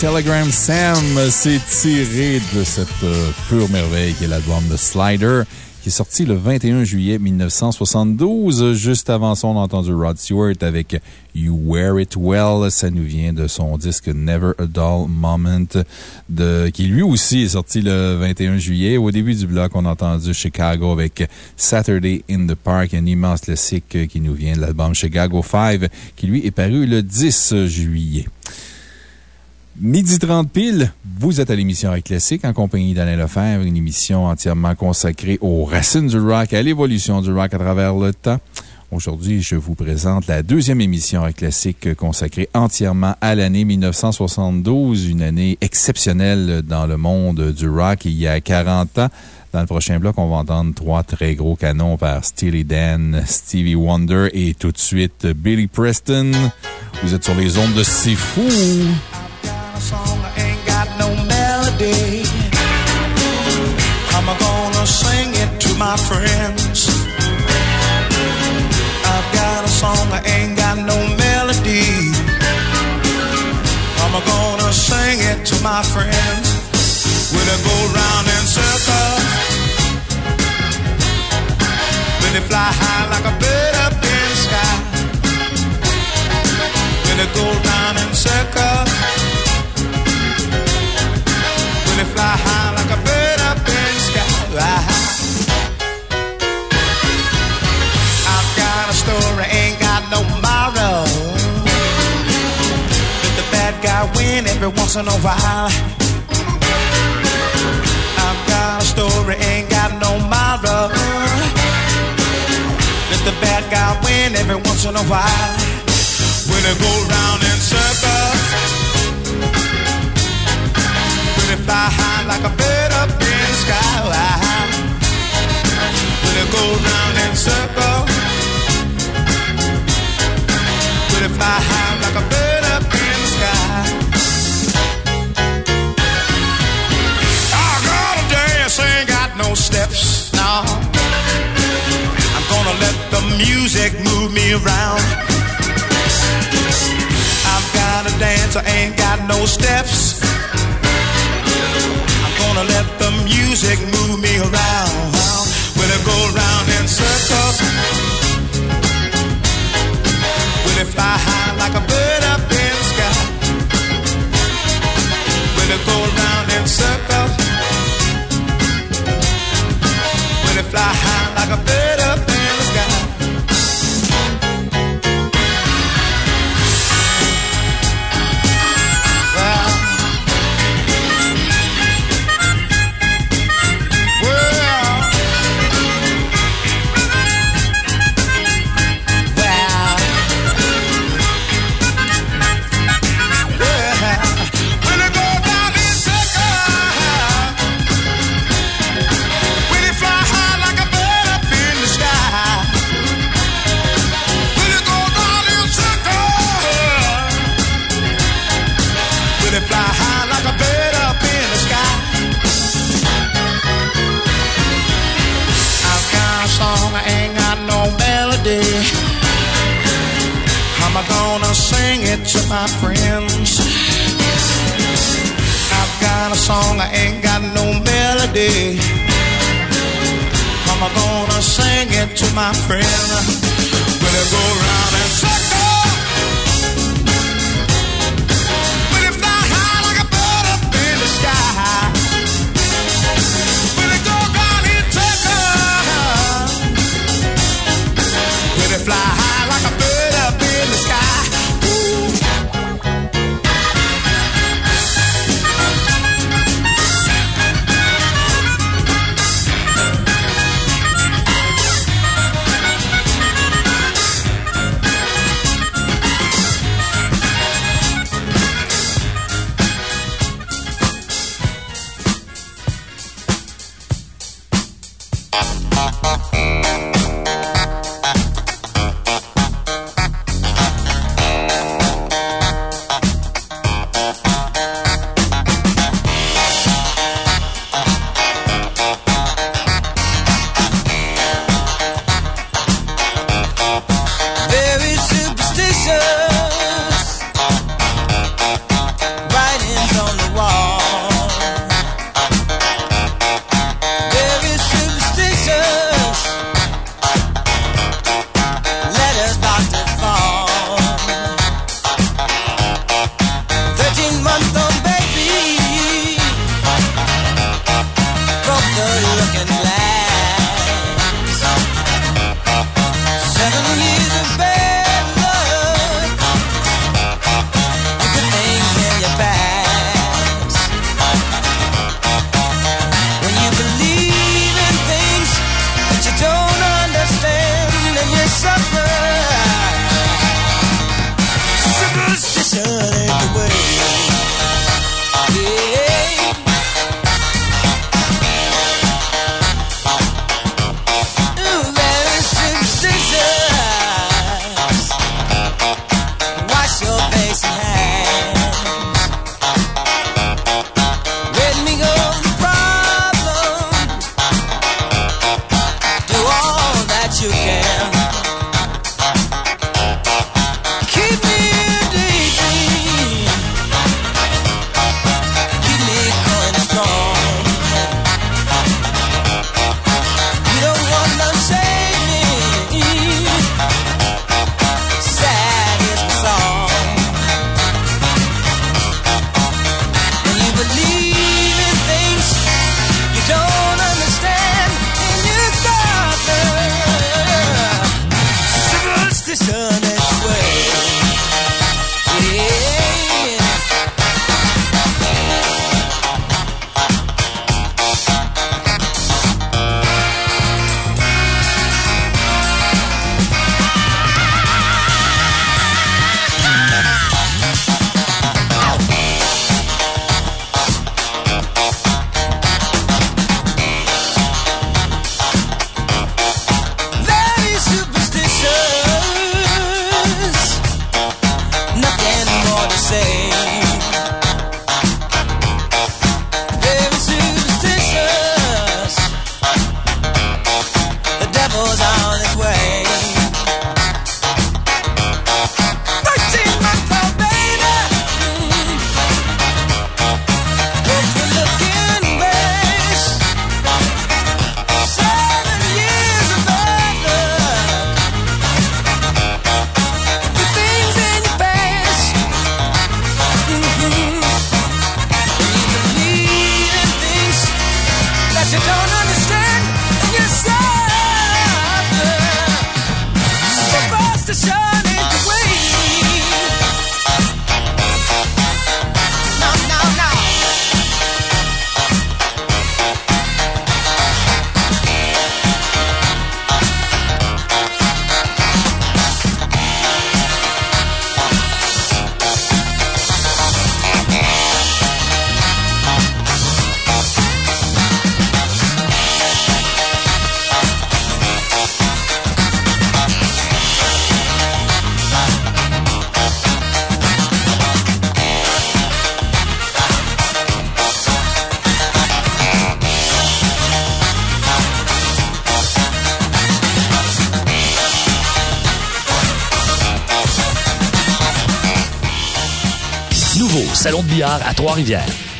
Telegram Sam, s'est tiré de cette euh, pure merveille qui est l'album de Slider, qui est sorti le 21 juillet 1972. Juste avant ça, on a entendu Rod Stewart avec You Wear It Well. Ça nous vient de son disque Never a Dull Moment, de, qui lui aussi est sorti le 21 juillet. Au début du bloc, on a entendu Chicago avec Saturday in the Park, un immense classique qui nous vient de l'album Chicago 5, qui lui est paru le 10 juillet. Midi 30 pile, vous êtes à l'émission Rock Classique en compagnie d'Alain Lefebvre, une émission entièrement consacrée aux racines du rock, à l'évolution du rock à travers le temps. Aujourd'hui, je vous présente la deuxième émission Rock Classique consacrée entièrement à l'année 1972, une année exceptionnelle dans le monde du rock il y a 40 ans. Dans le prochain bloc, on va entendre trois très gros canons par Steely Dan, Stevie Wonder et tout de suite Billy Preston. Vous êtes sur les ondes de C'est Fou! Song, I ain't got no melody. I'm gonna sing it to my friends. I've got a song, ain't got no melody. I'm gonna sing it to my friends. Will it go round in circles? Will it fly high like a bird up in the sky? Will it go round in circles? Every once in a while. I've got a story, ain't got no moral. Let the bad guy win every once in a while. When it go round in circles. Will it fly high like a bird up in the sky? Will it go round in circles? Music move me around. I've gotta dance, I ain't got no steps. I'm gonna let the music move me around. Will it go round in circles? Will it fly high like a bird up in the sky? Will it go round in circles? Will it fly high my friends. I've got a song, I ain't got no melody. I'm gonna sing it to my friend. Will it go round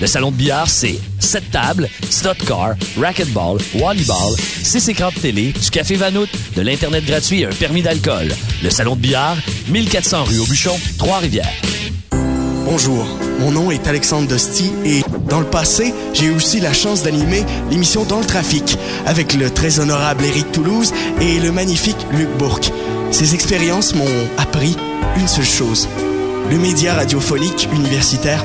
Le salon de billard, c'est 7 tables, slot car, racquetball, volleyball, 6 écrans de télé, du café Vanout, de l'Internet gratuit et un permis d'alcool. Le salon de billard, 1400 rue Aubuchon, Trois-Rivières. Bonjour, mon nom est Alexandre Dosti et dans le passé, j'ai aussi la chance d'animer l'émission Dans le trafic avec le très honorable Éric Toulouse et le magnifique Luc Bourque. Ces expériences m'ont appris une seule chose. Le média radiophonique universitaire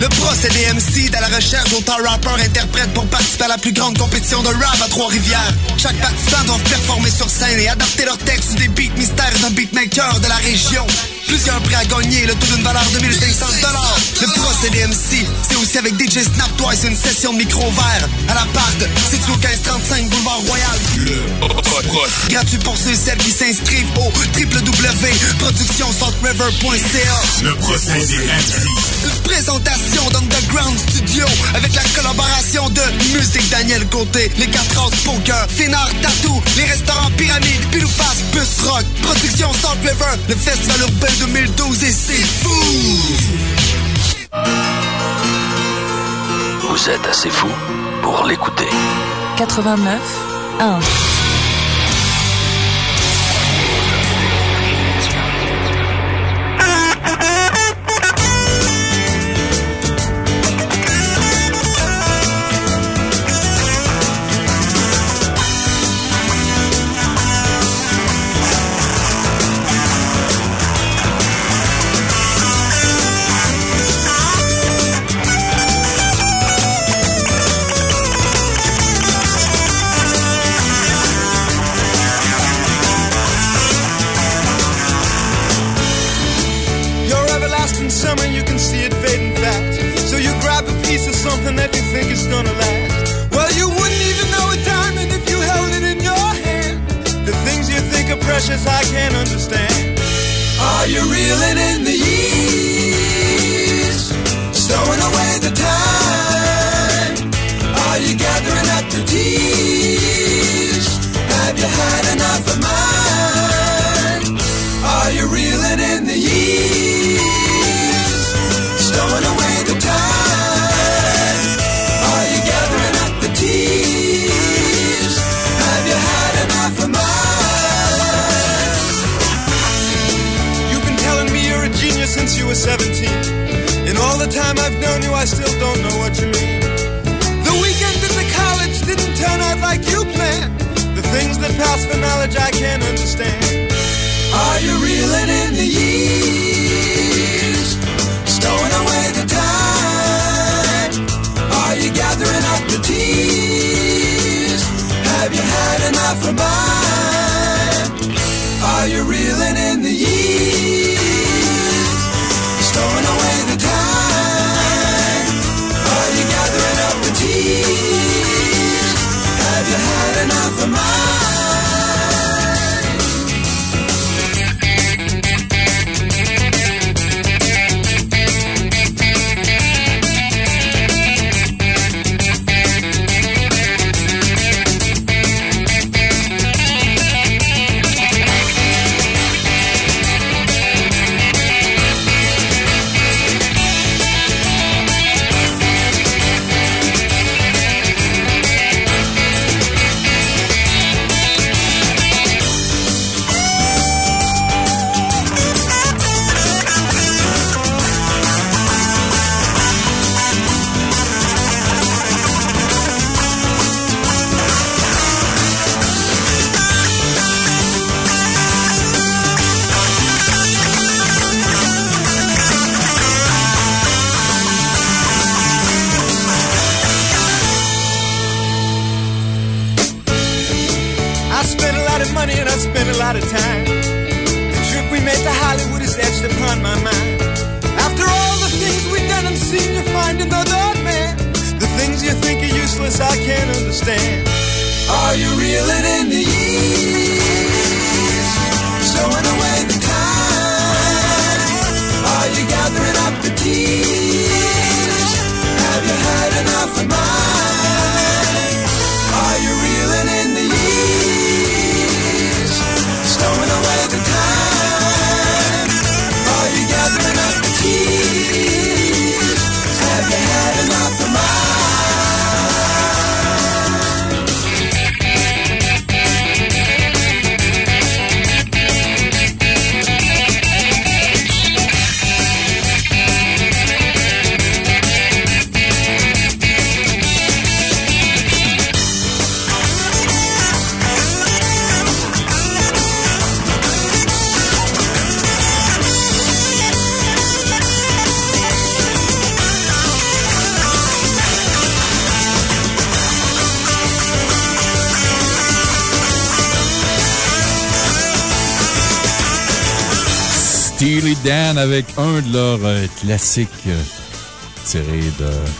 Le procédé MC à la recherche d'auteurs rappeurs interprètes pour participer à la plus grande compétition de rap à Trois-Rivières. Chaque participant doit performer sur scène et adapter leur texte des beats mystères d'un beatmaker de la région. Plusieurs prix à gagner, le tout d'une valeur de 1500 Le procédé MC, c'est aussi avec DJ Snap Twice une session de micro vert à la part de au 1535 Boulevard Royal. Gratuit pour ceux et celles qui s'inscrivent au www.productionsaltriver.ca. Le procédé MC. Une présentation d'Underground Studio avec la collaboration de Musique Daniel Côté, les 4 As Poker, Finard Tattoo, les restaurants Pyramide, Pilouface, Bus Rock, Production Salt River, le Festival Urbain 2012 et c'est fou! Vous êtes assez fou pour l'écouter. 89 1.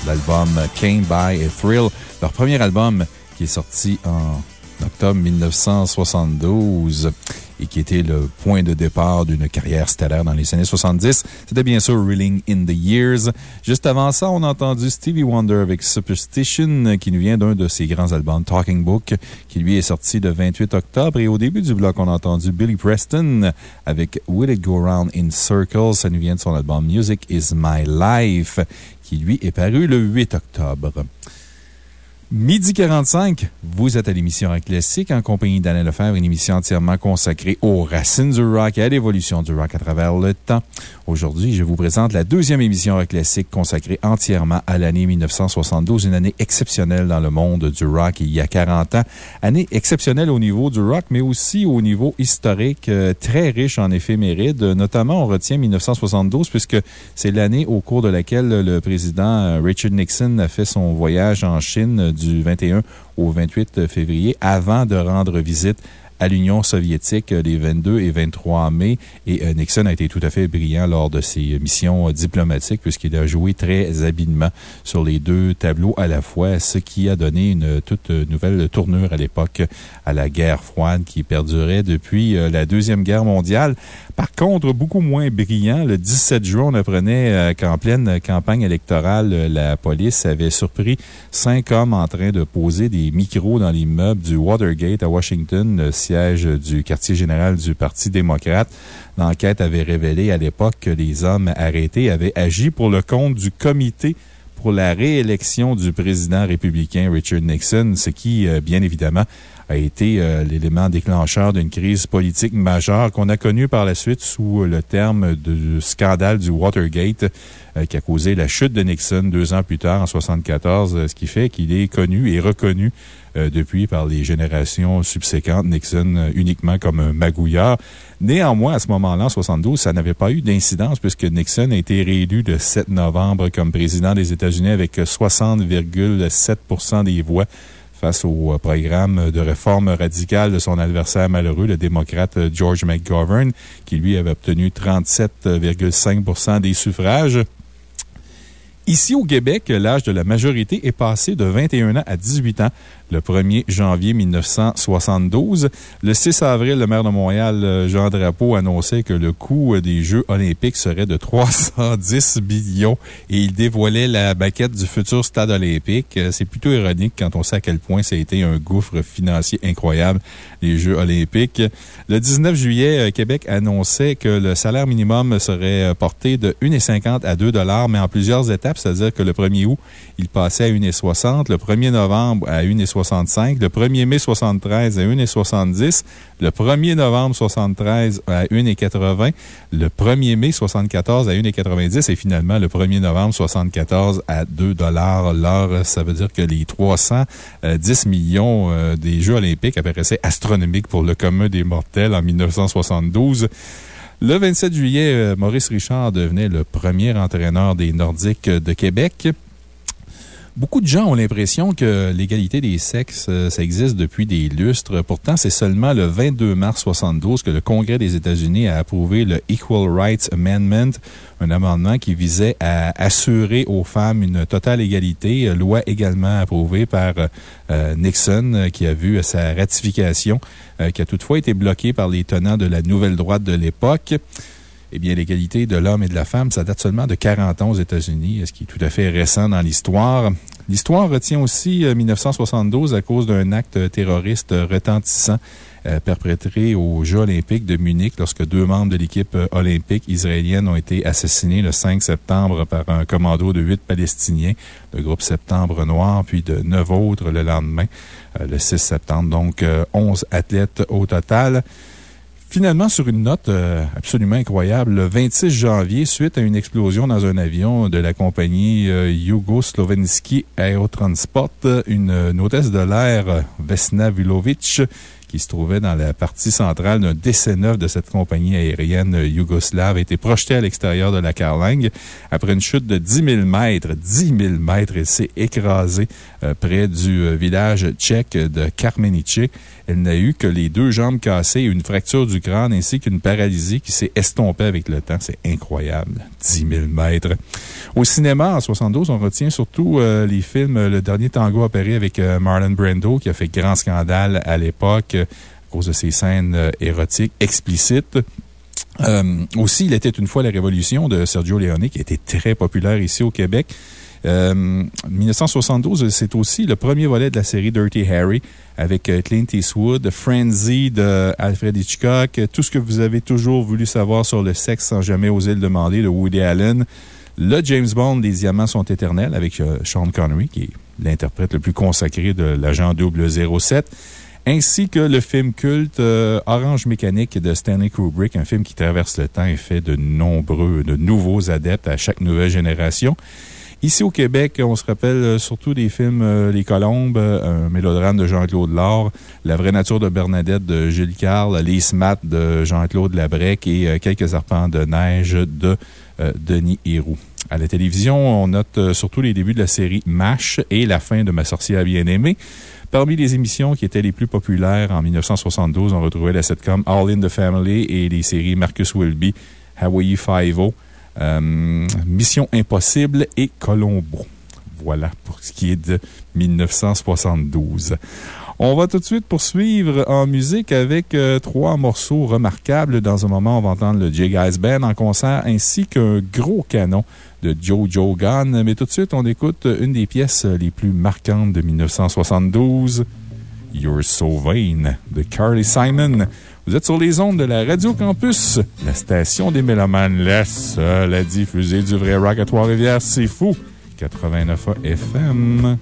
L'album Came by a Thrill, leur premier album qui est sorti en octobre 1972 et qui était le point de départ d'une carrière stellaire dans les années 70. C'était bien sûr Reeling in the Years. Juste avant ça, on a entendu Stevie Wonder avec Superstition, qui nous vient d'un de ses grands albums, Talking Book, qui lui est sorti le 28 octobre. Et au début du bloc, on a entendu Billy Preston avec Will It Go Round in Circles. Ça nous vient de son album Music is My Life, qui lui est paru le 8 octobre. Midi 45, vous êtes à l'émission Rock Classique en compagnie d'Alain Lefebvre, une émission entièrement consacrée aux racines du rock et à l'évolution du rock à travers le temps. Aujourd'hui, je vous présente la deuxième émission Rock Classique consacrée entièrement à l'année 1972, une année exceptionnelle dans le monde du rock il y a 40 ans. Année exceptionnelle au niveau du rock, mais aussi au niveau historique, euh, très riche en éphémérides. Notamment, on retient 1972 puisque c'est l'année au cours de laquelle le président euh, Richard Nixon a fait son voyage en Chine du 21 au 28 février avant de rendre visite à l'Union soviétique les 22 et 23 mai. Et euh, Nixon a été tout à fait brillant lors de ses missions diplomatiques puisqu'il a joué très habilement sur les deux tableaux à la fois, ce qui a donné une toute nouvelle tournure à l'époque à la guerre froide qui perdurait depuis euh, la Deuxième Guerre mondiale. Par contre, beaucoup moins brillant, le 17 juin, on apprenait euh, qu'en pleine campagne électorale, la police avait surpris cinq hommes en train de poser des micros dans l'immeuble du Watergate à Washington, siège du quartier général du Parti démocrate. L'enquête avait révélé à l'époque que les hommes arrêtés avaient agi pour le compte du comité pour la réélection du président républicain Richard Nixon, ce qui, euh, bien évidemment, a été euh, l'élément déclencheur d'une crise politique majeure qu'on a connue par la suite sous le terme de scandale du Watergate euh, qui a causé la chute de Nixon deux ans plus tard, en 1974, ce qui fait qu'il est connu et reconnu depuis par les générations subséquentes, Nixon uniquement comme un magouilleur. Néanmoins, à ce moment-là, en 72, ça n'avait pas eu d'incidence puisque Nixon a été réélu le 7 novembre comme président des États-Unis avec 60,7% des voix face au euh, programme de réforme radicale de son adversaire malheureux, le démocrate euh, George McGovern, qui lui avait obtenu 37,5% des suffrages. Ici au Québec, l'âge de la majorité est passé de 21 ans à 18 ans le 1er janvier 1972. Le 6 avril, le maire de Montréal, euh, Jean Drapeau, annonçait que le coût euh, des Jeux olympiques serait de 310 millions et il dévoilait la baquette du futur stade olympique. Euh, c'est plutôt ironique quand on sait à quel point ça a été un gouffre financier incroyable, les Jeux olympiques. Le 19 juillet, Québec annonçait que le salaire minimum serait porté de 1,50 à 2 mais en plusieurs étapes, c'est-à-dire que le 1er août, il passait à 1,60 le 1er novembre à 1,65 le 1er mai 73 à 1,70 le 1er novembre 73 à 1,80 le 1er mai 74 à 1,90 et finalement le 1er novembre 74 à 2 l'heure. Ça veut dire que les 310 millions euh, des Jeux olympiques apparaissaient astronomiques pour le commun des mortels en 1972. Le 27 juillet, euh, Maurice Richard devenait le premier entraîneur des Nordiques de Québec. Beaucoup de gens ont l'impression que l'égalité des sexes, euh, ça existe depuis des lustres. Pourtant, c'est seulement le 22 mars 72 que le Congrès des États-Unis a approuvé le Equal Rights Amendment, un amendement qui visait à assurer aux femmes une totale égalité, euh, loi également approuvée par euh, Nixon, qui a vu sa ratification, qui a toutefois été bloquée par les tenants de la nouvelle droite de l'époque. Eh bien, l'égalité de l'homme et de la femme, ça date seulement de 40 ans aux États-Unis, ce qui est tout à fait récent dans l'histoire. L'histoire retient aussi 1972 à cause d'un acte terroriste retentissant euh, perpétré aux Jeux olympiques de Munich lorsque deux membres de l'équipe olympique israélienne ont été assassinés le 5 septembre par un commando de huit Palestiniens, le groupe Septembre Noir, puis de neuf autres le lendemain, euh, le 6 septembre. Donc, 11 euh, athlètes au total. Finalement, sur une note euh, absolument incroyable, le 26 janvier, suite à une explosion dans un avion de la compagnie euh, Yugo-Slovensky Aerotransport, une, une hôtesse de l'air, Vesna Vulovic, qui se trouvait dans la partie centrale d'un DC-9 de cette compagnie aérienne yougoslave, a été projetée à l'extérieur de la carlingue. Après une chute de 10 000 mètres, 10 000 mètres, elle s'est écrasée euh, près du euh, village tchèque de Karmenice. Elle n'a eu que les deux jambes cassées, une fracture du crâne ainsi qu'une paralysie qui s'est estompée avec le temps. C'est incroyable. 10 000 mètres. Au cinéma, en 72, on retient surtout euh, les films Le Dernier Tango à Paris avec Marlon Brando, qui a fait grand scandale à l'époque à cause de ses scènes euh, érotiques explicites. Euh, aussi, Il était une fois la Révolution de Sergio Leone, qui été très populaire ici au Québec. 1972, euh, c'est aussi le premier volet de la série Dirty Harry avec Clint Eastwood, Frenzy de Alfred Hitchcock, tout ce que vous avez toujours voulu savoir sur le sexe sans jamais oser le demander de Woody Allen. Le James Bond, Les Diamants sont éternels avec Sean Connery, qui est l'interprète le plus consacré de l'agent 007 ainsi que le film culte euh, Orange Mécanique de Stanley Kubrick, un film qui traverse le temps et fait de nombreux, de nouveaux adeptes à chaque nouvelle génération. Ici au Québec, on se rappelle euh, surtout des films euh, Les Colombes, un mélodrame de Jean-Claude Laure, La vraie nature de Bernadette de Jules Carle, Les Smats de Jean-Claude Labrec et Quelques arpents de neige de Denis Héroux. À la télévision, on note surtout les débuts de la série MASH et la fin de Ma sorcière bien-aimée. Parmi les émissions qui étaient les plus populaires en 1972, on retrouvait la sitcom All in the Family et les séries Marcus Wilby, Hawaii Five-O, euh, Mission Impossible et Colombo. Voilà pour ce qui est de 1972. On va tout de suite poursuivre en musique avec euh, trois morceaux remarquables. Dans un moment, on va entendre le J. Guys Band en concert ainsi qu'un gros canon de Joe Gunn. Mais tout de suite, on écoute une des pièces les plus marquantes de 1972, You're So Vain de Carly Simon. Vous êtes sur les ondes de la Radio Campus, la station des Mélomanes, la seule à diffuser du vrai rock à Trois-Rivières. C'est fou! 89 FM.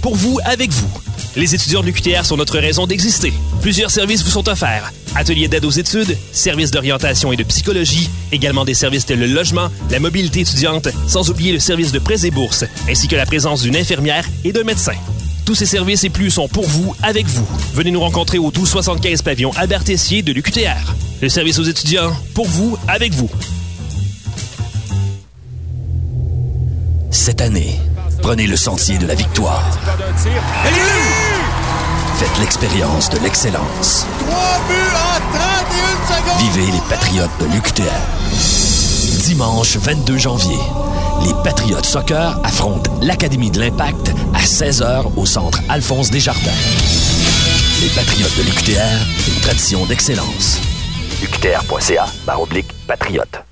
Pour vous, avec vous. Les étudiants de l'UQTR sont notre raison d'exister. Plusieurs services vous sont offerts. Ateliers d'aide aux études, services d'orientation et de psychologie, également des services tels le logement, la mobilité étudiante, sans oublier le service de prêts et bourses, ainsi que la présence d'une infirmière et d'un médecin. Tous ces services et plus sont pour vous, avec vous. Venez nous rencontrer au 1275 pavillon Albert-Tessier de l'UQTR. Le service aux étudiants, pour vous, avec vous. Cette année, prenez le sentier de la victoire. Faites l'expérience de l'excellence. Vivez les Patriotes de l'UQTR. Dimanche 22 janvier, les Patriotes Soccer affrontent l'Académie de l'Impact à 16h au centre Alphonse Desjardins. Les Patriotes de l'UQTR, une tradition d'excellence. UQTR.ca, oblique patriote.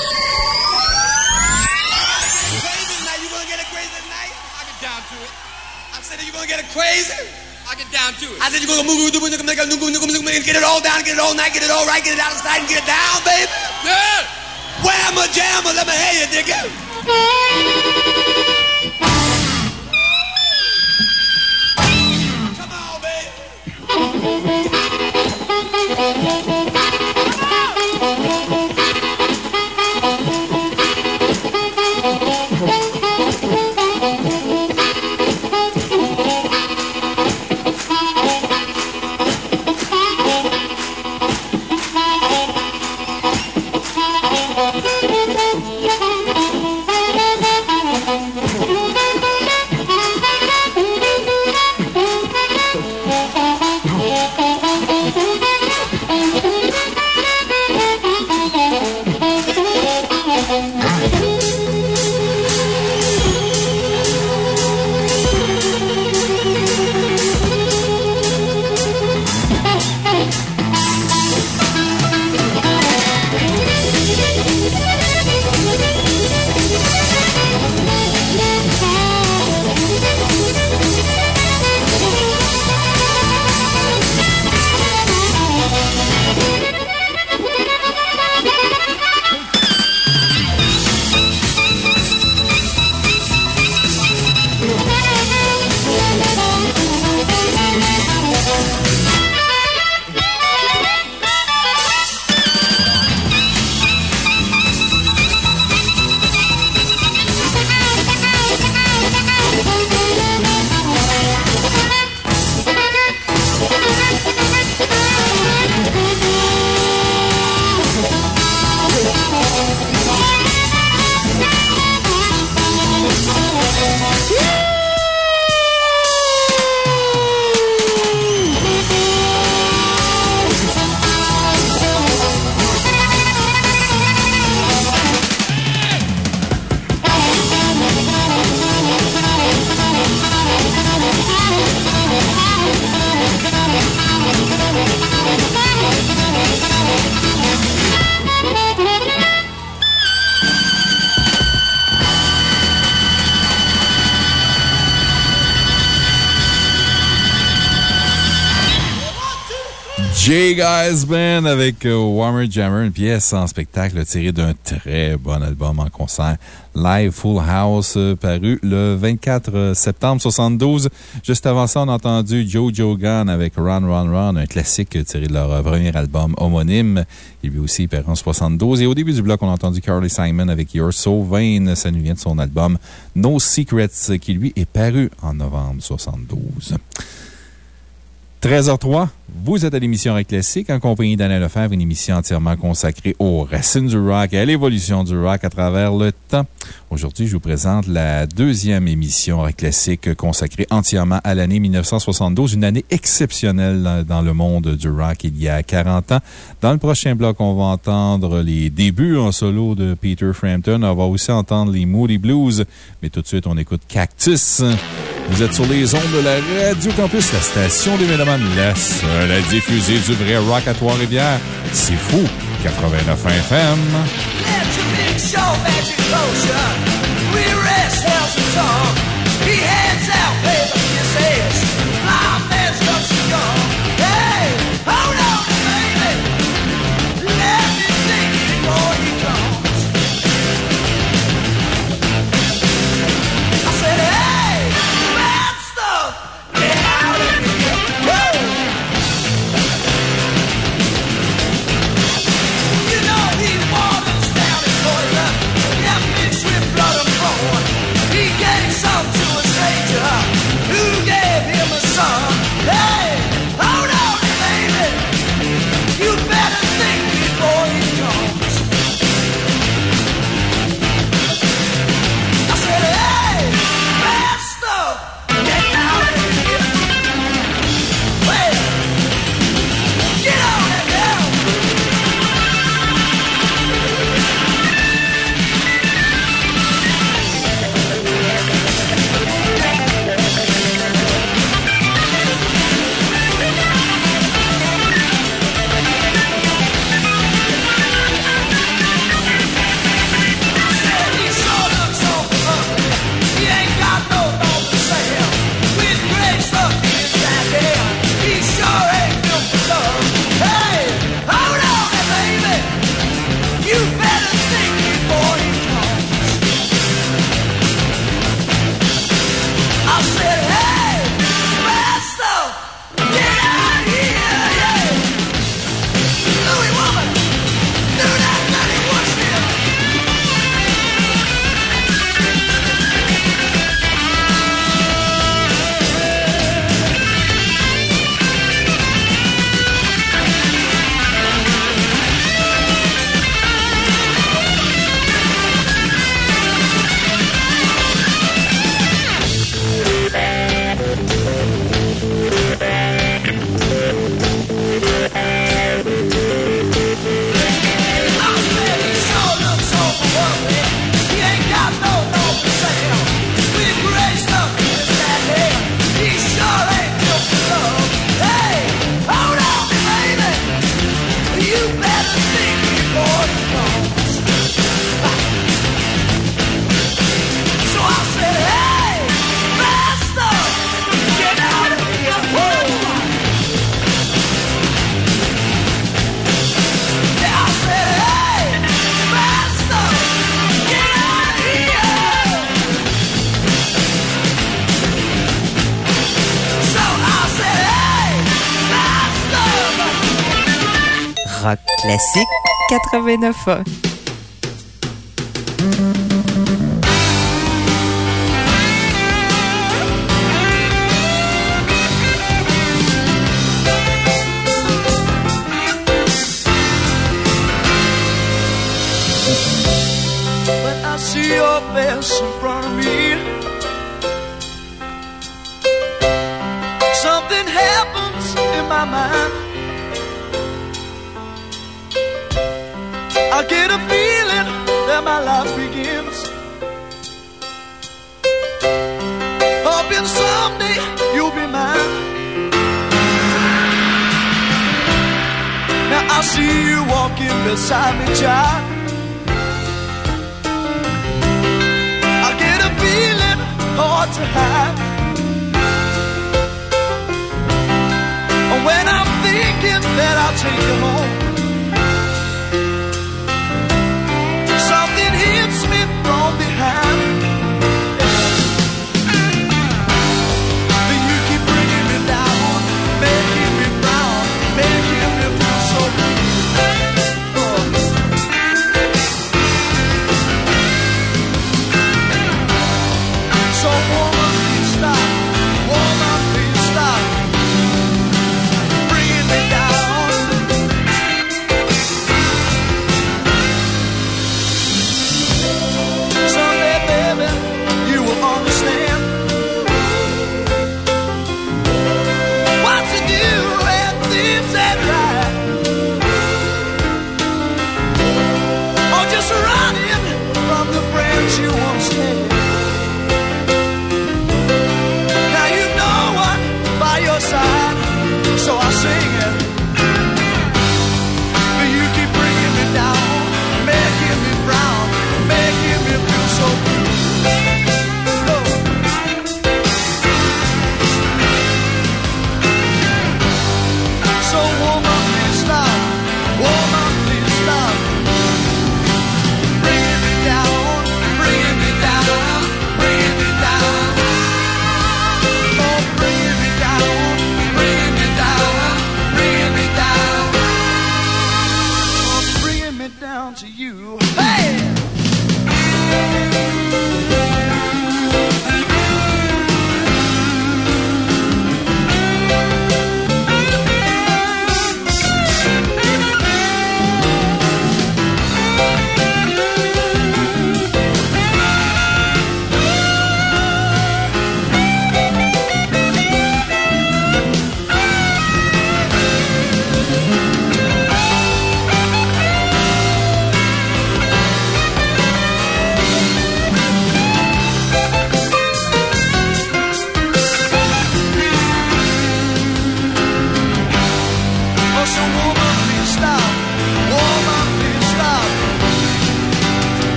get it crazy. I get down to it. I said, you're going to move, move, move, move, move, move, move, move, get it all down, get it all night, get it all right, get it out of sight, and get it down, baby. Yeah. Whamma jamma, let me hear you, nigga. Guys Band avec euh, Warmer Jammer, une pièce en spectacle tirée d'un très bon album en concert. Live Full House, euh, paru le 24 septembre 72. Juste avant ça, on a entendu Joe Gun avec Run Run Run, un classique tiré de leur premier album homonyme. Il lui aussi paru en 72. Et au début du bloc, on a entendu Carly Simon avec You're So Vain. Ça nous vient de son album No Secrets, qui lui est paru en novembre 72. 13h03, vous êtes à l'émission Rock Classique en compagnie d'Alain Lefebvre, une émission entièrement consacrée aux racines du rock et à l'évolution du rock à travers le temps. Aujourd'hui, je vous présente la deuxième émission Classique consacrée entièrement à l'année 1972, une année exceptionnelle dans, dans le monde du rock il y a 40 ans. Dans le prochain bloc, on va entendre les débuts en solo de Peter Frampton. On va aussi entendre les Moody Blues. Mais tout de suite, on écoute Cactus. Vous êtes sur les ondes de la Radio Campus, la station des Mélomanes, la seule à diffuser du vrai rock à Trois-Rivières. C'est fou! 89 FM. Show magic potion. We rest hell's a song. He hands out classique 89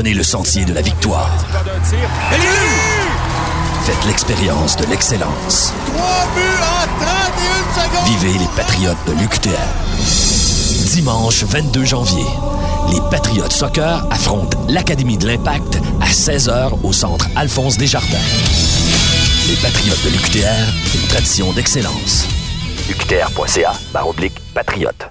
prenez le sentier de la victoire. Faites l'expérience de l'excellence. 3 buts en 31 secondes! Vivez les Patriotes de l'UQTR. Dimanche 22 janvier, les Patriotes Soccer affrontent l'Académie de l'Impact à 16h au centre Alphonse Desjardins. Les Patriotes de l'UQTR, une tradition d'excellence. UQTR.ca, barre oblique, patriote.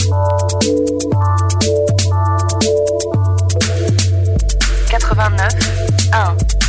89 1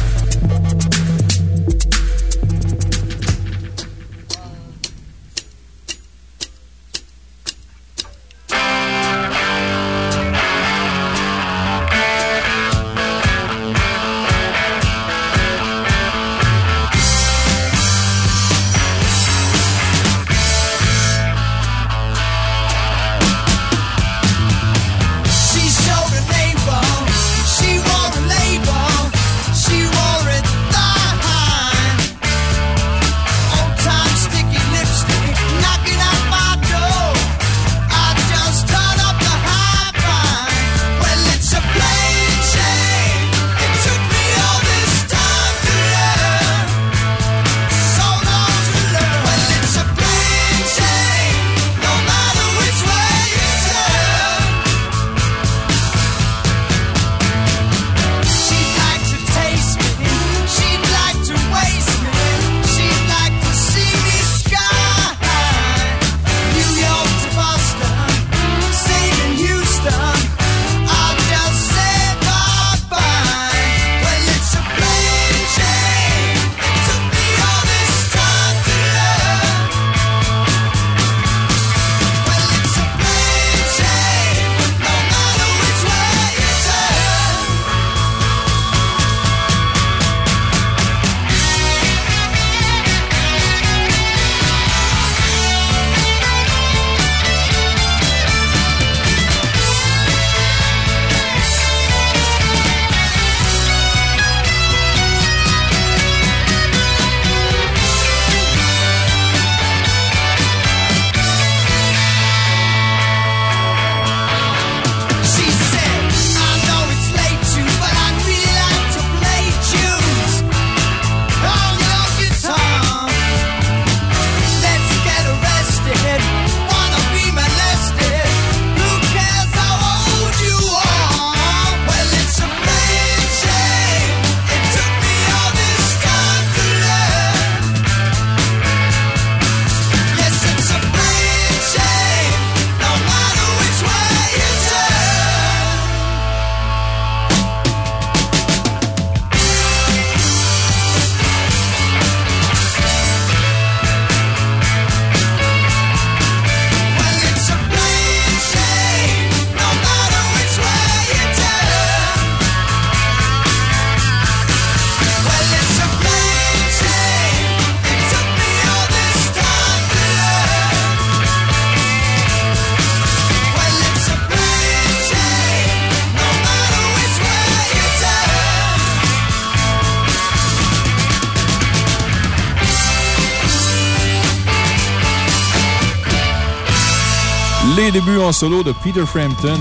solo de Peter Frampton.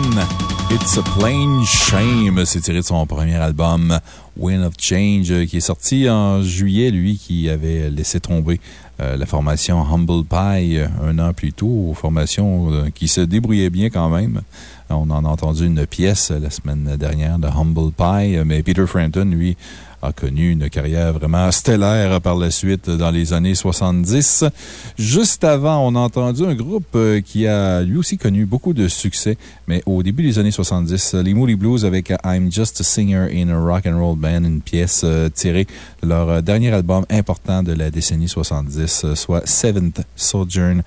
It's a Plain Shame. C'est tiré de son premier album, Wind of Change, qui est sorti en juillet, lui qui avait laissé tomber euh, la formation Humble Pie euh, un an plus tôt, formation euh, qui se débrouillait bien quand même. On en a entendu une pièce la semaine dernière de Humble Pie, mais Peter Frampton, lui, a connu une carrière vraiment stellaire par la suite dans les années 70. Juste avant, on a entendu un groupe euh, qui a lui aussi connu beaucoup de succès, mais au début des années 70, les Moody Blues avec I'm Just a Singer in a Rock and Roll Band, une pièce euh, tirée de leur euh, dernier album important de la décennie 70, soit Seventh Sojourn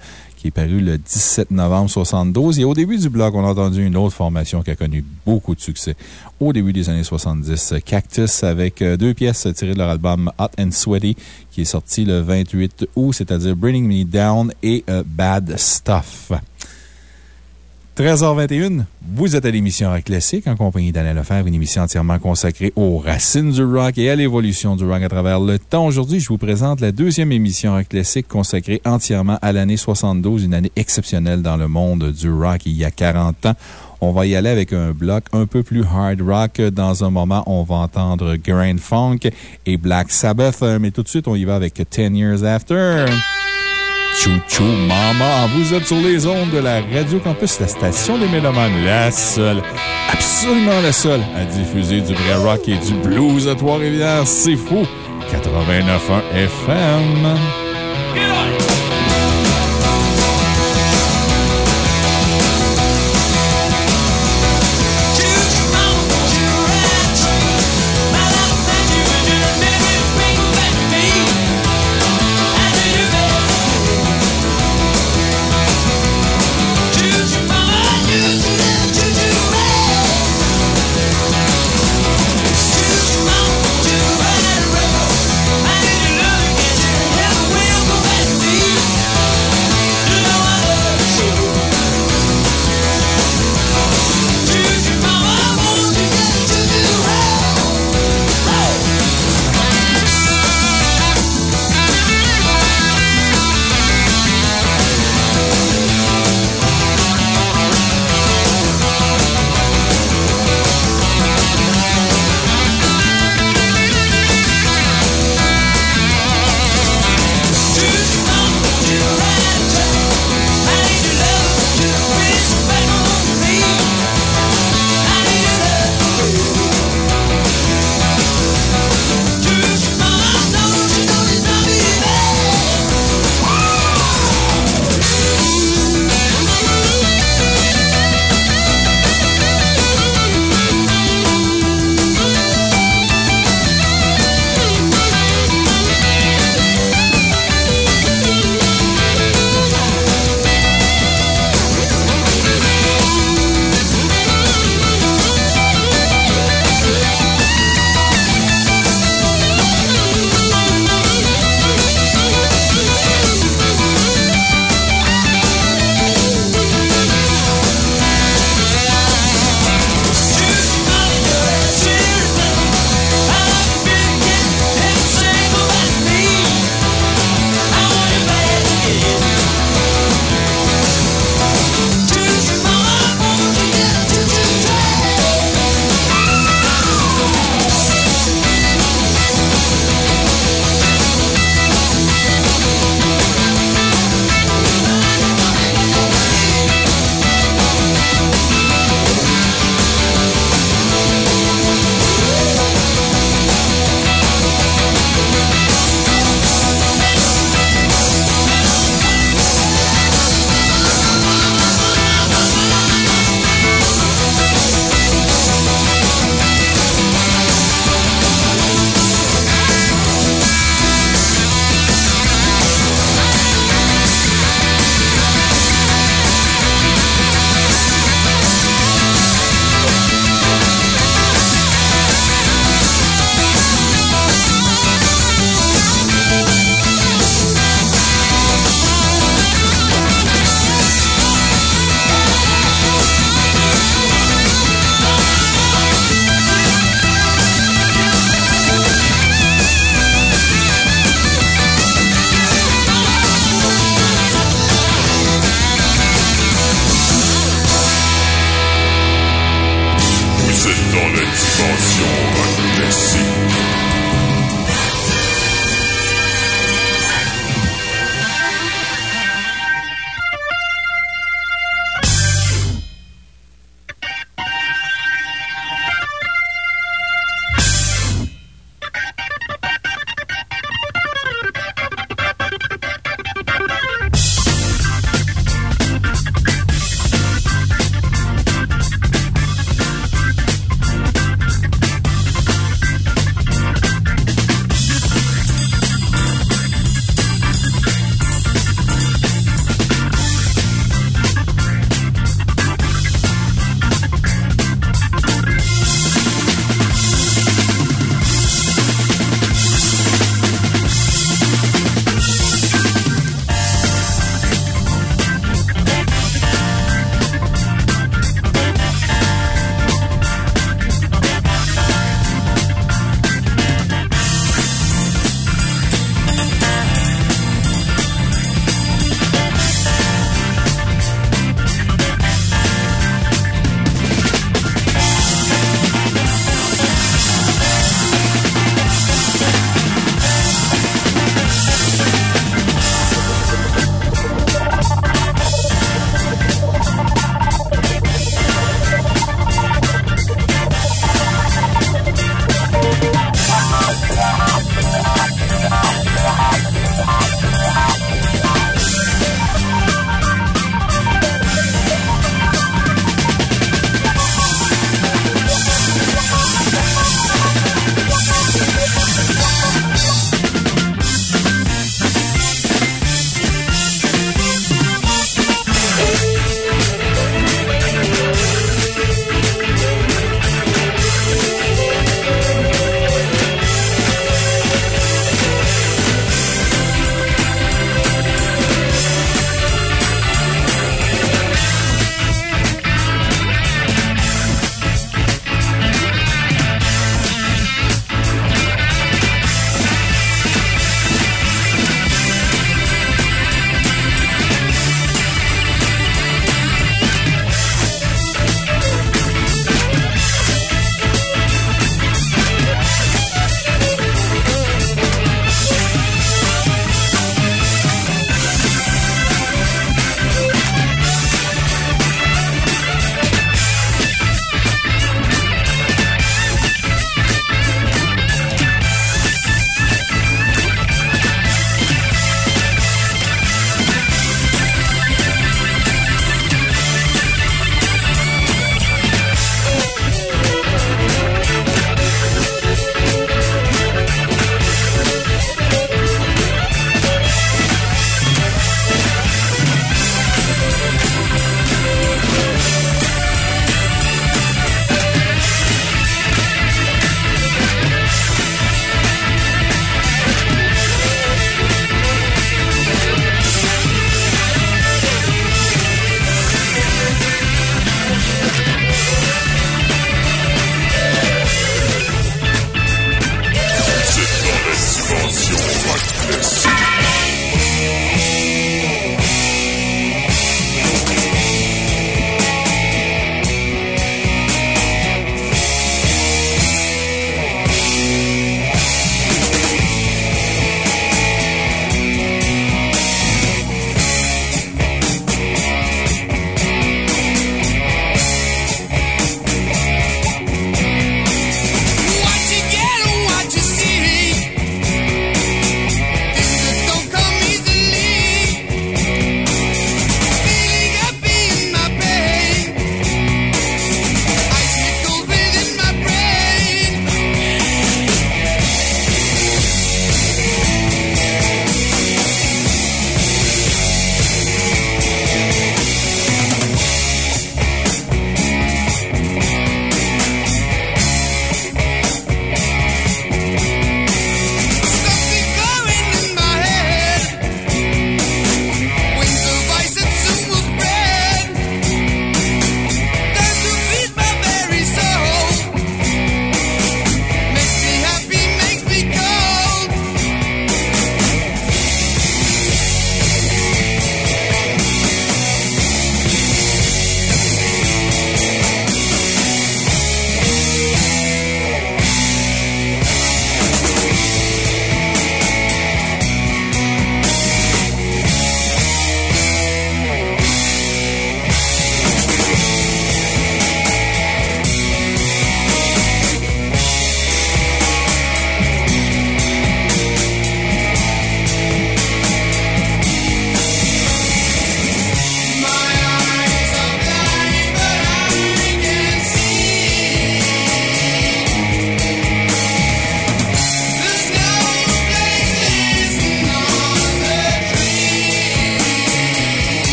qui est paru le 17 novembre 72. Et au début du bloc, on a entendu une autre formation qui a connu beaucoup de succès au début des années 70. Cactus avec euh, deux pièces tirées de leur album Hot and Sweaty qui est sorti le 28 août, c'est-à-dire Bringing Me Down et euh, Bad Stuff. 13h21, vous êtes à l'émission Rock Classique en compagnie d'Alain Lefebvre, une émission entièrement consacrée aux racines du rock et à l'évolution du rock à travers le temps. Aujourd'hui, je vous présente la deuxième émission Rock Classique consacrée entièrement à l'année 72, une année exceptionnelle dans le monde du rock il y a 40 ans. On va y aller avec un bloc un peu plus hard rock. Dans un moment, on va entendre Grand Funk et Black Sabbath, mais tout de suite, on y va avec 10 Years After. Chou Chou Mama, vous êtes sur les ondes de la Radio Campus, la station des Mélomanes, la seule, absolument la seule à diffuser du vrai rock et du blues à Trois-Rivières. C'est fou! 89.1 FM.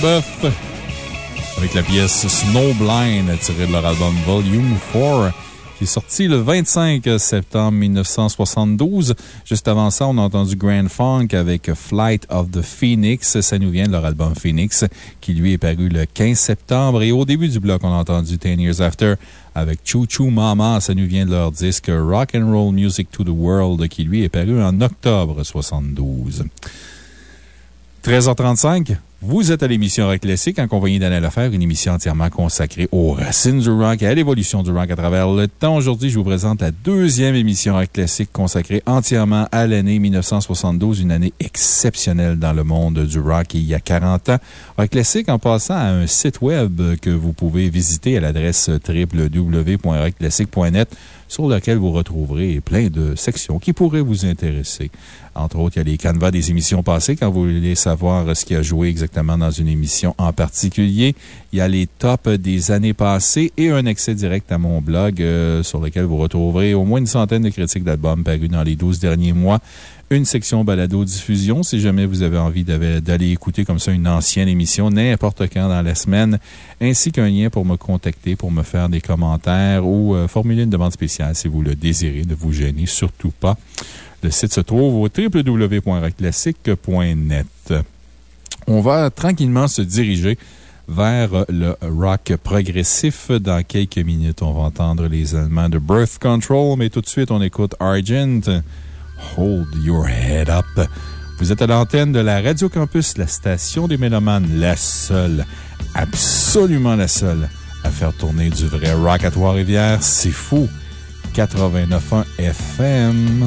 Sabbath avec la pièce Snowblind tirée de leur album Volume 4 qui est sorti le 25 septembre 1972. Juste avant ça, on a entendu Grand Funk avec Flight of the Phoenix. Ça nous vient de leur album Phoenix, qui lui est paru le 15 septembre. Et au début du bloc, on a entendu Ten Years After avec Choo Choo Mama. Ça nous vient de leur disque Rock and Roll Music to the World, qui lui est paru en octobre 72. 13h35, vous êtes à l'émission Rock Classique en compagnie d'Anna Lefer, une émission entièrement consacrée aux racines du rock et à l'évolution du rock à travers le temps. Aujourd'hui, je vous présente la deuxième émission Rock Classique consacrée entièrement à l'année 1972, une année exceptionnelle dans le monde du rock il y a 40 ans. Rock Classique en passant à un site web que vous pouvez visiter à l'adresse www.rockclassique.net sur lequel vous retrouverez plein de sections qui pourraient vous intéresser. Entre autres, il y a les canevas des émissions passées quand vous voulez savoir ce qui a joué exactement dans une émission en particulier. Il y a les tops des années passées et un accès direct à mon blog euh, sur lequel vous retrouverez au moins une centaine de critiques d'albums parus dans les 12 derniers mois une section balado-diffusion si jamais vous avez envie d'aller écouter comme ça une ancienne émission n'importe quand dans la semaine, ainsi qu'un lien pour me contacter, pour me faire des commentaires ou euh, formuler une demande spéciale si vous le désirez. Ne vous gênez surtout pas. Le site se trouve au www.rockclassique.net. On va tranquillement se diriger vers le rock progressif. Dans quelques minutes, on va entendre les Allemands de Birth Control, mais tout de suite, on écoute Argent. Hold your head up. Vous êtes à l'antenne de la Radio Campus, la station des Mélomanes, la seule, absolument la seule, à faire tourner du vrai rock à Trois-Rivières. C'est fou. 89.1 FM.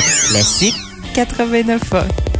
Classique 89 ans.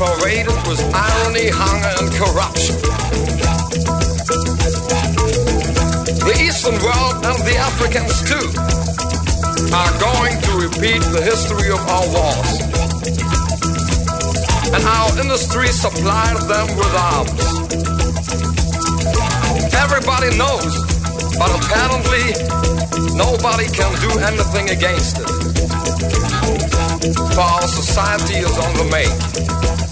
Paraded with irony, hunger, and corruption. The Eastern world and the Africans too are going to repeat the history of our wars. And our industry supplied them with arms. Everybody knows, but apparently nobody can do anything against it for our society is on the make.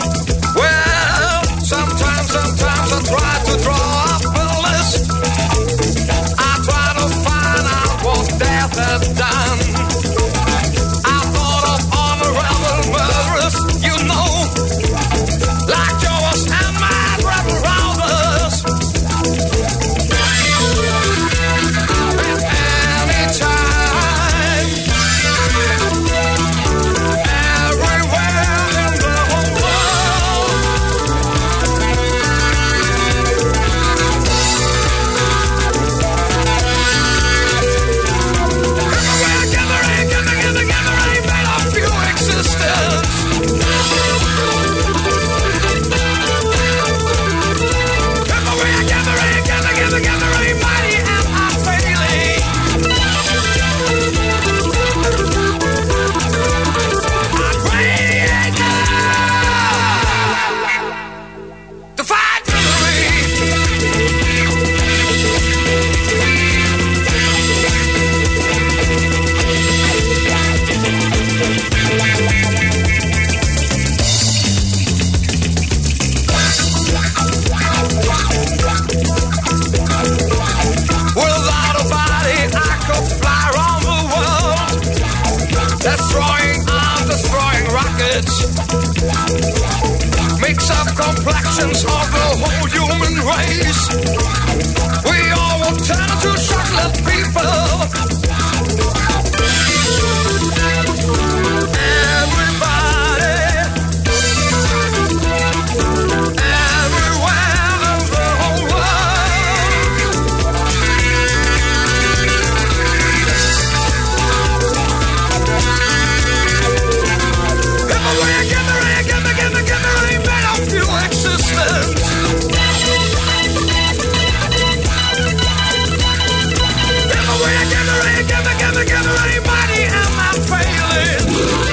Sometimes, sometimes I try to draw ways. together anybody Am I failing?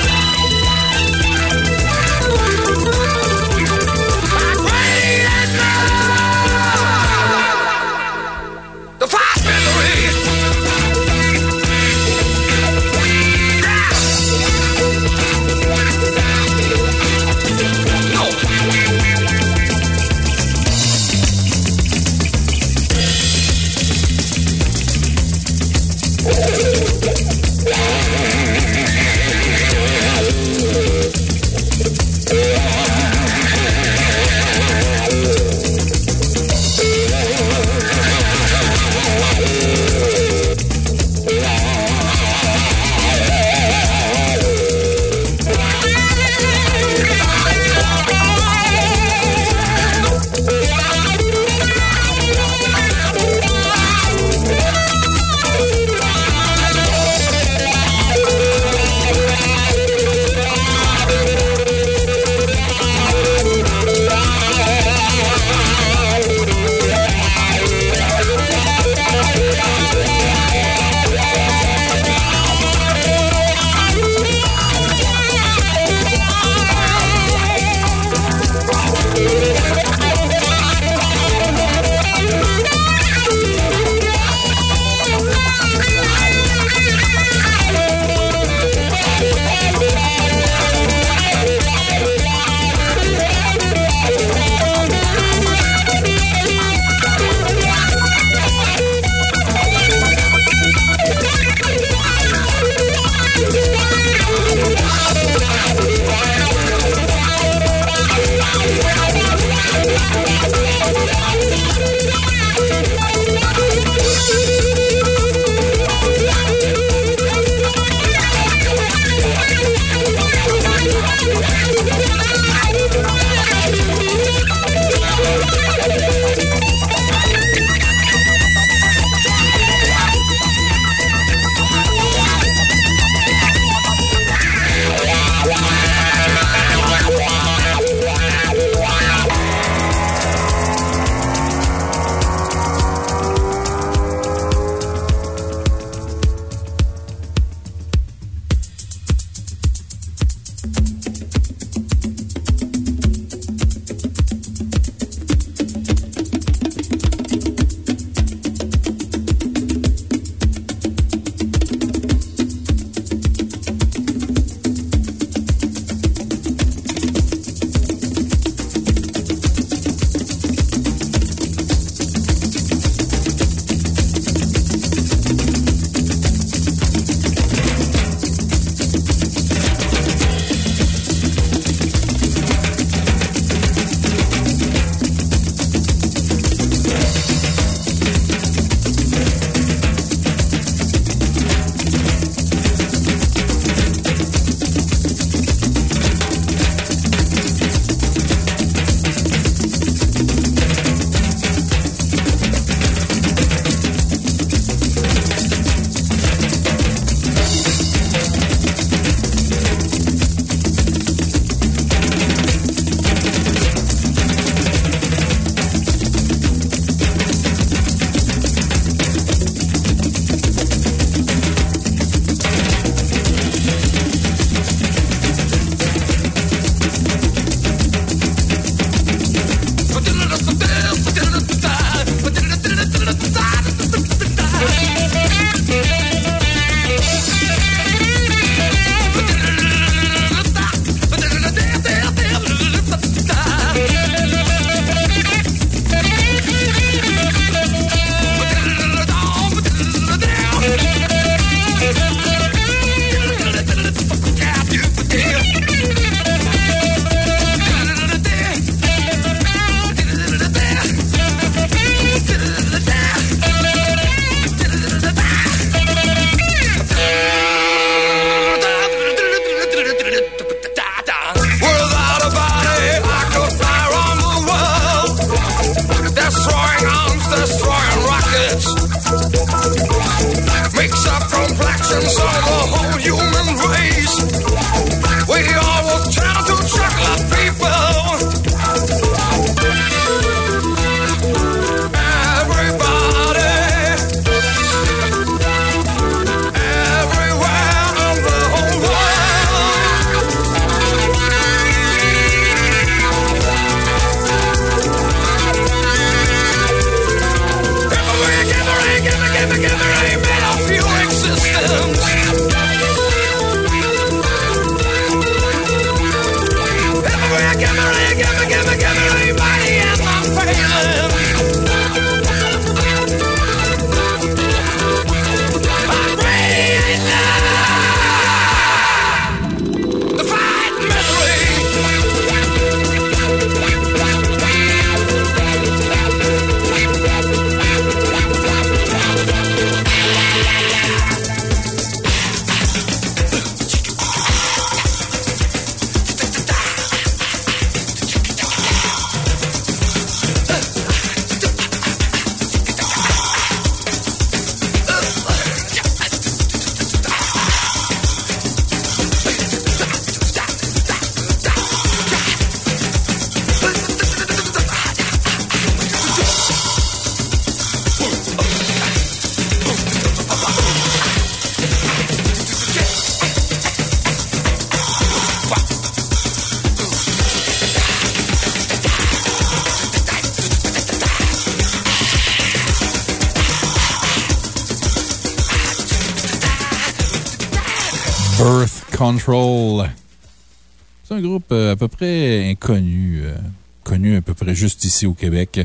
Ici au Québec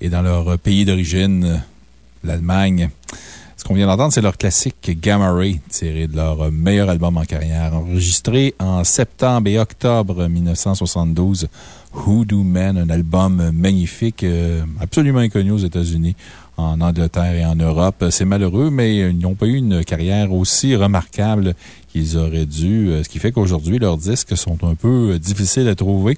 et dans leur pays d'origine, l'Allemagne. Ce qu'on vient d'entendre, c'est leur classique Gamma Ray, tiré de leur meilleur album en carrière, enregistré en septembre et octobre 1972. Hoodoo Man, un album magnifique, euh, absolument inconnu aux États-Unis, en Angleterre et en Europe. C'est malheureux, mais ils n'ont pas eu une carrière aussi remarquable qu'ils auraient dû, euh, ce qui fait qu'aujourd'hui, leurs disques sont un peu difficiles à trouver.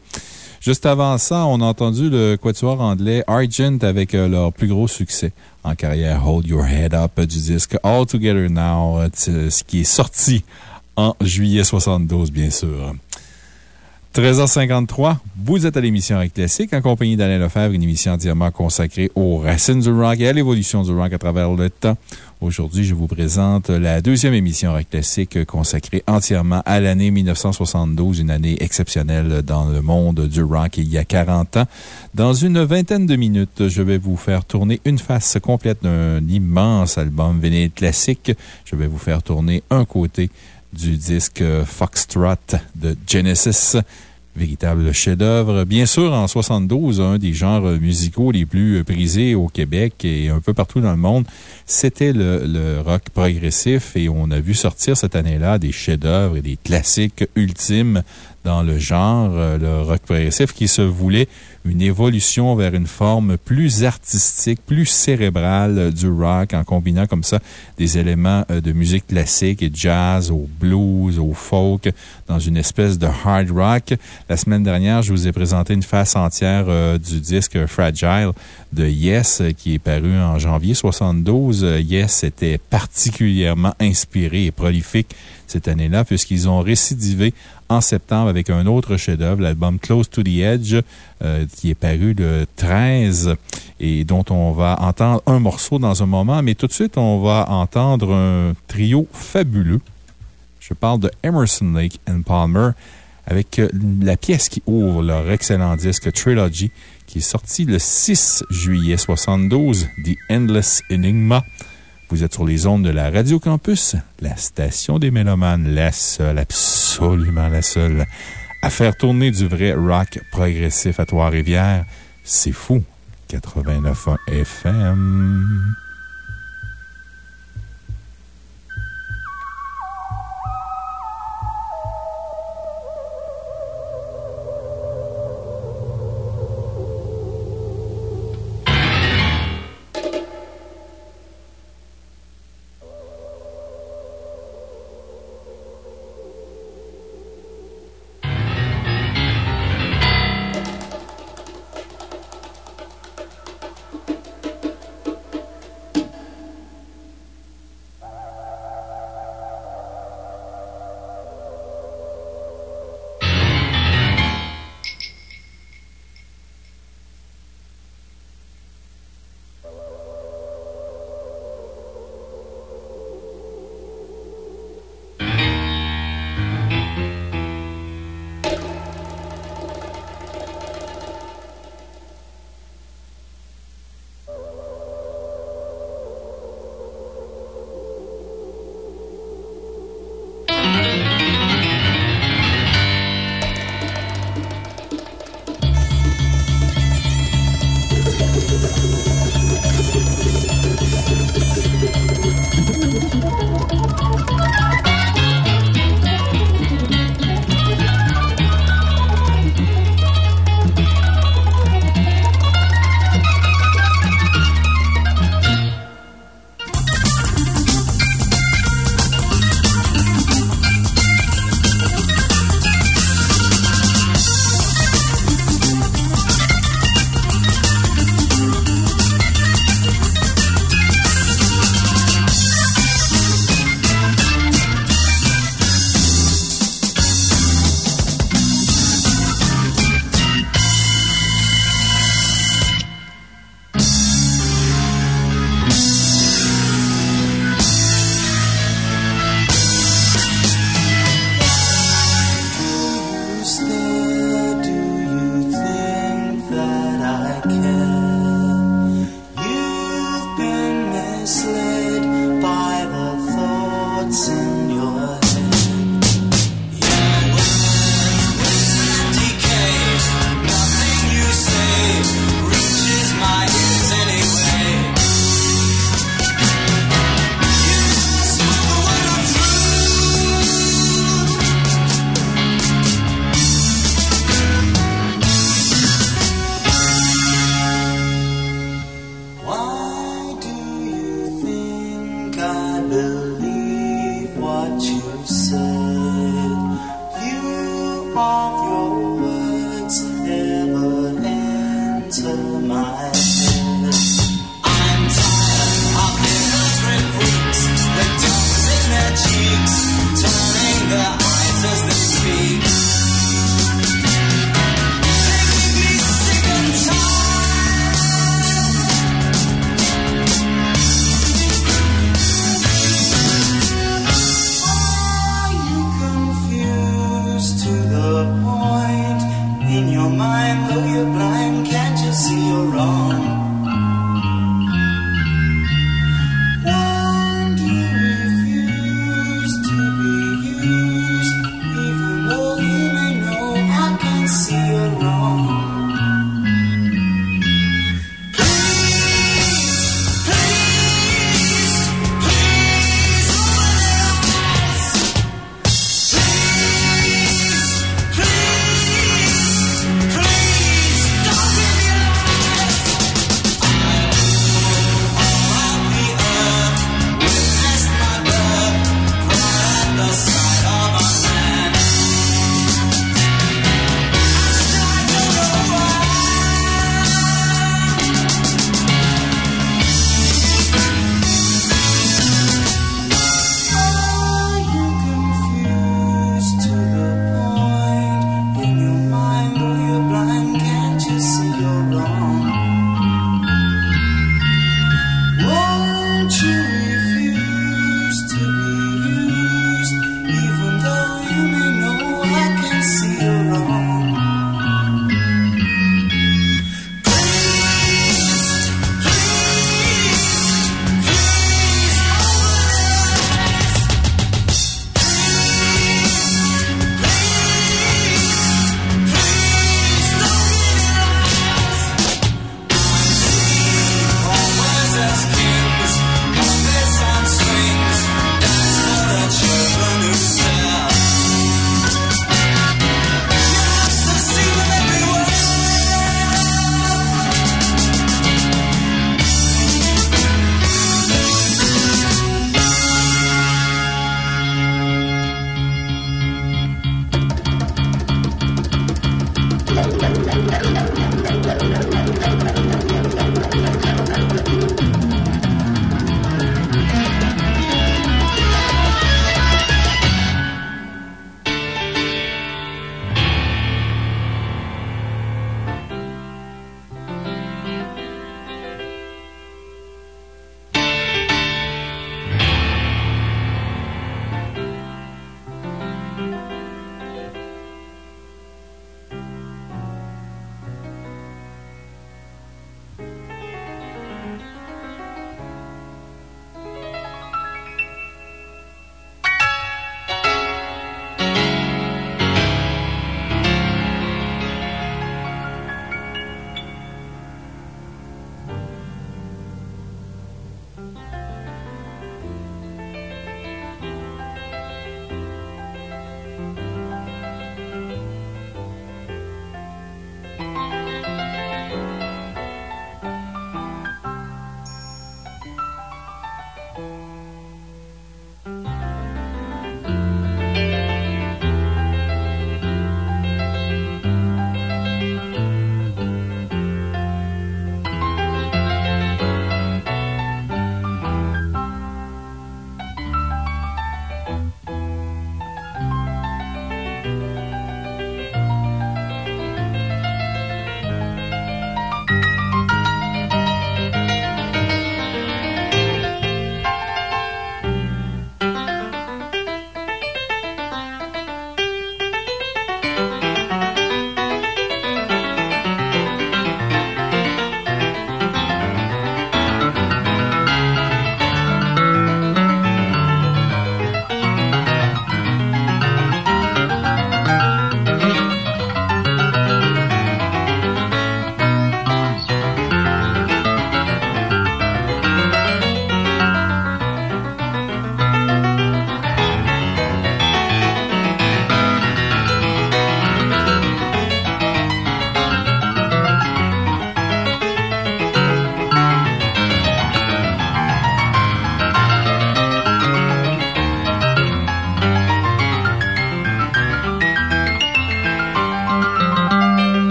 Juste avant ça, on a entendu le quatuor anglais Argent avec euh, leur plus gros succès en carrière, Hold Your Head Up du disque All Together Now, euh, ce qui est sorti en juillet 72, bien sûr. 13h53, vous êtes à l'émission Rock Classique en compagnie d'Alain Lefebvre, une émission entièrement consacrée aux racines du rock et à l'évolution du rock à travers le temps. Aujourd'hui, je vous présente la deuxième émission Rock Classique consacrée entièrement à l'année 1972, une année exceptionnelle dans le monde du rock il y a 40 ans. Dans une vingtaine de minutes, je vais vous faire tourner une face complète d'un immense album vinyle classique. Je vais vous faire tourner un côté du disque Foxtrot de Genesis. Véritable chef-d'œuvre. Bien sûr, en 72, un des genres musicaux les plus prisés au Québec et un peu partout dans le monde, c'était le, le rock progressif et on a vu sortir cette année-là des chefs-d'œuvre et des classiques ultimes dans le genre, euh, le rock progressif qui se voulait une évolution vers une forme plus artistique, plus cérébrale euh, du rock en combinant comme ça des éléments euh, de musique classique et jazz au blues, au folk, dans une espèce de hard rock. La semaine dernière, je vous ai présenté une face entière euh, du disque Fragile de Yes qui est paru en janvier 72. Euh, Yes était particulièrement inspiré et prolifique cette année-là, puisqu'ils ont récidivé en septembre avec un autre chef-d'œuvre, l'album Close to the Edge, euh, qui est paru le 13 et dont on va entendre un morceau dans un moment. Mais tout de suite, on va entendre un trio fabuleux. Je parle de Emerson Lake and Palmer avec euh, la pièce qui ouvre leur excellent disque Trilogy qui est sorti le 6 juillet 72, The Endless Enigma. Vous êtes sur les ondes de la Radio Campus, la station des Mélomanes, la seule, absolument la seule, à faire tourner du vrai rock progressif à Trois-Rivières. C'est fou. 89.1 FM.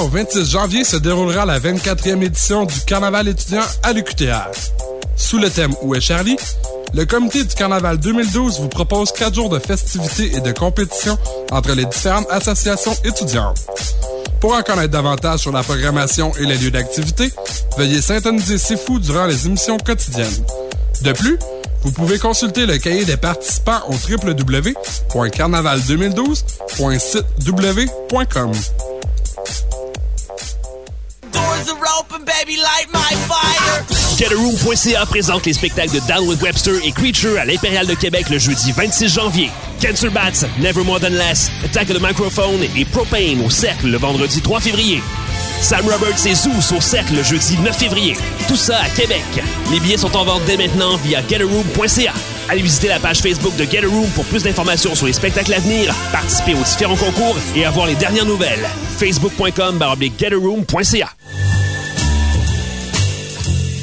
Au 26 janvier se déroulera la 24e édition du Carnaval étudiant à l'UQTR. Sous le thème Où est Charlie? Le comité du Carnaval 2012 vous propose quatre jours de festivités et de compétitions entre les différentes associations étudiantes. Pour en connaître davantage sur la programmation et les lieux d'activité, veuillez syntoniser C'est Fou durant les émissions quotidiennes. De plus, vous pouvez consulter le cahier des participants au www.carnaval2012.sitew.com. fire. Getaroom.ca présente les spectacles de Downwood Webster et Creature à l'Impérial de Québec le jeudi 26 janvier. Cancer Bats, Never More Than Less, Attack the Microphone et Propane au Cercle le vendredi 3 février. Sam Roberts et Zeus au Cercle le jeudi 9 février. Tout ça à Québec. Les billets sont en vente dès maintenant via getaroom.ca. Allez visiter la page Facebook de Getaroom pour plus d'informations sur les spectacles à venir, participer aux différents concours et avoir les dernières nouvelles. facebook.com getaroom.ca.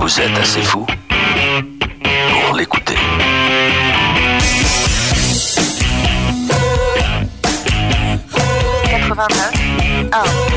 Vous êtes assez fou pour l'écouter. A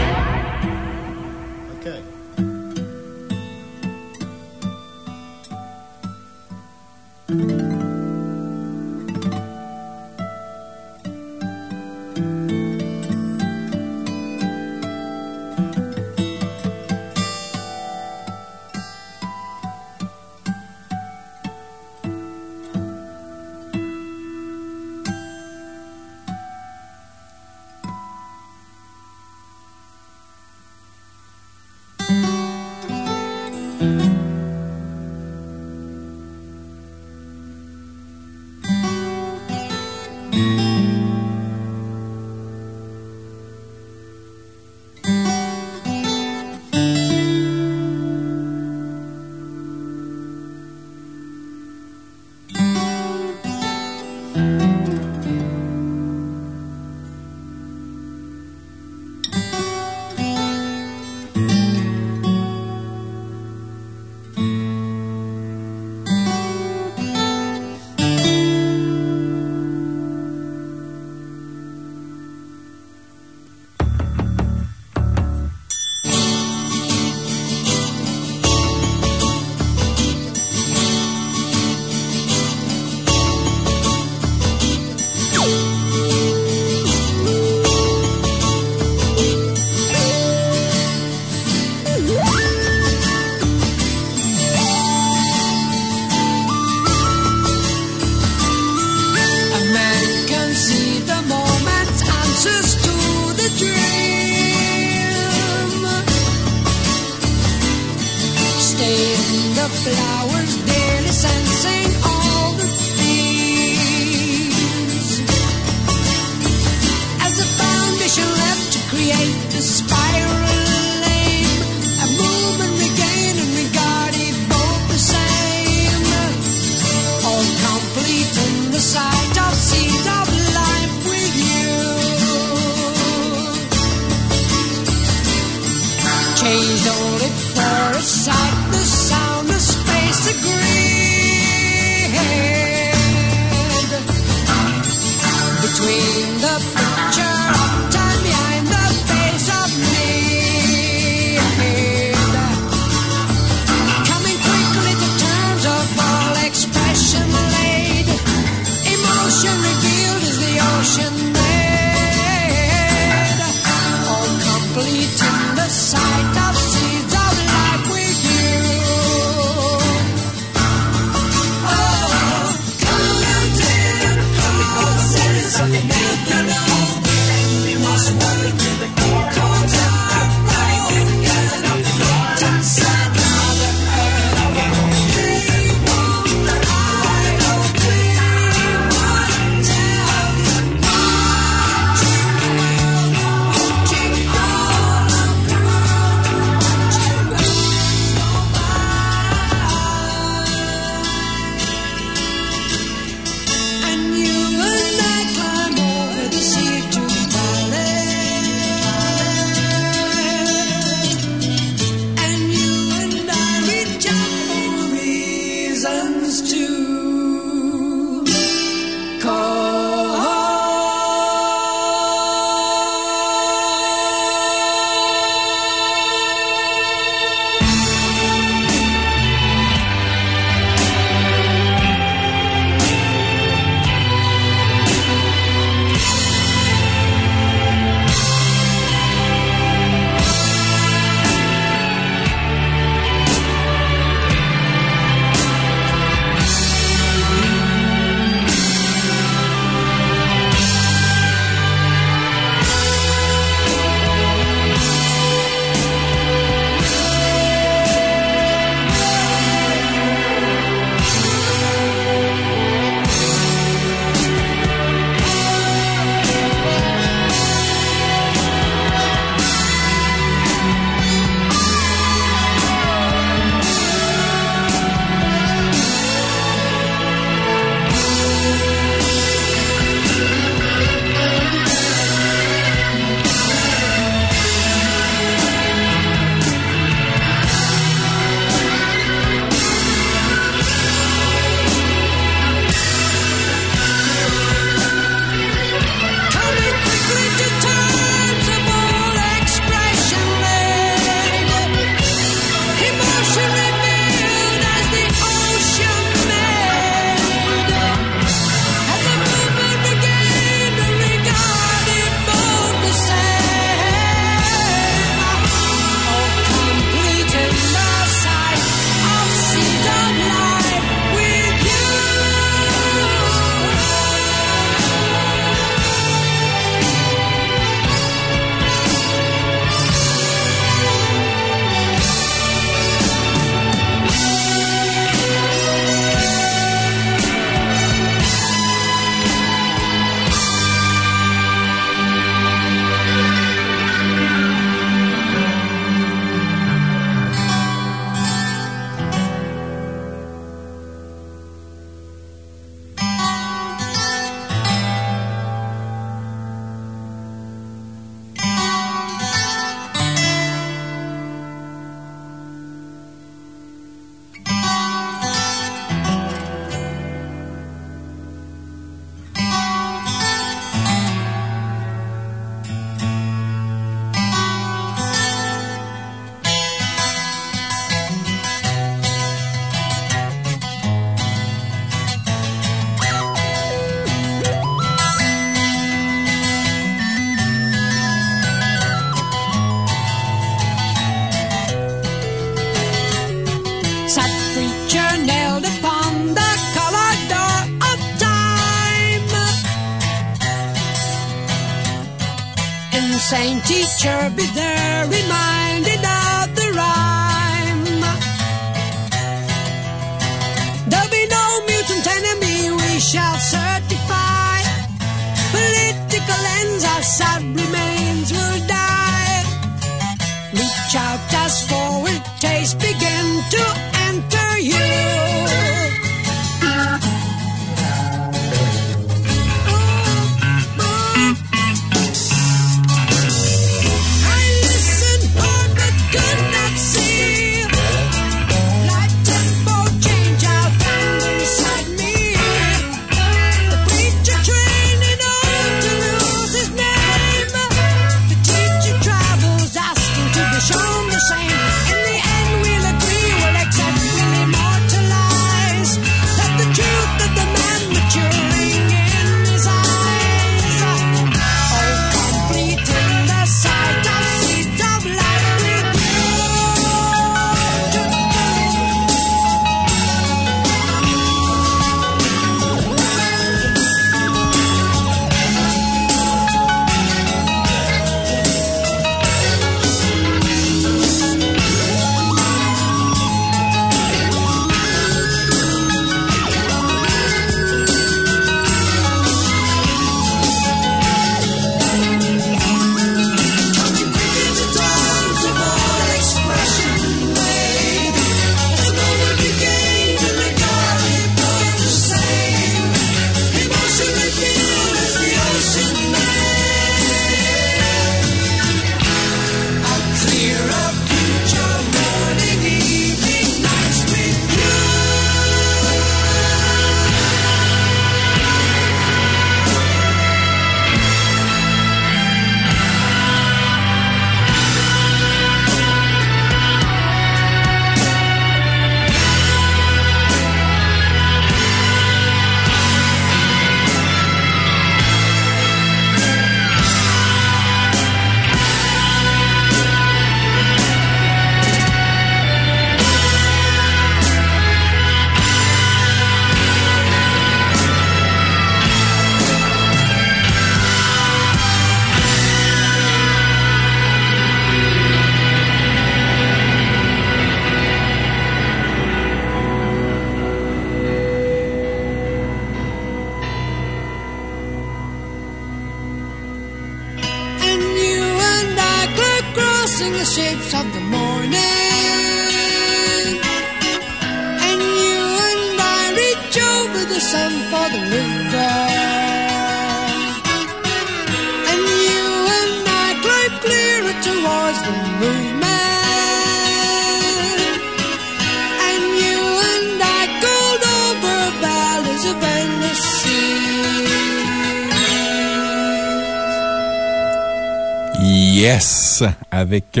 Avec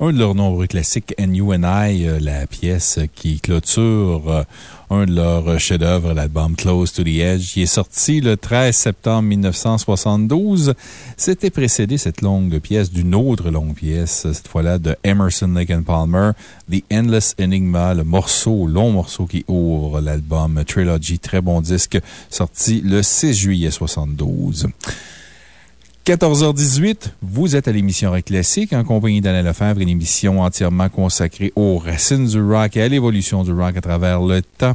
un de leurs nombreux classiques, And You and I, euh, la pièce qui clôture euh, un de leurs chefs-d'œuvre, l'album Close to the Edge, qui est sorti le 13 septembre 1972. C'était précédé, cette longue pièce, d'une autre longue pièce, cette fois-là de Emerson, Lake and Palmer, The Endless Enigma, le morceau, long morceau qui ouvre l'album Trilogy. Très bon disque, sorti le 6 juillet 72. 14h18, vous êtes à l'émission Rock Classique en compagnie d'Alain Lefebvre, une émission entièrement consacrée aux racines du rock et à l'évolution du rock à travers le temps.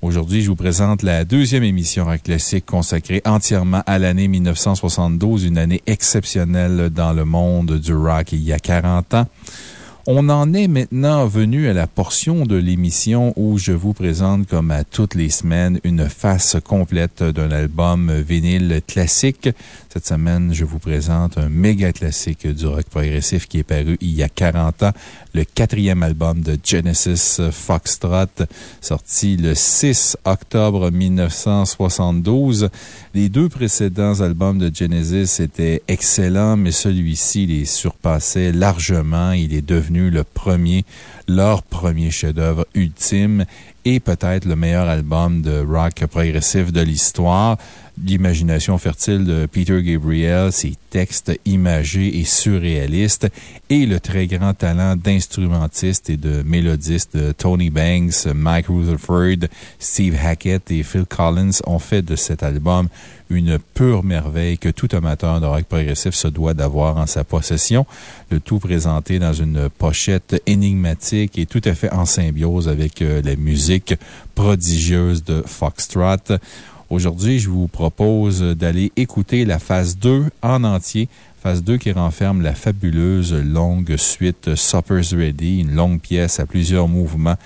Aujourd'hui, je vous présente la deuxième émission Rock Classique consacrée entièrement à l'année 1972, une année exceptionnelle dans le monde du rock il y a 40 ans. On en est maintenant venu à la portion de l'émission où je vous présente, comme à toutes les semaines, une face complète d'un album vinyle classique. Cette semaine, je vous présente un méga classique du rock progressif qui est paru il y a 40 ans, le quatrième album de Genesis Foxtrot, sorti le 6 octobre 1972. Les deux précédents albums de Genesis étaient excellents, mais celui-ci les surpassait largement. Il est devenu le premier leur premier chef-d'œuvre ultime et peut-être le meilleur album de rock progressif de l'histoire. L'imagination fertile de Peter Gabriel, ses textes imagés et surréalistes, et le très grand talent d'instrumentiste et de mélodiste de Tony Banks, Mike Rutherford, Steve Hackett et Phil Collins ont fait de cet album une pure merveille que tout amateur de rock progressif se doit d'avoir en sa possession. Le tout présenté dans une pochette énigmatique et tout à fait en symbiose avec euh, la musique prodigieuse de Foxtrot. Aujourd'hui, je vous propose d'aller écouter la phase 2 en entier. Phase 2 qui renferme la fabuleuse longue suite Supper's Ready, une longue pièce à plusieurs mouvements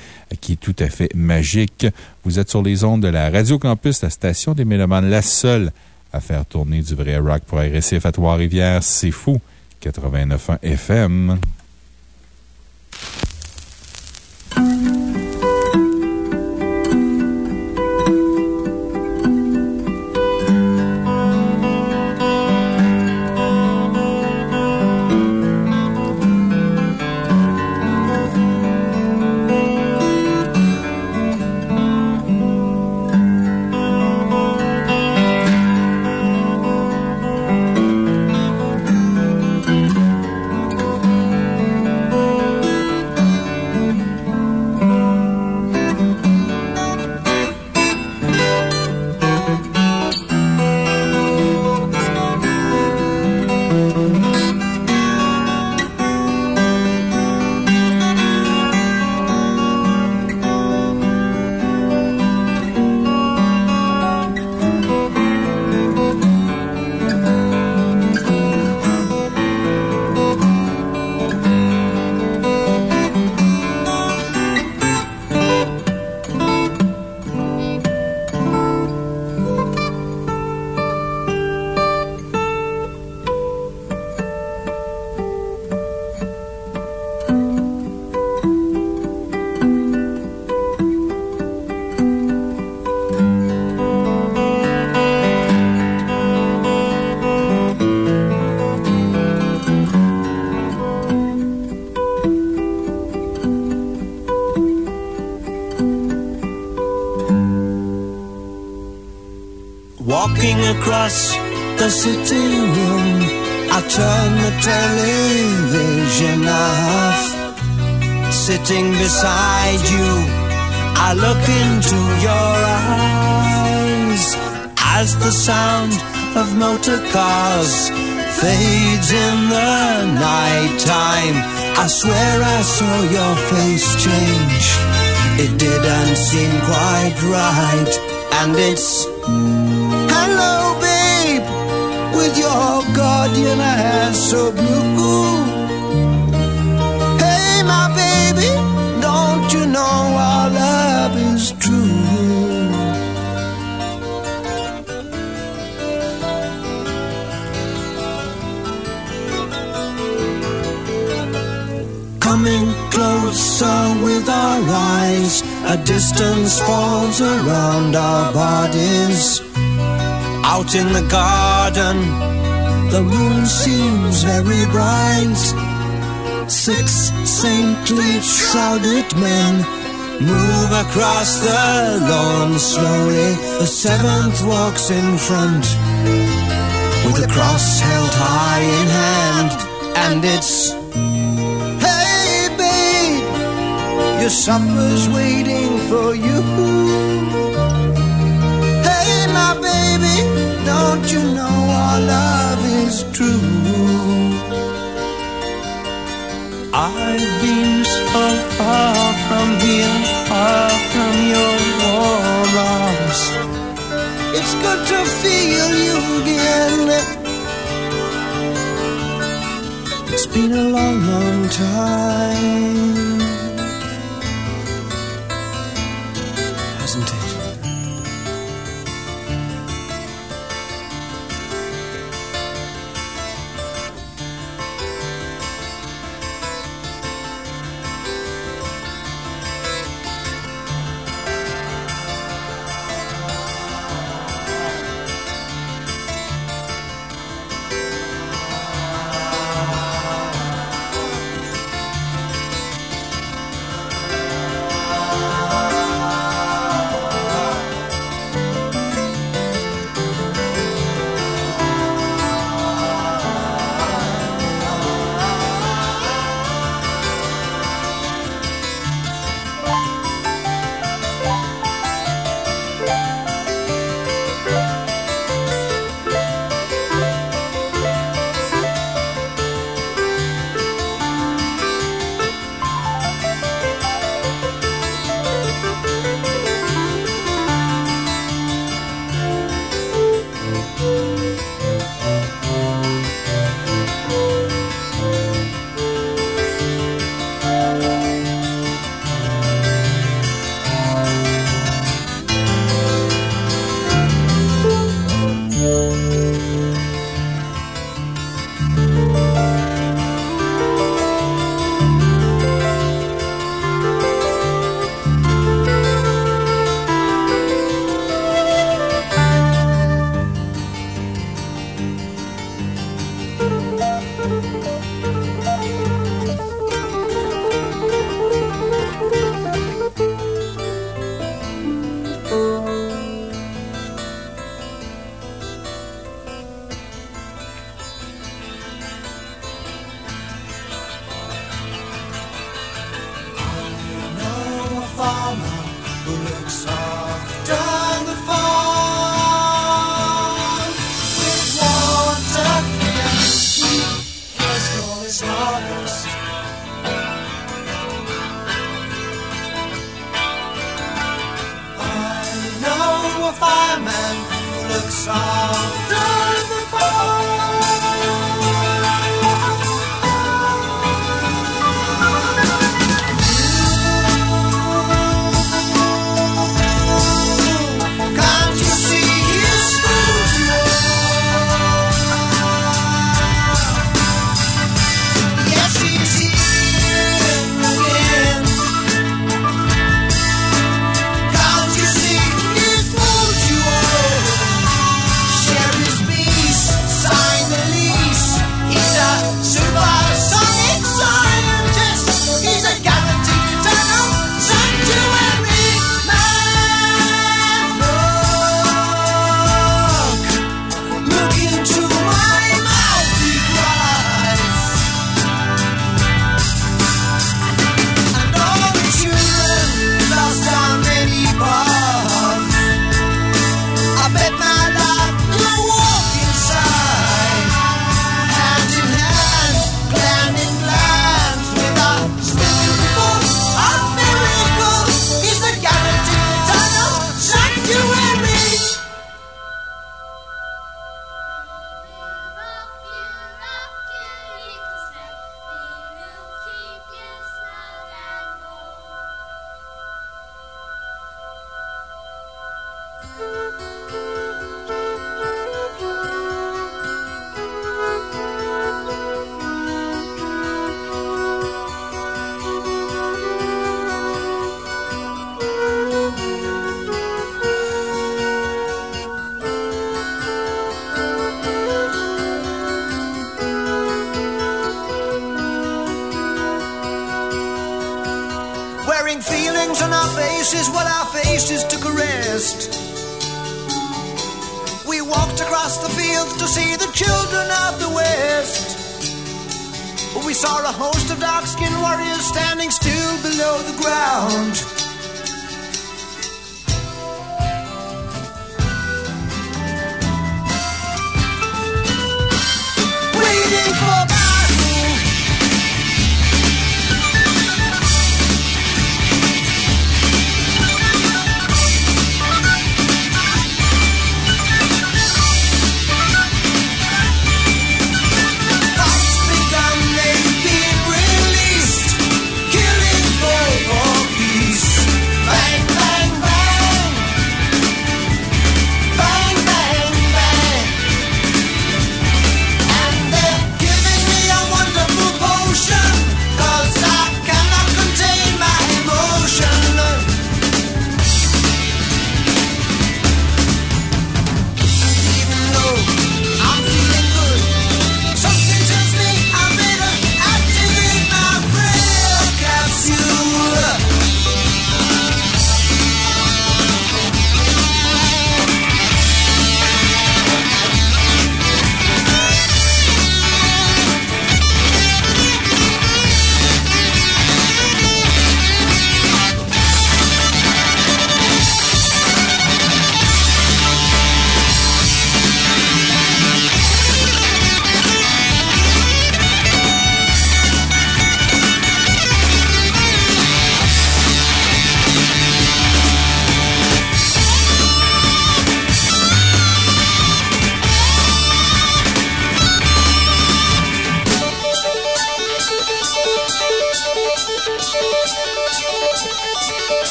qui est tout à fait magique. Vous êtes sur les ondes de la Radio Campus, la station des Mélomanes, la seule à faire tourner du vrai rock progressif à Trois-Rivières. C'est fou. 89.1 FM. Seem quite right, and it's Hello, babe, with your guardian eyes so blue. Hey, my baby, don't you know our love is true? Coming closer with our eyes, a distance falls around our bodies. Out in the garden, the moon seems very bright. Six saintly shrouded men move across the lawn slowly. The seventh walks in front with a cross held high in hand, and it's your supper's waiting for you. Hey, my baby, don't you know our love is true? I've been so far from here, far from your warm arms. It's good to feel you again. It's been a long, long time.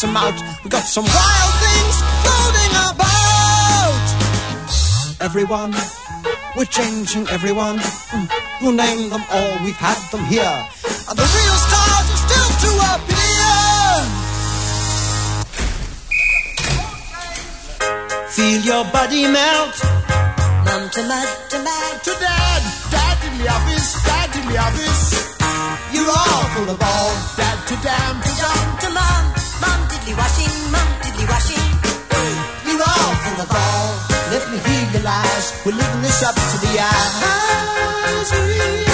some out. We got some wild things floating about. Everyone, we're changing everyone. Mm, we'll name them all, we've had them here. And the real stars are still to appear. Feel your body melt. Mum to mud to mad to dad. Dad in the office, dad in the office. You're all full of all. Dad to damn to dumb to mum. We're living this up to the eyes.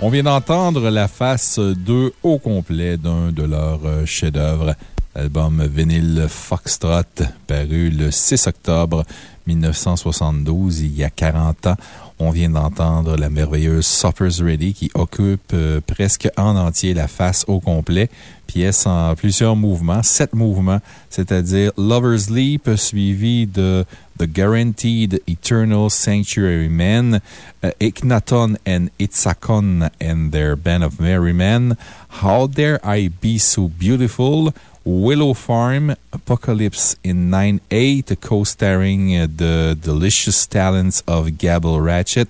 On vient d'entendre la face 2 au complet d'un de leurs euh, chefs-d'œuvre, l'album vinyle Foxtrot, paru le 6 octobre 1972, il y a 40 ans. On vient d'entendre la merveilleuse Supper's Ready qui occupe euh, presque en entier la face au complet. Pièce en plusieurs mouvements, sept mouvements, c'est-à-dire Lover's Leap suivi de The Guaranteed Eternal Sanctuary Men, uh, Iknaton and Itzakon and their Band of Merry Men, How Dare I Be So Beautiful, Willow Farm, Apocalypse in 9-8, co-starring uh, the delicious talents of Gabble Ratchet,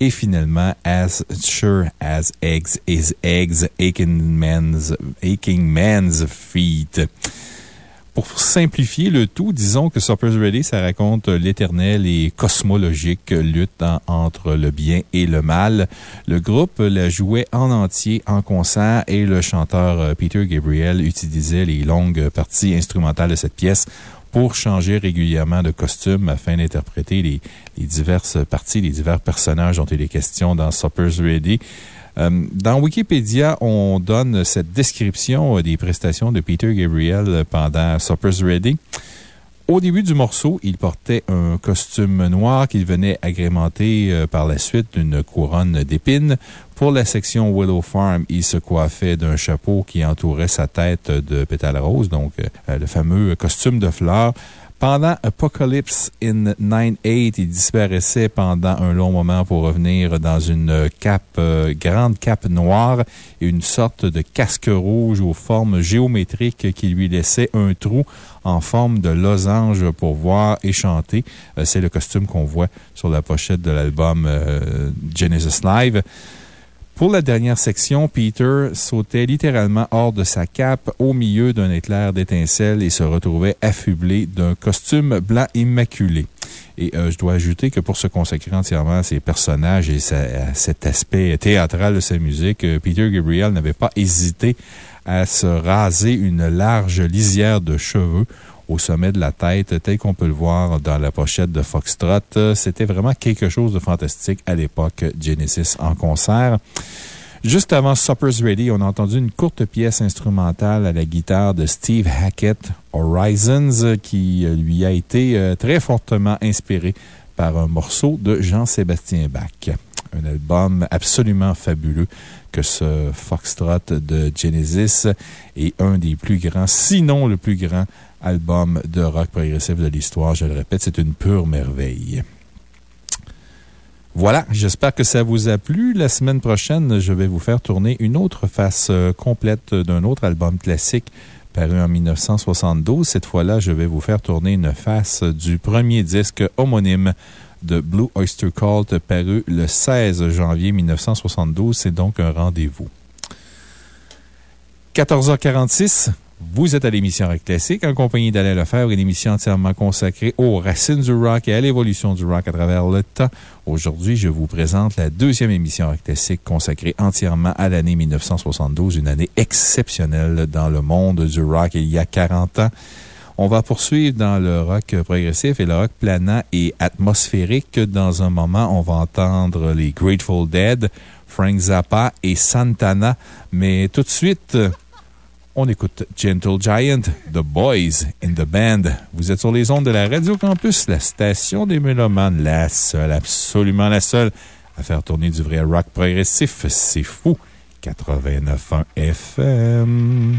et finalement As Sure as Eggs is Eggs, Aching Man's, Aching Man's Feet. Pour simplifier le tout, disons que Supper's Ready, ça raconte l'éternelle et cosmologique lutte en- entre le bien et le mal. Le groupe la jouait en entier en concert et le chanteur euh, Peter Gabriel utilisait les longues parties instrumentales de cette pièce pour changer régulièrement de costume afin d'interpréter les, les diverses parties, les divers personnages dont il est question dans Supper's Ready. Euh, dans Wikipédia, on donne cette description euh, des prestations de Peter Gabriel euh, pendant Supper's Ready. Au début du morceau, il portait un costume noir qu'il venait agrémenter par la suite d'une couronne d'épines. Pour la section Willow Farm, il se coiffait d'un chapeau qui entourait sa tête de pétales roses, donc le fameux costume de fleurs. Pendant Apocalypse in 9-8, il disparaissait pendant un long moment pour revenir dans une cape, euh, grande cape noire et une sorte de casque rouge aux formes géométriques qui lui laissait un trou en forme de losange pour voir et chanter. Euh, C'est le costume qu'on voit sur la pochette de l'album euh, Genesis Live. Pour la dernière section, Peter sautait littéralement hors de sa cape au milieu d'un éclair d'étincelles et se retrouvait affublé d'un costume blanc immaculé. Et euh, je dois ajouter que pour se consacrer entièrement à ses personnages et à cet aspect théâtral de sa musique, euh, Peter Gabriel n'avait pas hésité à se raser une large lisière de cheveux au sommet de la tête, tel qu'on peut le voir dans la pochette de Foxtrot. C'était vraiment quelque chose de fantastique à l'époque Genesis en concert. Juste avant Supper's Ready, on a entendu une courte pièce instrumentale à la guitare de Steve Hackett, Horizons, qui lui a été euh, très fortement inspiré par un morceau de Jean-Sébastien Bach. Un album absolument fabuleux que ce Foxtrot de Genesis est un des plus grands, sinon le plus grand album de rock progressif de l'histoire. Je le répète, c'est une pure merveille. Voilà, j'espère que ça vous a plu. La semaine prochaine, je vais vous faire tourner une autre face euh, complète d'un autre album classique paru en 1972. Cette fois-là, je vais vous faire tourner une face du premier disque homonyme de Blue Oyster Cult paru le 16 janvier 1972. C'est donc un rendez-vous. 14h46. Vous êtes à l'émission Rock Classique en compagnie d'Alain Lefebvre, une émission entièrement consacrée aux racines du rock et à l'évolution du rock à travers le temps. Aujourd'hui, je vous présente la deuxième émission Rock Classique consacrée entièrement à l'année 1972, une année exceptionnelle dans le monde du rock il y a 40 ans. On va poursuivre dans le rock progressif et le rock planant et atmosphérique. Dans un moment, on va entendre les Grateful Dead, Frank Zappa et Santana. Mais tout de suite, on écoute Gentle Giant, The Boys in the Band. Vous êtes sur les ondes de la Radio Campus, la station des Mélomanes, la seule, absolument la seule à faire tourner du vrai rock progressif. C'est fou. 89.1 FM.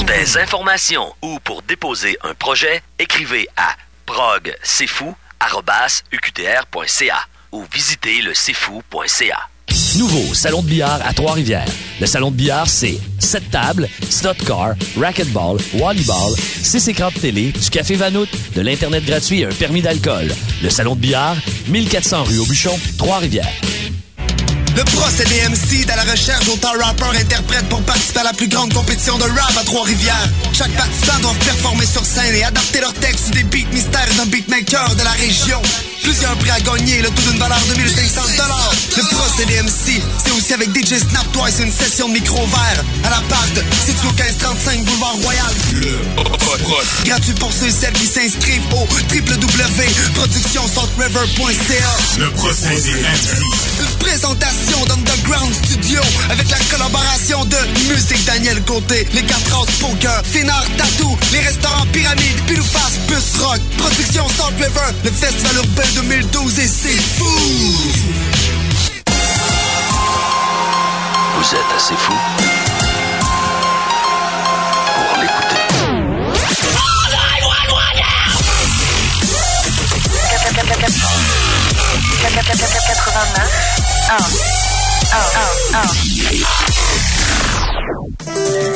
Pour des informations ou pour déposer un projet, écrivez à progcfou.uqtr.ca ou visitez le cfou.ca. Nouveau salon de billard à Trois-Rivières. Le salon de billard, c'est 7 tables, slot car, racquetball, volleyball, 6 écrans de télé, du café Vanout, de l'Internet gratuit et un permis d'alcool. Le salon de billard, 1400 rue Aubuchon, Trois-Rivières. Le procédé MC dans la recherche d'auteurs rappeurs interprètes pour participer à la plus grande compétition de rap à Trois-Rivières. Chaque participant doit performer sur scène et adapter leur texte sur des beats mystères d'un beatmaker de la région. Plusieurs prix à gagner, le tout d'une valeur de 1500 Le procédé MC, c'est aussi avec DJ Snap Twice une session de micro vert à l'appart, situé au 1535 Boulevard Royal. Gratuit pour ceux et celles qui s'inscrivent au www.productionsaltriver.ca. Le procédé MC. Présentation d'Underground Studio avec la collaboration de Musique Daniel Côté, les 4 House Poker, Finard Tattoo, les restaurants Pyramide, Pilouface, Bus Rock, Production Salt River, le Festival Urbain 2012 et c'est fou! Vous êtes assez fou 89 1 1 1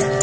1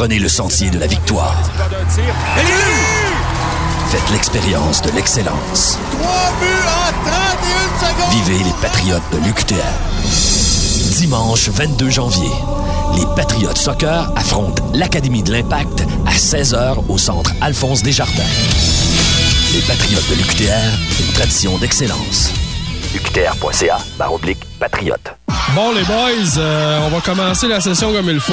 prenez le sentier de la victoire. Faites l'expérience de l'excellence. 3 buts en 31 secondes! Vivez les Patriotes de l'UQTR. Dimanche 22 janvier, les Patriotes Soccer affrontent l'Académie de l'Impact à 16h au centre Alphonse Desjardins. Les Patriotes de l'UQTR, une tradition d'excellence. UQTR.ca, barre oblique, patriote. Bon, les boys, euh, on va commencer la session comme il faut.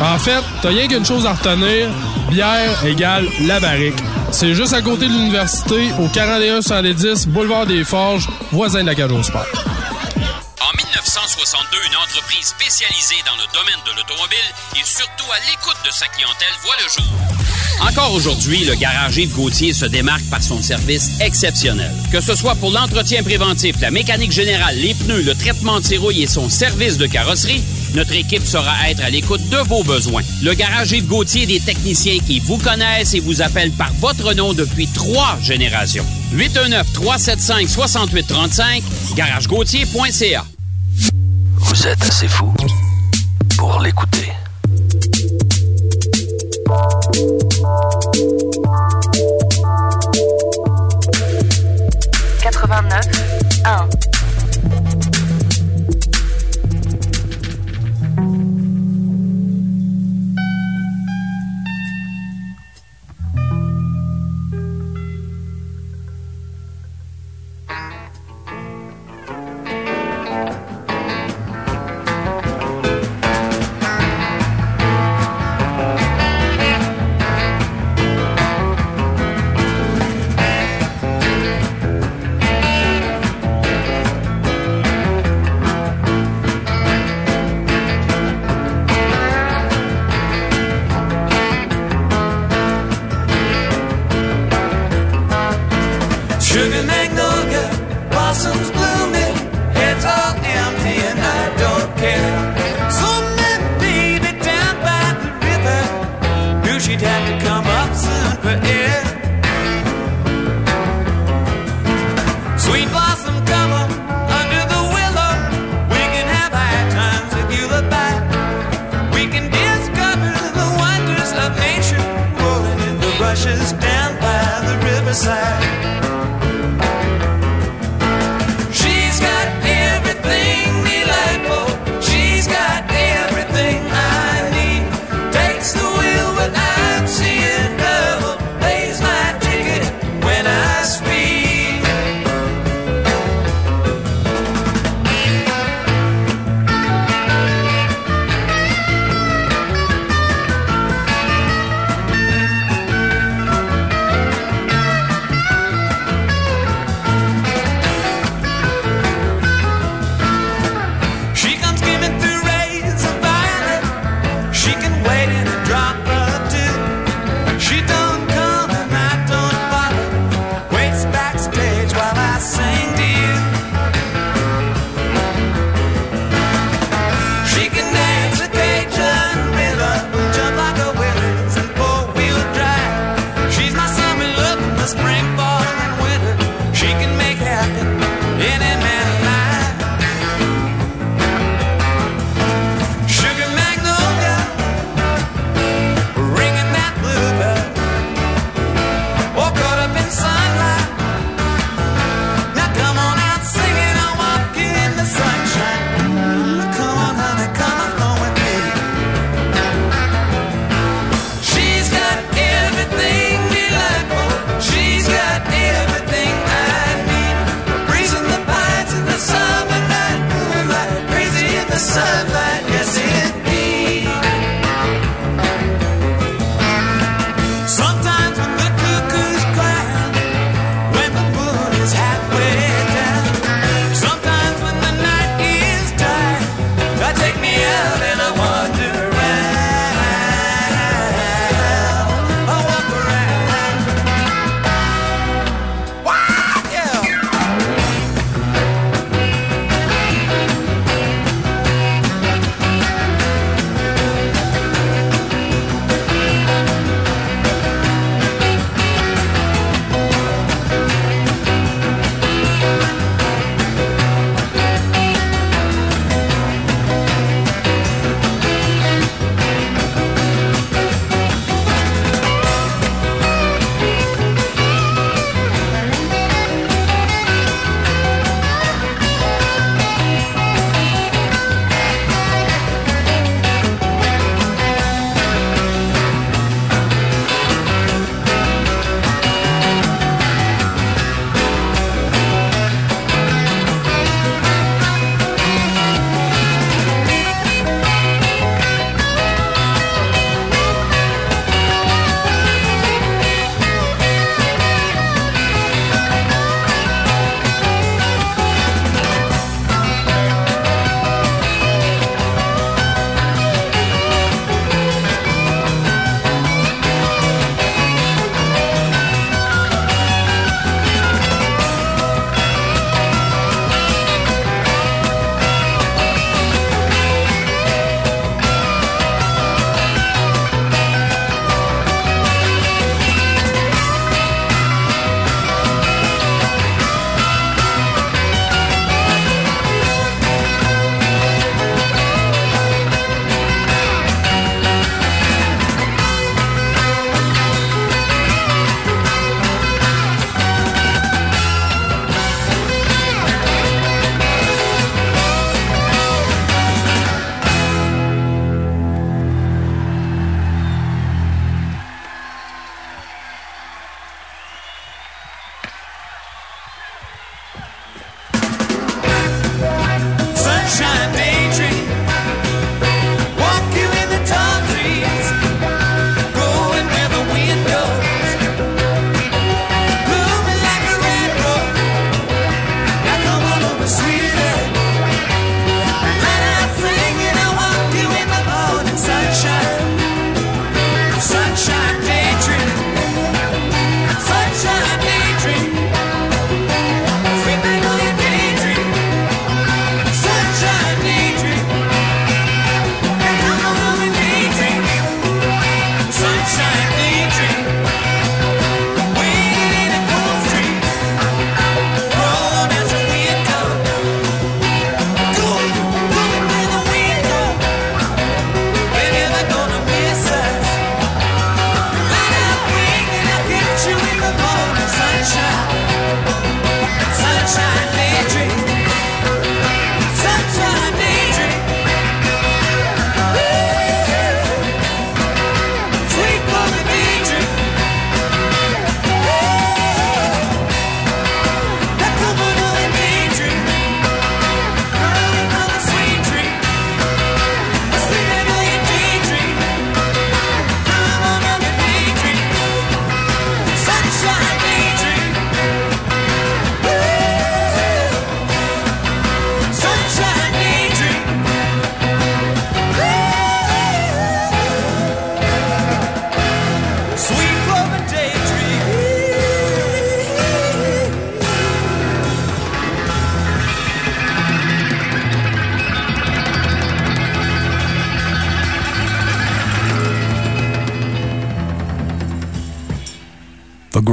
En fait, t'as rien qu'une chose à retenir. Bière égale la barrique. C'est juste à côté de l'université, au 4110 Boulevard des Forges, voisin de la Cage au Sport. En 1962, une entreprise spécialisée dans le domaine de l'automobile et surtout à l'écoute de sa clientèle voit le jour. Encore aujourd'hui, le garage Yves Gauthier se démarque par son service exceptionnel. Que ce soit pour l'entretien préventif, la mécanique générale, les pneus, le traitement de rouille et son service de carrosserie, notre équipe saura être à l'écoute de vos besoins. Le garage Yves Gauthier des techniciens qui vous connaissent et vous appellent par votre nom depuis trois générations. 819-375-6835, garagegauthier.ca. Vous êtes assez fou pour l'écouter.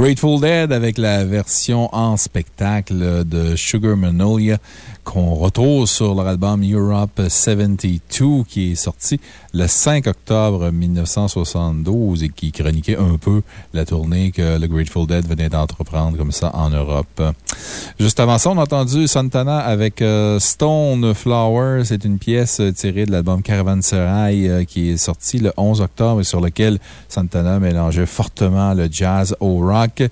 Grateful Dead avec la version en spectacle de Sugar Magnolia qu'on retrouve sur leur album Europe 72 qui est sorti le 5 octobre 1972 et qui chroniquait un peu la tournée que le Grateful Dead venait d'entreprendre comme ça en Europe. Juste avant ça, on a entendu Santana avec euh, Stone Flower. C'est une pièce tirée de l'album Caravanserai euh, qui est sorti le 11 octobre et sur lequel Santana mélangeait fortement le jazz au rock.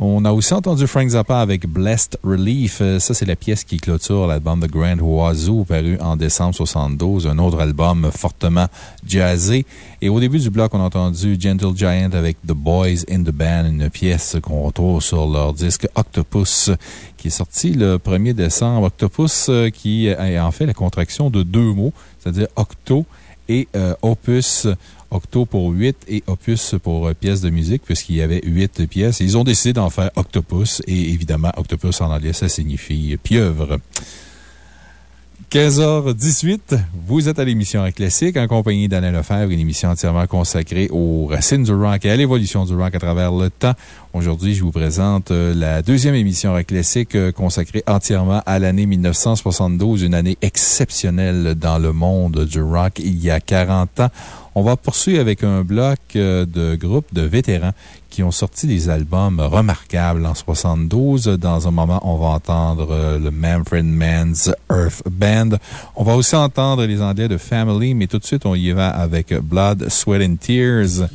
On a aussi entendu Frank Zappa avec Blessed Relief. Euh, Ça, c'est la pièce qui clôture l'album The Grand Wazoo, paru en décembre 72, un autre album fortement jazzé. Et au début du bloc, on a entendu Gentle Giant avec The Boys in the Band, une pièce qu'on retrouve sur leur disque Octopus, qui est sorti le 1er décembre. Octopus, euh, qui est en fait la contraction de deux mots, c'est-à-dire octo et euh, opus. Octo pour 8 et Opus pour euh, pièces de musique, puisqu'il y avait 8 pièces. Ils ont décidé d'en faire Octopus, et évidemment, Octopus en anglais, ça signifie pieuvre. 15h18, vous êtes à l'émission Classique en compagnie d'Alain Lefebvre, une émission entièrement consacrée aux racines du rock et à l'évolution du rock à travers le temps. Aujourd'hui, je vous présente euh, la deuxième émission Rock Classique euh, consacrée entièrement à l'année 1972, une année exceptionnelle dans le monde du rock il y a 40 ans. On va poursuivre avec un bloc euh, de groupes de vétérans qui ont sorti des albums remarquables en 72. Dans un moment, on va entendre euh, le Manfred Mann's Earth Band. On va aussi entendre les Anglais de Family, mais tout de suite, on y va avec Blood, Sweat and Tears.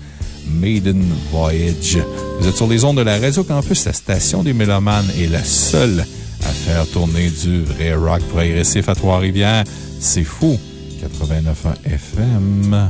Maiden Voyage. Vous êtes sur les ondes de la Radio Campus, la station des Mélomanes est la seule à faire tourner du vrai rock progressif à Trois-Rivières. C'est fou. 89.1 FM.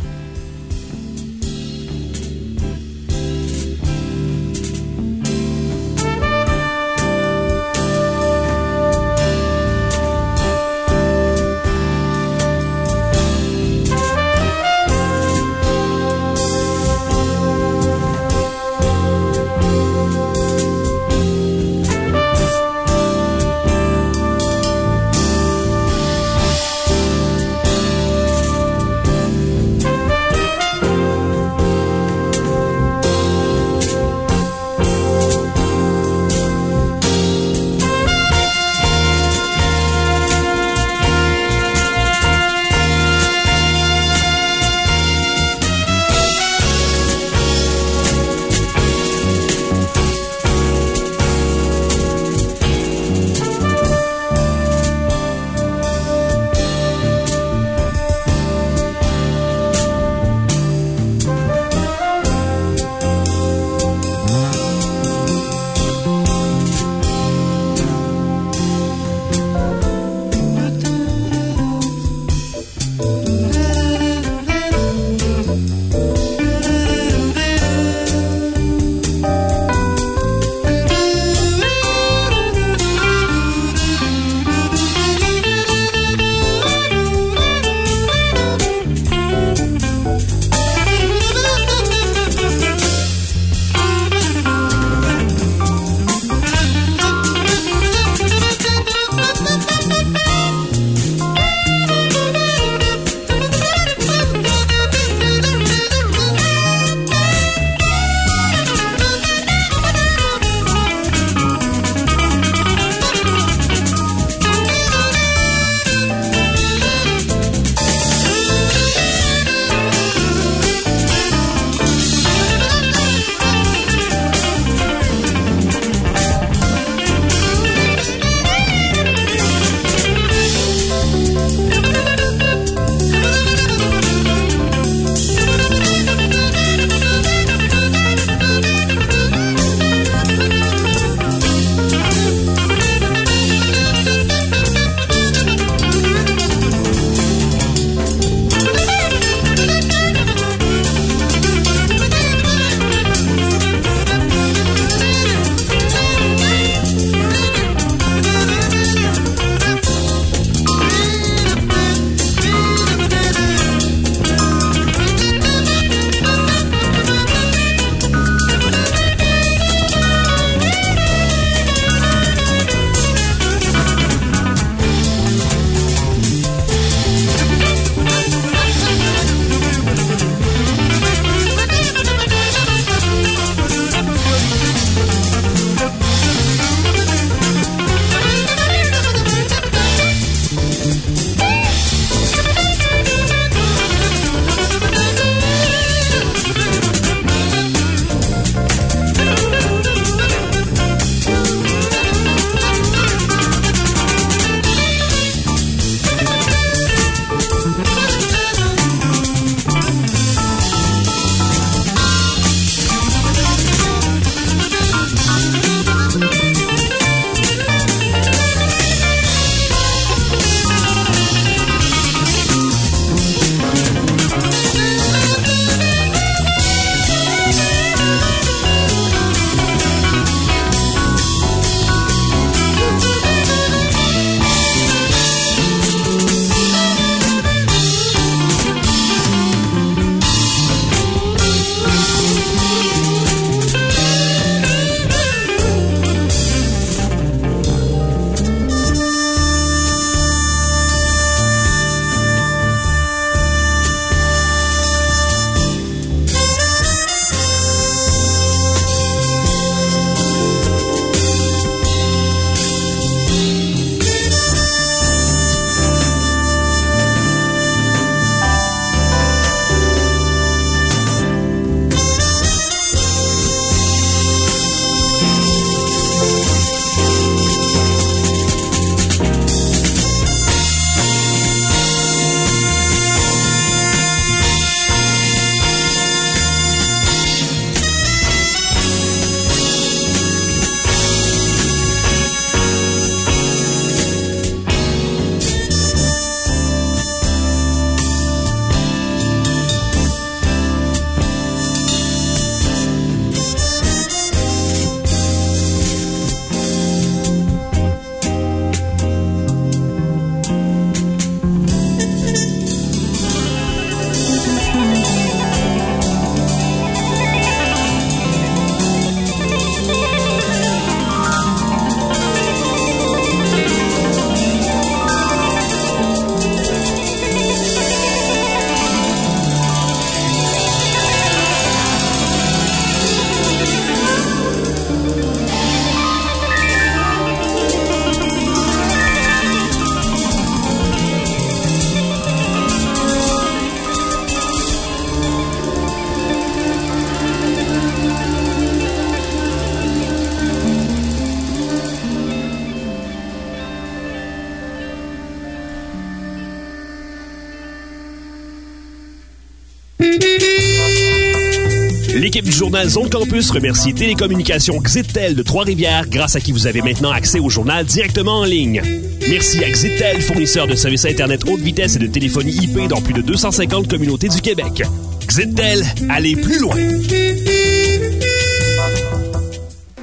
Campus remercie Télécommunications Xitel de Trois-Rivières, grâce à qui vous avez maintenant accès au journal directement en ligne. Merci à Xitel, fournisseur de services Internet haute vitesse et de téléphonie IP dans plus de 250 communautés du Québec. Xitel, allez plus loin.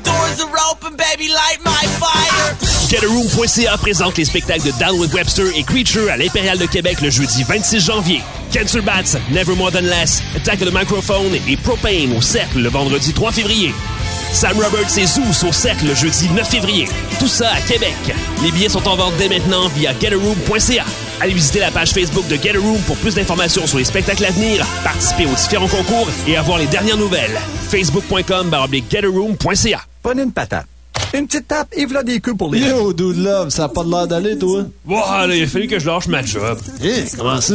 Doors are open, baby, light my fire. GetAroom.ca présente les spectacles de Downwood Webster et Creature à l'Impérial de Québec le jeudi 26 janvier. Cancer Bats, Never More Than Less, Attack of the Microphone et Propane au Cercle le vendredi 3 février. Sam Roberts et Zeus au Cercle le jeudi 9 février. Tout ça à Québec. Les billets sont en vente dès maintenant via GetAroom.ca. Allez visiter la page Facebook de GetAroom pour plus d'informations sur les spectacles à venir, participer aux différents concours et avoir les dernières nouvelles. Facebook.com GetAroom.ca. Prenez une patate. Une petite tape et voilà des queues pour les... Yo, dude love, ça a pas de l'air d'aller, toi? Wow, là, il a fallu que je lâche ma job. Eh, comment ça?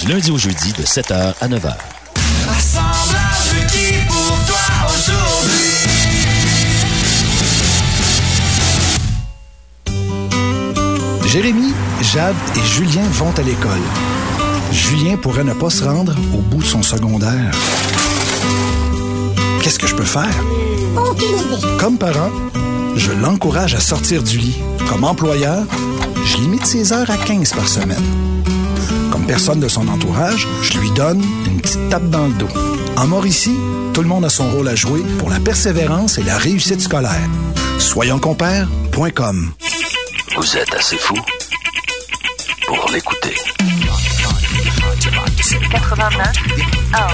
du lundi au jeudi de 7h à 9h. Assemblage requis pour toi aujourd'hui. Jérémy, Jade et Julien vont à l'école. Julien pourrait ne pas se rendre au bout de son secondaire. Qu'est-ce que je peux faire? Comme parent, je l'encourage à sortir du lit. Comme employeur, je limite ses heures à 15 par semaine. Personne de son entourage, je lui donne une petite tape dans le dos. En Mauricie, tout le monde a son rôle à jouer pour la persévérance et la réussite scolaire. Soyonscompères.com Vous êtes assez fou pour l'écouter. 89 1.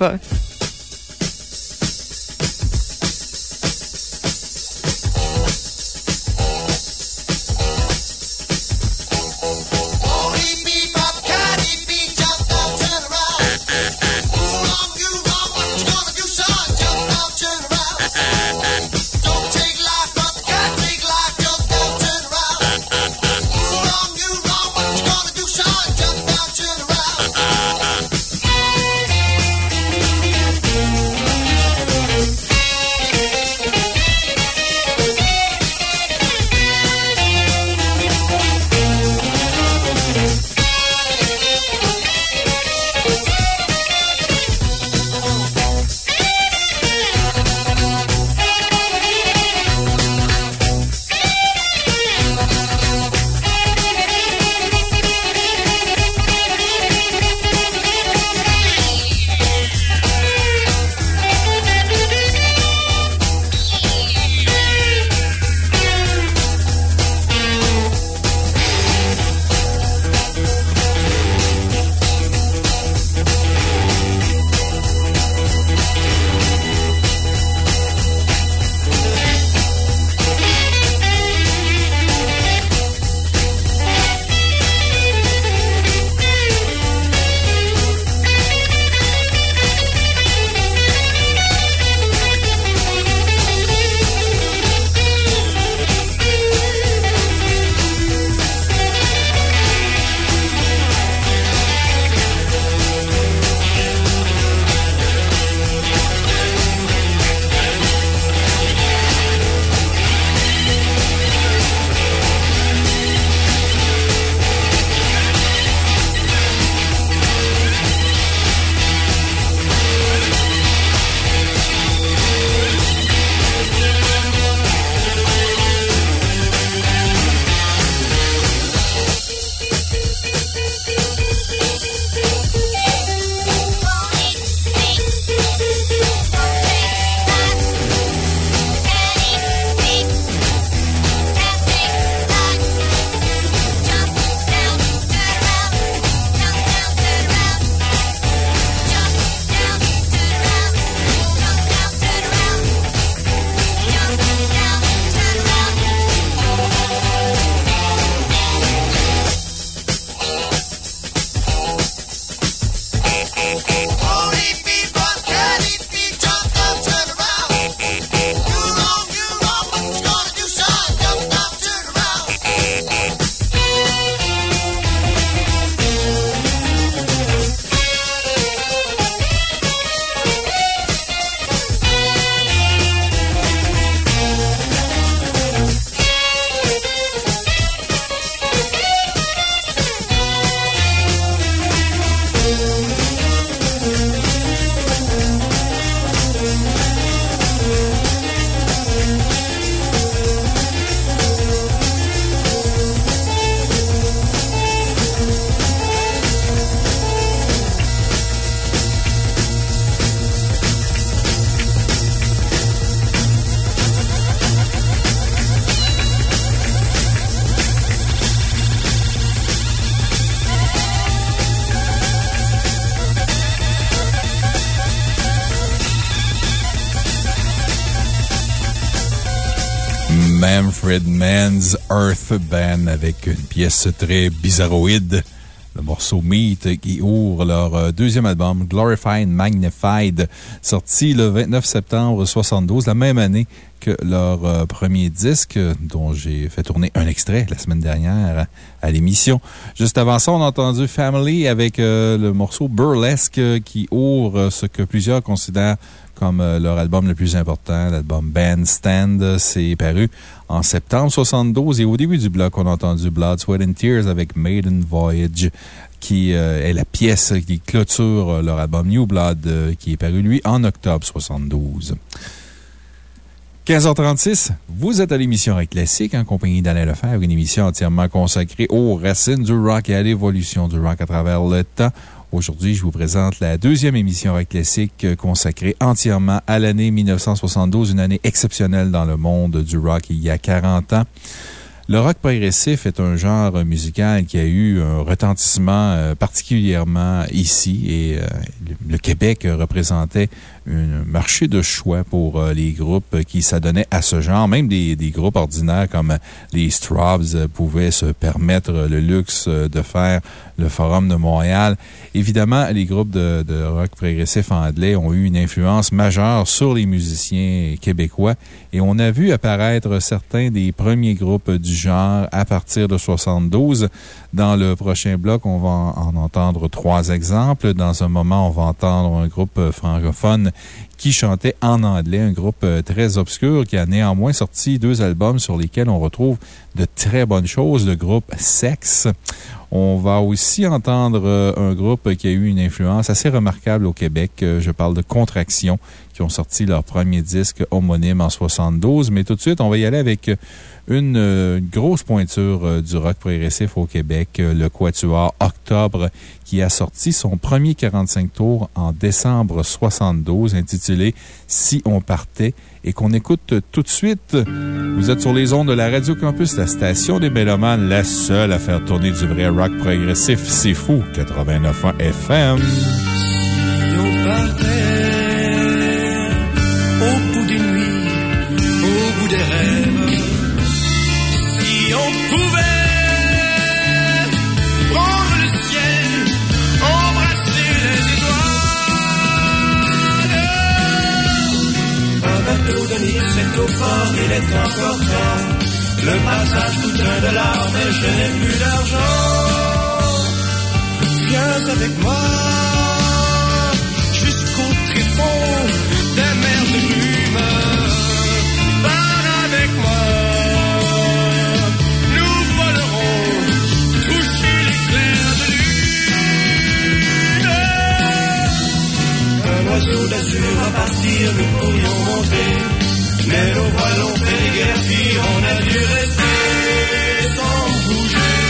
89 Band avec une pièce très bizarroïde. Le morceau Meat qui ouvre leur euh, deuxième album, Glorified Magnified, sorti le 29 septembre 72, la même année que leur euh, premier disque, dont j'ai fait tourner un extrait la semaine dernière à l'émission. Juste avant ça, on a entendu Family avec euh, le morceau Burlesque qui ouvre ce que plusieurs considèrent comme euh, leur album le plus important, l'album Bandstand. C'est paru en septembre 72 et au début du bloc, on a entendu Blood, Sweat and Tears avec Maiden Voyage qui euh, est la pièce qui clôture euh, leur album New Blood euh, qui est paru, lui, en octobre 72. 15h36, vous êtes à l'émission Rock Classique en compagnie d'Alain Lefebvre, une émission entièrement consacrée aux racines du rock et à l'évolution du rock à travers le temps. Aujourd'hui, je vous présente la deuxième émission Rock Classique euh, consacrée entièrement à l'année 1972, une année exceptionnelle dans le monde du rock il y a 40 ans. Le rock progressif est un genre musical qui a eu un retentissement euh, particulièrement ici et euh, le Québec représentait un marché de choix pour euh, les groupes qui s'adonnaient à ce genre. Même des, des groupes ordinaires comme les Straubs pouvaient se permettre le luxe de faire le Forum de Montréal. Évidemment, les groupes de, de rock progressif anglais ont eu une influence majeure sur les musiciens québécois et on a vu apparaître certains des premiers groupes du genre à partir de 72. Dans le prochain bloc, on va en entendre trois exemples. Dans un moment, on va entendre un groupe francophone qui chantait en anglais, un groupe euh, très obscur qui a néanmoins sorti deux albums sur lesquels on retrouve de très bonnes choses, le groupe Sex. On va aussi entendre euh, un groupe qui a eu une influence assez remarquable au Québec. Euh, Je parle de Contraction, ont sorti leur premier disque homonyme en 72. Mais tout de suite, on va y aller avec une, euh, grosse pointure euh, du rock progressif au Québec, euh, le Quatuor Octobre, qui a sorti son premier 45 tours en décembre 72, intitulé Si on partait, et qu'on écoute tout de suite. Vous êtes sur les ondes de la Radio Campus, la station des Mélomanes, la seule à faire tourner du vrai rock progressif. C'est fou, 89.1 FM. on partait encore temps. Le passage coûte un dollar, mais je n'ai plus d'argent. Viens avec moi jusqu'au tréfonds des mers de brume. Pars avec moi, nous volerons toucher l'éclair de lune. Un oiseau d'azur à partir, nous pourrions monter. Mais nos voiles ont fait guerre, puis on a dû rester sans bouger,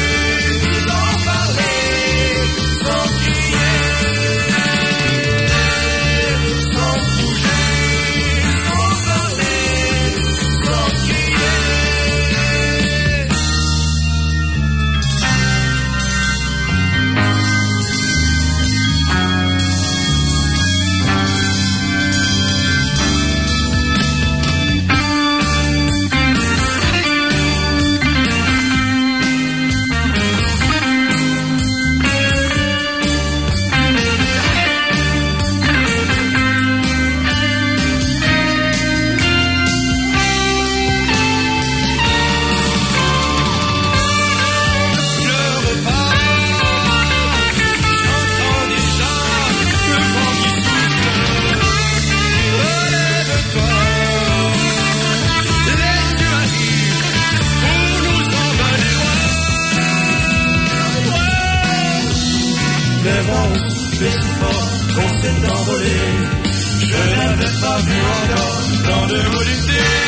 Je n'avais pas vu encore tant de volupté.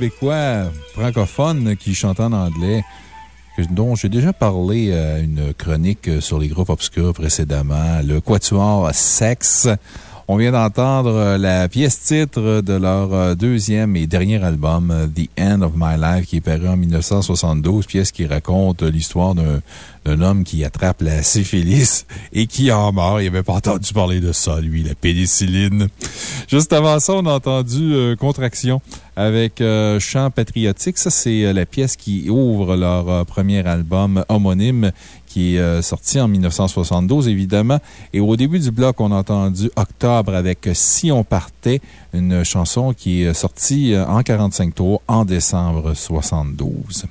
Québécois francophone qui chante en anglais, dont j'ai déjà parlé à une chronique euh, sur les groupes obscurs précédemment, le Quatuor Sex. On vient d'entendre euh, la pièce titre de leur euh, deuxième et dernier album, euh, The End of My Life, qui est paru en 1972, pièce qui raconte l'histoire d'un homme qui attrape la syphilis et qui en meurt. Il n'avait pas entendu parler de ça, lui, la pénicilline. Juste avant ça, on a entendu Contraction avec Chant patriotique. Ça, c'est la pièce qui ouvre leur premier album homonyme qui est euh, sorti en 1972, évidemment. Et au début du bloc, on a entendu Octobre avec Si on partait, une chanson qui est sortie euh, en 45 tours en décembre 72.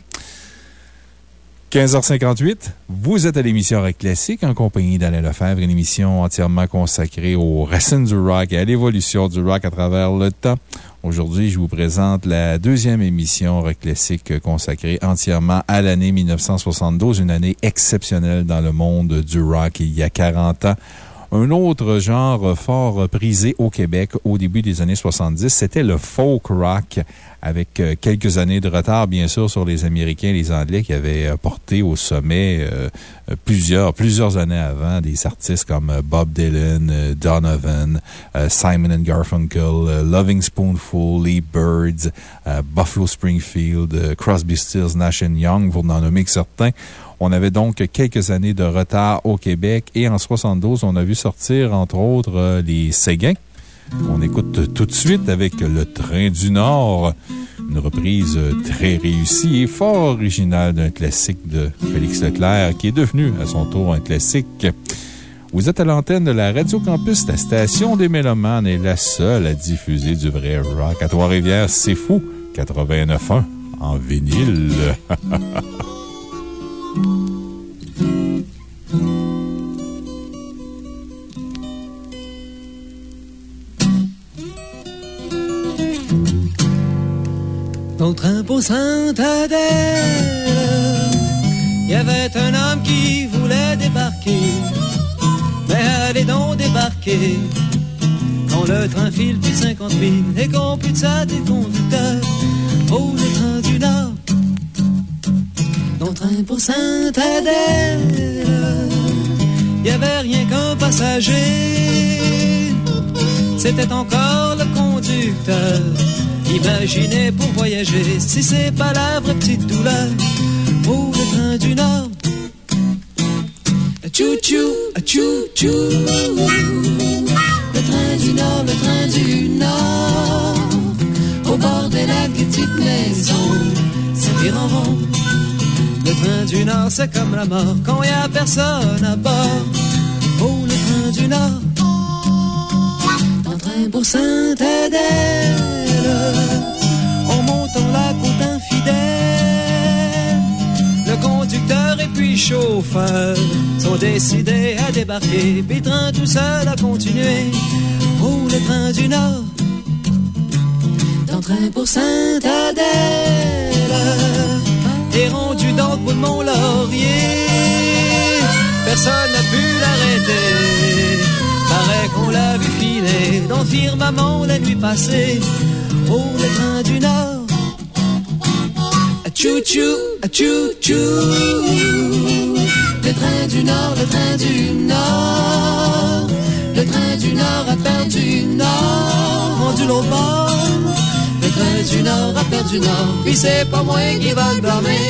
15h58, vous êtes à l'émission Rock Classique en compagnie d'Alain Lefebvre, une émission entièrement consacrée aux racines du rock et à l'évolution du rock à travers le temps. Aujourd'hui, je vous présente la deuxième émission Rock Classique consacrée entièrement à l'année 1972, une année exceptionnelle dans le monde du rock il y a 40 ans. Un autre genre fort prisé au Québec au début des années 70, c'était le folk rock, avec euh, quelques années de retard, bien sûr, sur les Américains et les Anglais qui avaient euh, porté au sommet euh, plusieurs, plusieurs années avant des artistes comme Bob Dylan, Donovan, Simon and Garfunkel, Loving Spoonful, Lee Birds, Buffalo Springfield, Crosby, Stills, Nash Young, pour n'en nommer que certains. On avait donc quelques années de retard au Québec et en 72, on a vu sortir, entre autres, les Séguins. On écoute tout de suite avec Le Train du Nord, une reprise très réussie et fort originale d'un classique de Félix Leclerc qui est devenu à son tour un classique. Vous êtes à l'antenne de la Radio Campus, la station des Mélomanes est la seule à diffuser du vrai rock à Trois-Rivières. C'est fou! 89.1 en vinyle. Dans le train pour Saint-Adèle, il y avait un homme qui voulait débarquer. Mais allez donc débarquer. Quand le train file plus 50 000 et qu'on plus de ça des conducteurs. Oh, le train du Nord. Dans le train pour Saint-Adèle, il y avait rien qu'un passager. C'était encore le conducteur. Imaginez pour voyager, si c'est pas la vraie petite douleur. Oh, le train du Nord. Chou-chou, chou-chou. Le train du Nord, le train du Nord. Au bord des lacs, des petites maisons. Ça vire en rond. Le train du Nord, c'est comme la mort quand y a personne à bord. Oh, le train du Nord. Pour Saint-Adèle. En montant la côte infidèle. Le conducteur et puis chauffeur sont décidés à débarquer. Puis train tout seul a continué. Oh, le train du Nord. Dans train pour Saint-Adèle. Et rendu dans le bout de mon laurier. Personne n'a pu l'arrêter. Qu'on l'a vu filer dans le firmament la nuit passée. Oh, le train du Nord. Chou-chou, chou-chou. Le train du Nord, le train du Nord. Le train du Nord a perdu Nord. Rendu l'au bord. Le train du Nord a perdu Nord. Puis c'est pas moi qui va le blâmer.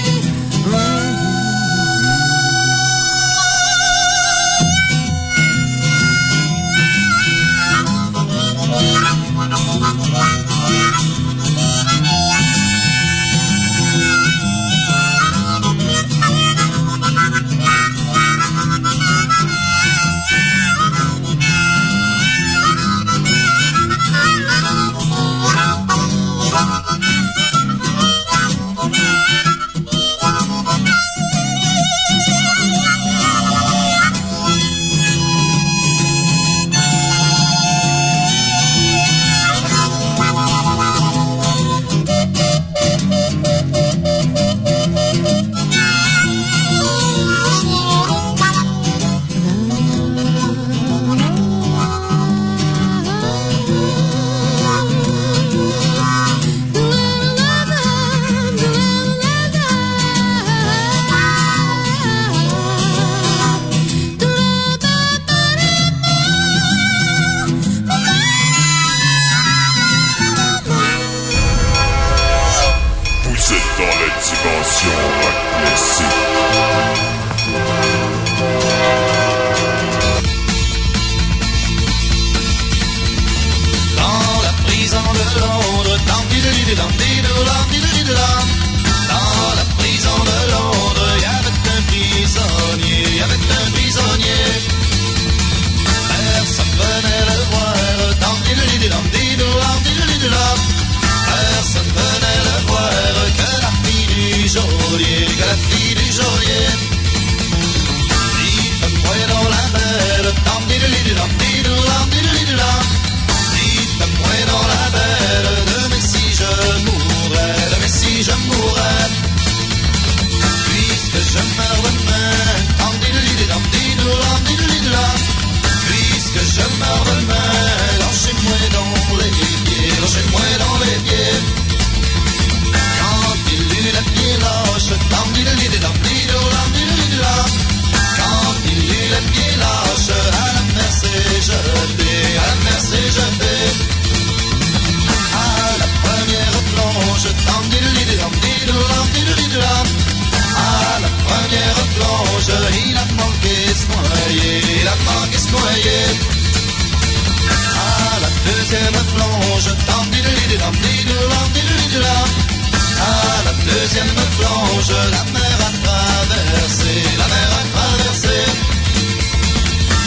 À la deuxième planche, à la mer a traversé, la mer a traversé.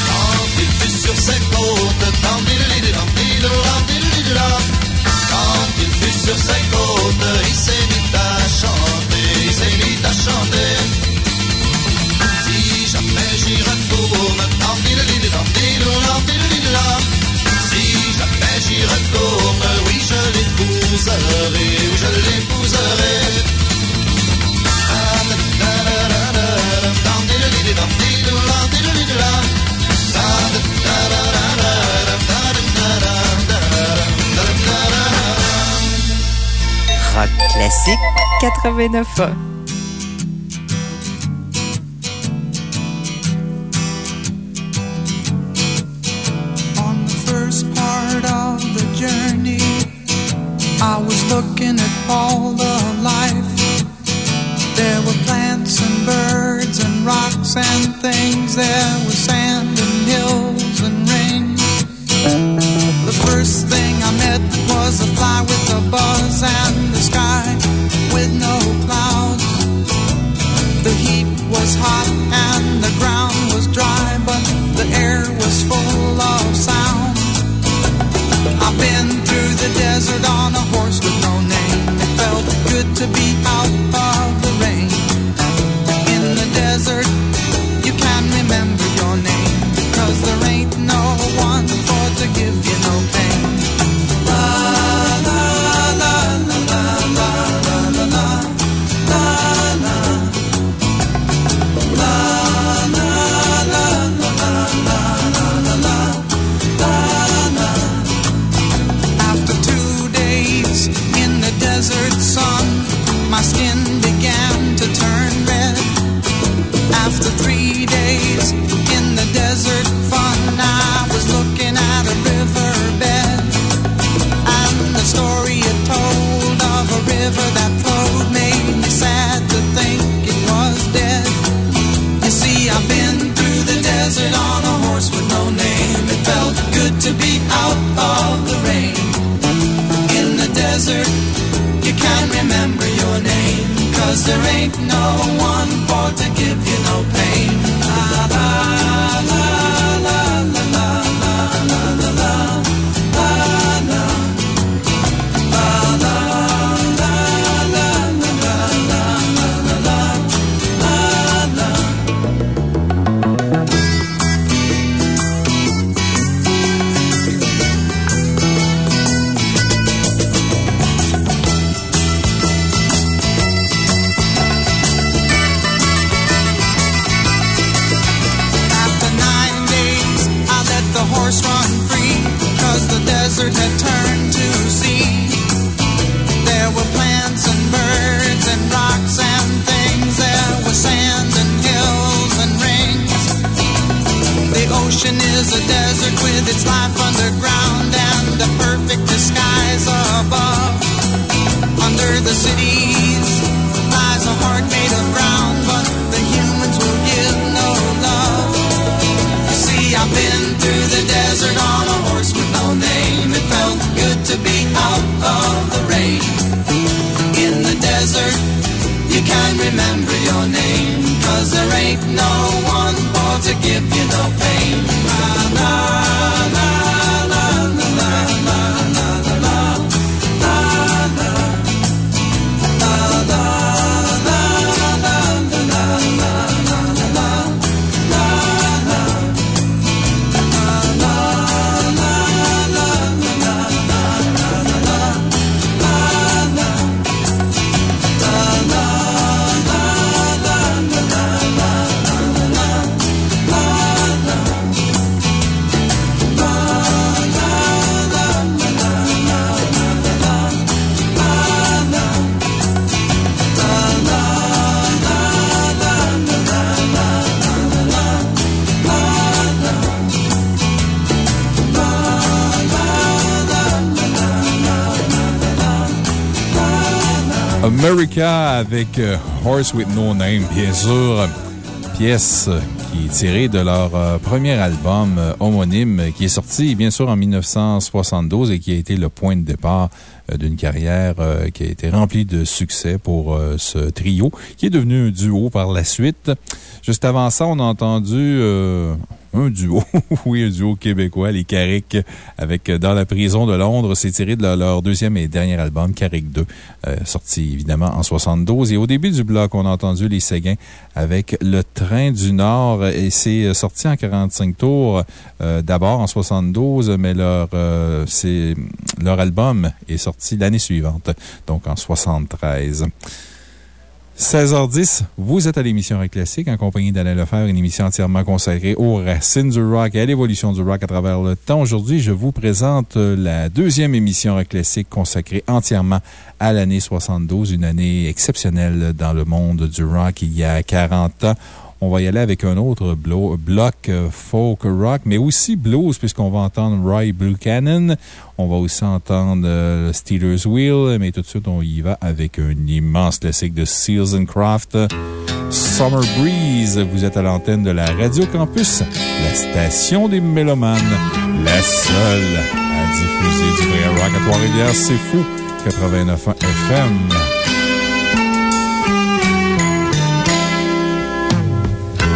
Quand il fut sur ses côtes, quand il fut sur ses côtes, il s'est mis à chanter, il s'est mis à chanter. oui je l'épouserai, je l'épouserai. Rock classique 89. Avec euh, Horse with No Name, bien sûr. Pièce euh, qui est tirée de leur euh, premier album homonyme qui est sorti, bien sûr, en 1972 et qui a été le point de départ d'une carrière qui a été remplie de succès pour ce trio qui est devenu un duo par la suite. Juste avant ça, on a entendu euh, un duo, oui, un duo québécois, les Caric, avec euh, Dans la prison de Londres. C'est tiré de leur, deuxième et dernier album, Caric 2, euh, sorti évidemment en 72. Et au début du bloc, on a entendu les Séguins avec Le Train du Nord. Et c'est sorti en 45 tours, d'abord en 72, mais leur, leur album est sorti l'année suivante, donc en 73. 16h10, vous êtes à l'émission Rock Classique en compagnie d'Alain Lefebvre, une émission entièrement consacrée aux racines du rock et à l'évolution du rock à travers le temps. Aujourd'hui, je vous présente euh, la deuxième émission Rock Classique consacrée entièrement à l'année 72, une année exceptionnelle dans le monde du rock il y a 40 ans. On va y aller avec un autre blo- bloc euh, folk rock, mais aussi blues, puisqu'on va entendre Roy Buchanan. On va aussi entendre euh, le Steelers Wheel, mais tout de suite, on y va avec un immense classique de Seals and Craft, Summer Breeze. Vous êtes à l'antenne de la Radio Campus, la station des mélomanes, la seule à diffuser du vrai rock à Trois-Rivières. C'est fou! 89 FM.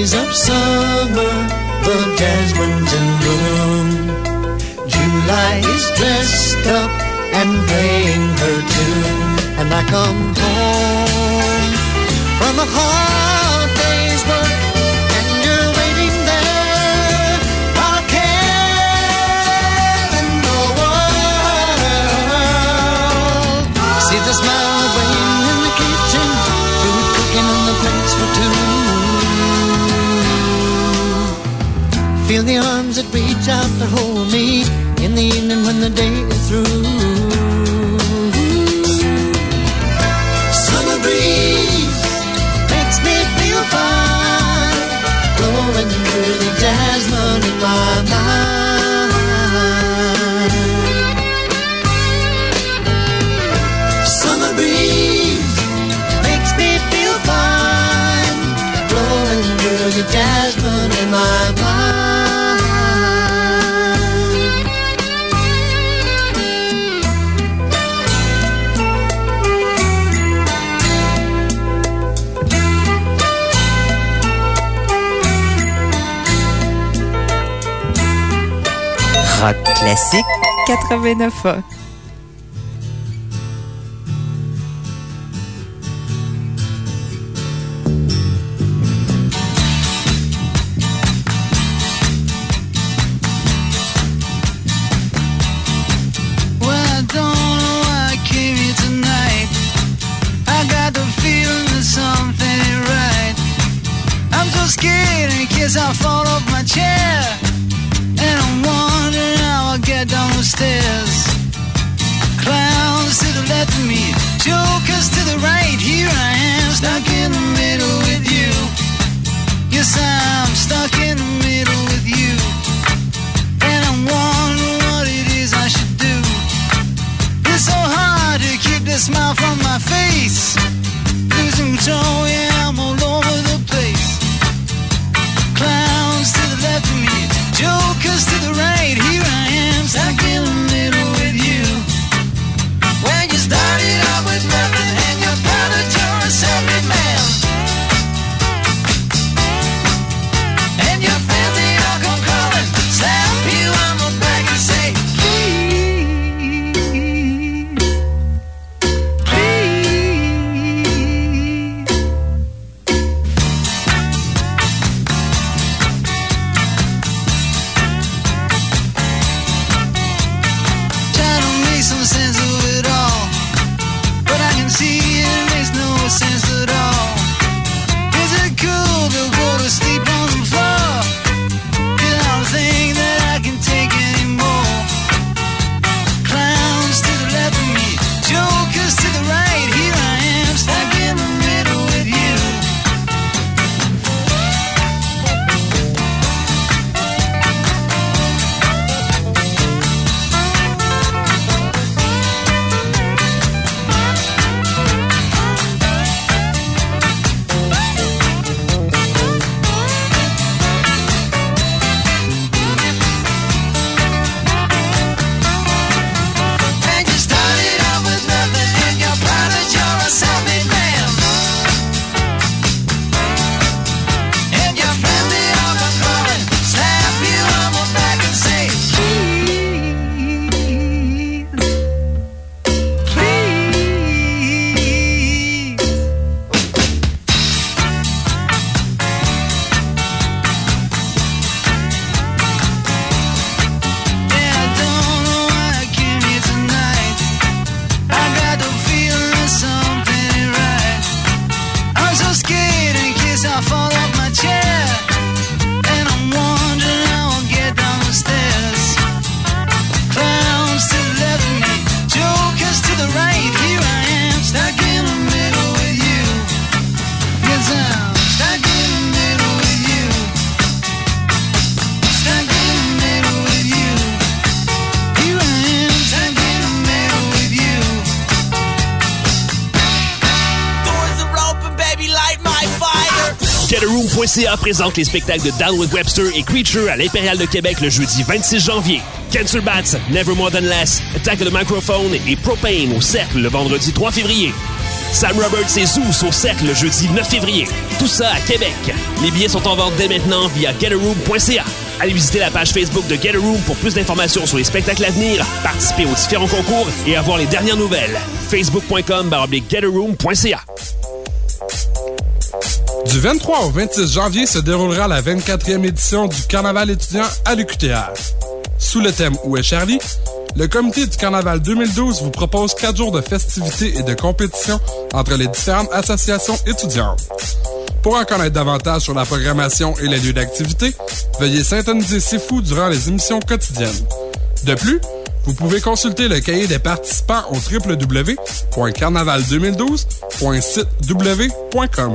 Days of summer, the jasmine's in bloom. July is dressed up and playing her tune, and I come home from a hard Feel the arms that reach out to hold me in the evening when the day is through. Summer breeze makes me Rock classique 89 ans. Présente les spectacles de Down with Webster et Creature à l'Impérial de Québec le jeudi 26 janvier. Cancer Bats, Never More Than Less, Attack the Microphone et Propane au Cercle le vendredi 3 février. Sam Roberts et Zeus au Cercle le jeudi 9 février. Tout ça à Québec. Les billets sont en vente dès maintenant via getaroom.ca. Allez visiter la page Facebook de Get pour plus d'informations sur les spectacles à venir, participer aux différents concours et avoir les dernières nouvelles. Facebook.com getaroom.ca. Du 23 au 26 janvier se déroulera la 24e édition du Carnaval étudiant à l'UQTR. Sous le thème Où est Charlie? Le comité du Carnaval 2012 vous propose quatre jours de festivités et de compétitions entre les différentes associations étudiantes. Pour en connaître davantage sur la programmation et les lieux d'activité, veuillez syntoniser Sifu durant les émissions quotidiennes. De plus, vous pouvez consulter le cahier des participants au www.carnaval2012.sitew.com.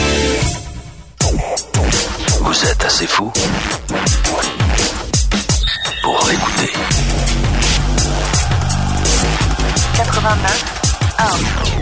Vous êtes assez fou pour écouter. 89 1.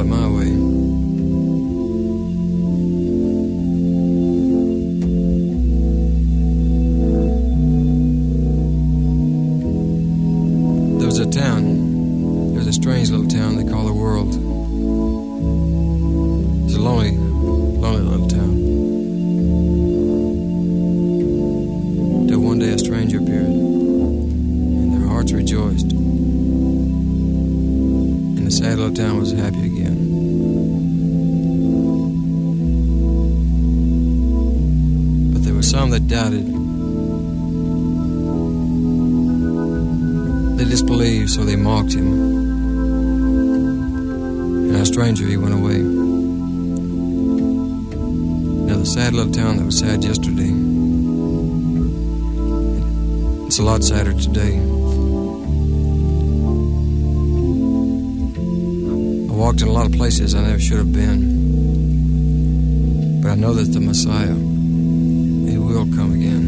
I'm going to tell it my sadder today. I walked in a lot of places I never should have been. But I know that the Messiah, he will come again.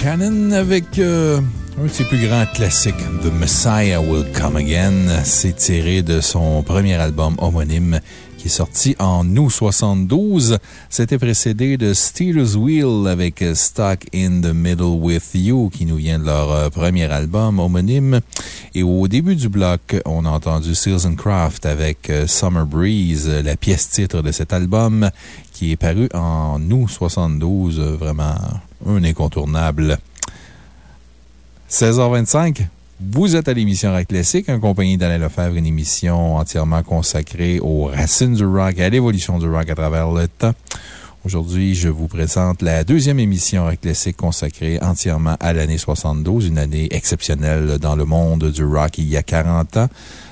Buchanan avec euh, un de ses plus grands classiques, The Messiah Will Come Again. C'est tiré de son premier album homonyme qui est sorti en août 72. C'était précédé de Steelers Wheel avec Stuck in the Middle with You qui nous vient de leur euh, premier album homonyme. Et au début du bloc, on a entendu Seals and Craft avec euh, Summer Breeze, la pièce titre de cet album qui est paru en août 72. euh, Vraiment incontournable. 16h25. Vous êtes à l'émission Rock Classique, en compagnie d'Alain Lefebvre, une émission entièrement consacrée aux racines du rock et à l'évolution du rock à travers le temps. Aujourd'hui, je vous présente la deuxième émission Rock Classique consacrée entièrement à l'année 72, une année exceptionnelle dans le monde du rock il y a 40 ans.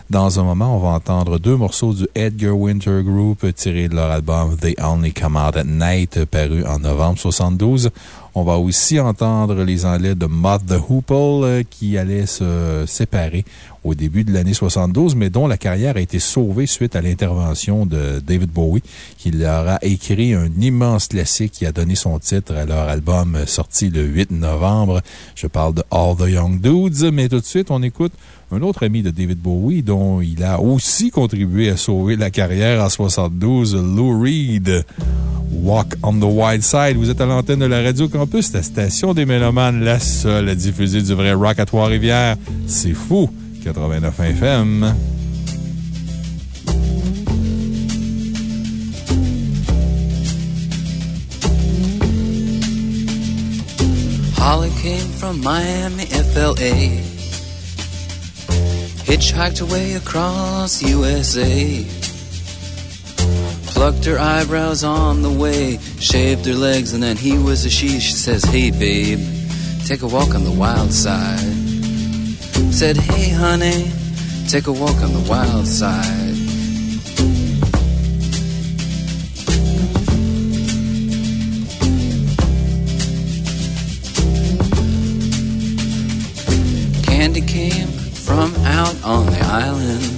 Dans un moment, on va entendre deux morceaux du Edgar Winter Group tirés de leur album They Only Come Out at Night, paru en novembre 72. On va aussi entendre les Anglais de Moth the Hoople euh, qui allaient se séparer au début de l'année 72, mais dont la carrière a été sauvée suite à l'intervention de David Bowie, qui leur a écrit un immense classique qui a donné son titre à leur album sorti le 8 novembre. Je parle de All the Young Dudes, mais tout de suite, on écoute un autre ami de David Bowie dont il a aussi contribué à sauver la carrière en 72, Lou Reed. Walk on the Wild Side. Vous êtes à l'antenne de la Radio Campus, la station des Mélomanes, la seule à diffuser du vrai rock à Trois-Rivières. C'est fou! 89 FM. Holly came from Miami, FLA. Hitchhiked away across USA. Plucked her eyebrows on the way, shaved her legs, and then he was a she. She says, Hey, babe, take a walk on the wild side. Said, Hey, honey, take a walk on the wild side. Candy came from out on the island.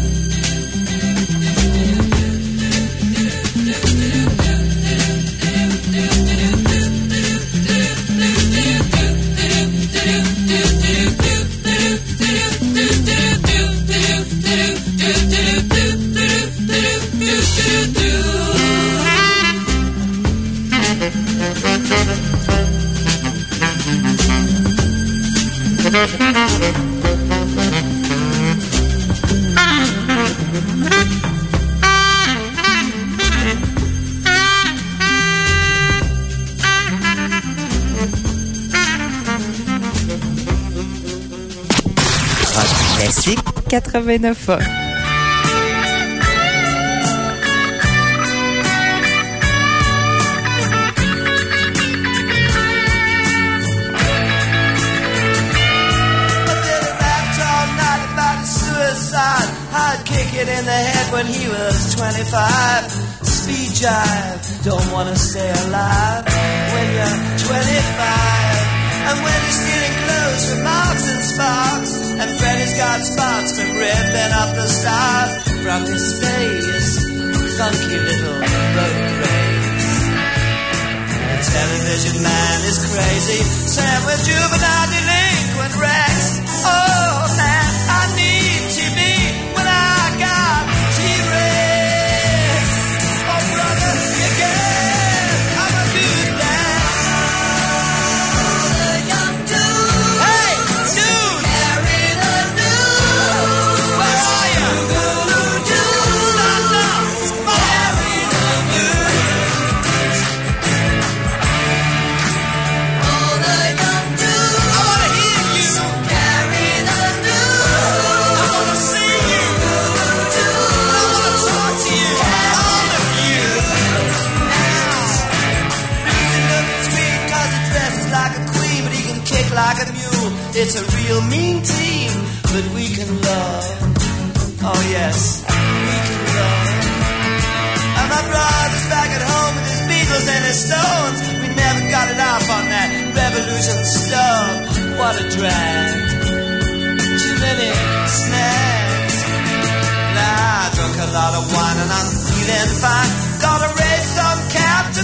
89 ans. rapped all night about his suicide. I'd kick it in the head when he was 25. Speed jive, don't wanna stay alive when you're 25. And when you're stealing clothes Marks and Sparks, and Freddy's got spots from ripping up the stars from his face. Funky little boat race. The television man is crazy. Sam with juvenile delinquent Rex. It's a real mean team, but we can love. Oh yes, we can love. And my brother's back at home with his Beatles and his Stones. We never got it off on that revolution stuff. What a drag. Too many snacks. Nah, I drunk a lot of wine and I'm feeling fine. Gotta raise some cap to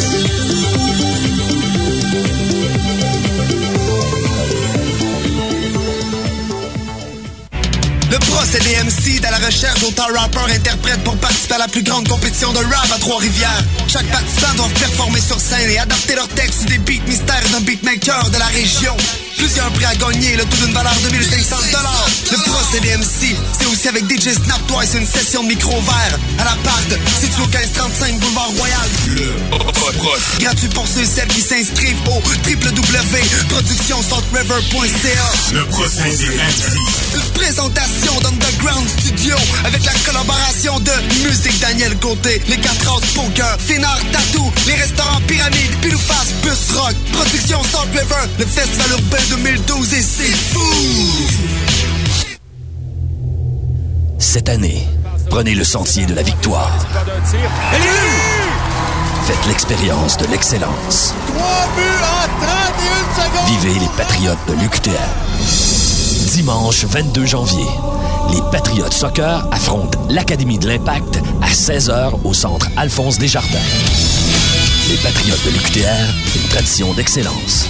Dans la recherche d'auteurs rappeurs interprètes pour participer à la plus grande compétition de rap à Trois-Rivières. Chaque participant doit performer sur scène et adapter leur texte des beats mystères d'un beatmaker de la région. Plusieurs prix à gagner, le tout d'une valeur de 1500 Le procédé MC, c'est aussi avec DJ Snap Twice une session de micro vert à l'appart, situé au 1535 Boulevard Royal. Le Gratuit pour ceux et celles qui s'inscrivent au www.productionsaltriver.ca. Le procédé MC. Une présentation d'Underground Studio avec la collaboration de Musique Daniel Côté, les 4 House Poker, Fénard Tattoo, les restaurants Pyramide, Pilouface, Bus Rock, Production Salt River, le Festival Urbain 2012 et c'est fou! Cette année, prenez le sentier de la victoire. Faites l'expérience de l'excellence. 3 buts en 31 secondes! Vivez les Patriotes de l'UQTR. Dimanche 22 janvier, les Patriotes Soccer affrontent l'Académie de l'Impact à 16h au centre Alphonse Desjardins. Les Patriotes de l'UQTR, une tradition d'excellence.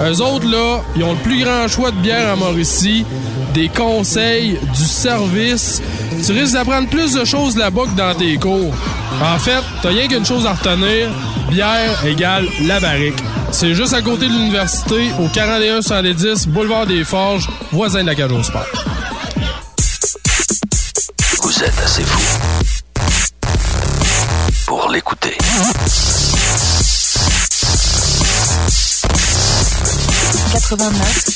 Eux autres, là, ils ont le plus grand choix de bière en Mauricie, des conseils, du service. Tu risques d'apprendre plus de choses là-bas que dans tes cours. En fait, t'as rien qu'une chose à retenir. Bière égale la barrique. C'est juste à côté de l'université, au 41 110 Boulevard des Forges, voisin de la cage au. 89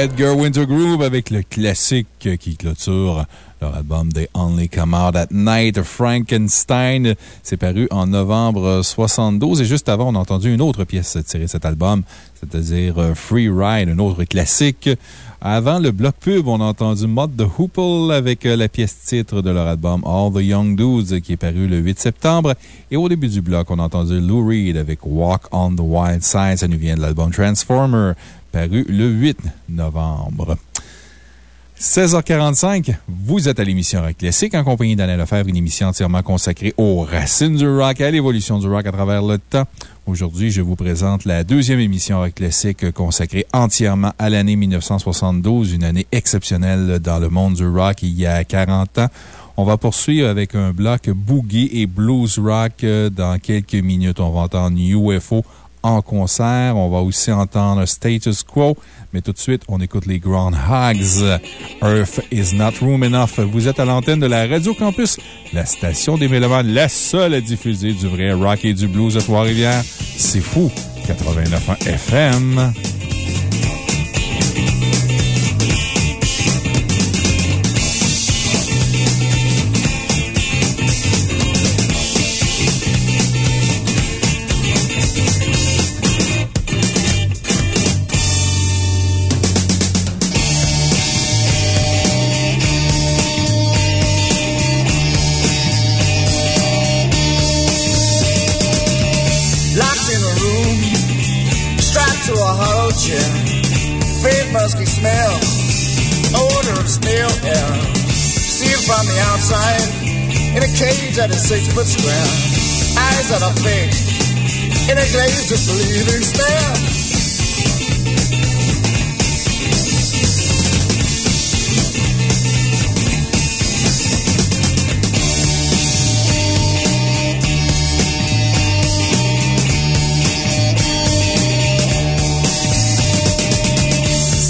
Edgar Wintergroove avec le classique qui clôture leur album They Only Come Out at Night, Frankenstein. C'est paru en novembre 72 et juste avant, on a entendu une autre pièce tirée de cet album, c'est-à-dire euh, Free Ride, un autre classique. Avant le bloc pub, on a entendu Mod the Hoople avec euh, la pièce titre de leur album All the Young Dudes qui est paru le 8 septembre. Et au début du bloc, on a entendu Lou Reed avec Walk on the Wild Side. Ça nous vient de l'album Transformer, paru le 8 novembre. 16h45, vous êtes à l'émission Rock Classique en compagnie d'Alain Lefebvre, une émission entièrement consacrée aux racines du rock à l'évolution du rock à travers le temps. Aujourd'hui, je vous présente la deuxième émission Rock Classique consacrée entièrement à l'année 1972, une année exceptionnelle dans le monde du rock il y a 40 ans. On va poursuivre avec un bloc boogie et blues rock dans quelques minutes. On va entendre UFO en concert. On va aussi entendre Status Quo. Mais tout de suite, on écoute les Groundhogs. Earth is not room enough. Vous êtes à l'antenne de la Radio Campus, la station des Mélomanes, la seule à diffuser du vrai rock et du blues à Trois-Rivières. C'est fou. 89.1 FM. A cage six foot square. Eyes that are fixed, in a glazed disbelieving stare.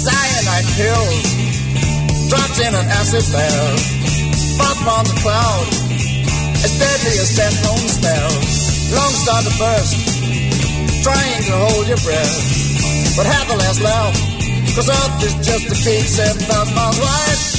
Cyanide pills, dropped in an acid bath. Far from the cloud, as deadly as death known smell. Lungs start to burst, trying to hold your breath. But have the last laugh, cause Earth is just a cake 7,000 miles wide.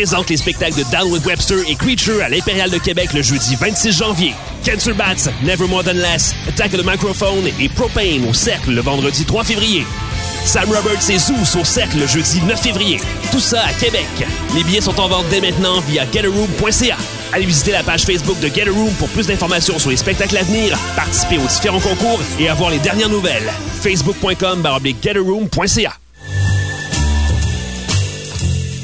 Présente les spectacles de Down Webster et Creature à l'Impérial de Québec le jeudi 26 janvier. Cancer Bats, Never More Than Less, Attack the Microphone et Propane au Cercle le vendredi 3 février. Sam Roberts et Zeus au Cercle le jeudi 9 février. Tout ça à Québec. Les billets sont en vente dès maintenant via GetAroom.ca. Allez visiter la page Facebook de GetAroom pour plus d'informations sur les spectacles à venir, participer aux différents concours et avoir les dernières nouvelles. Facebook.com GetAroom.ca.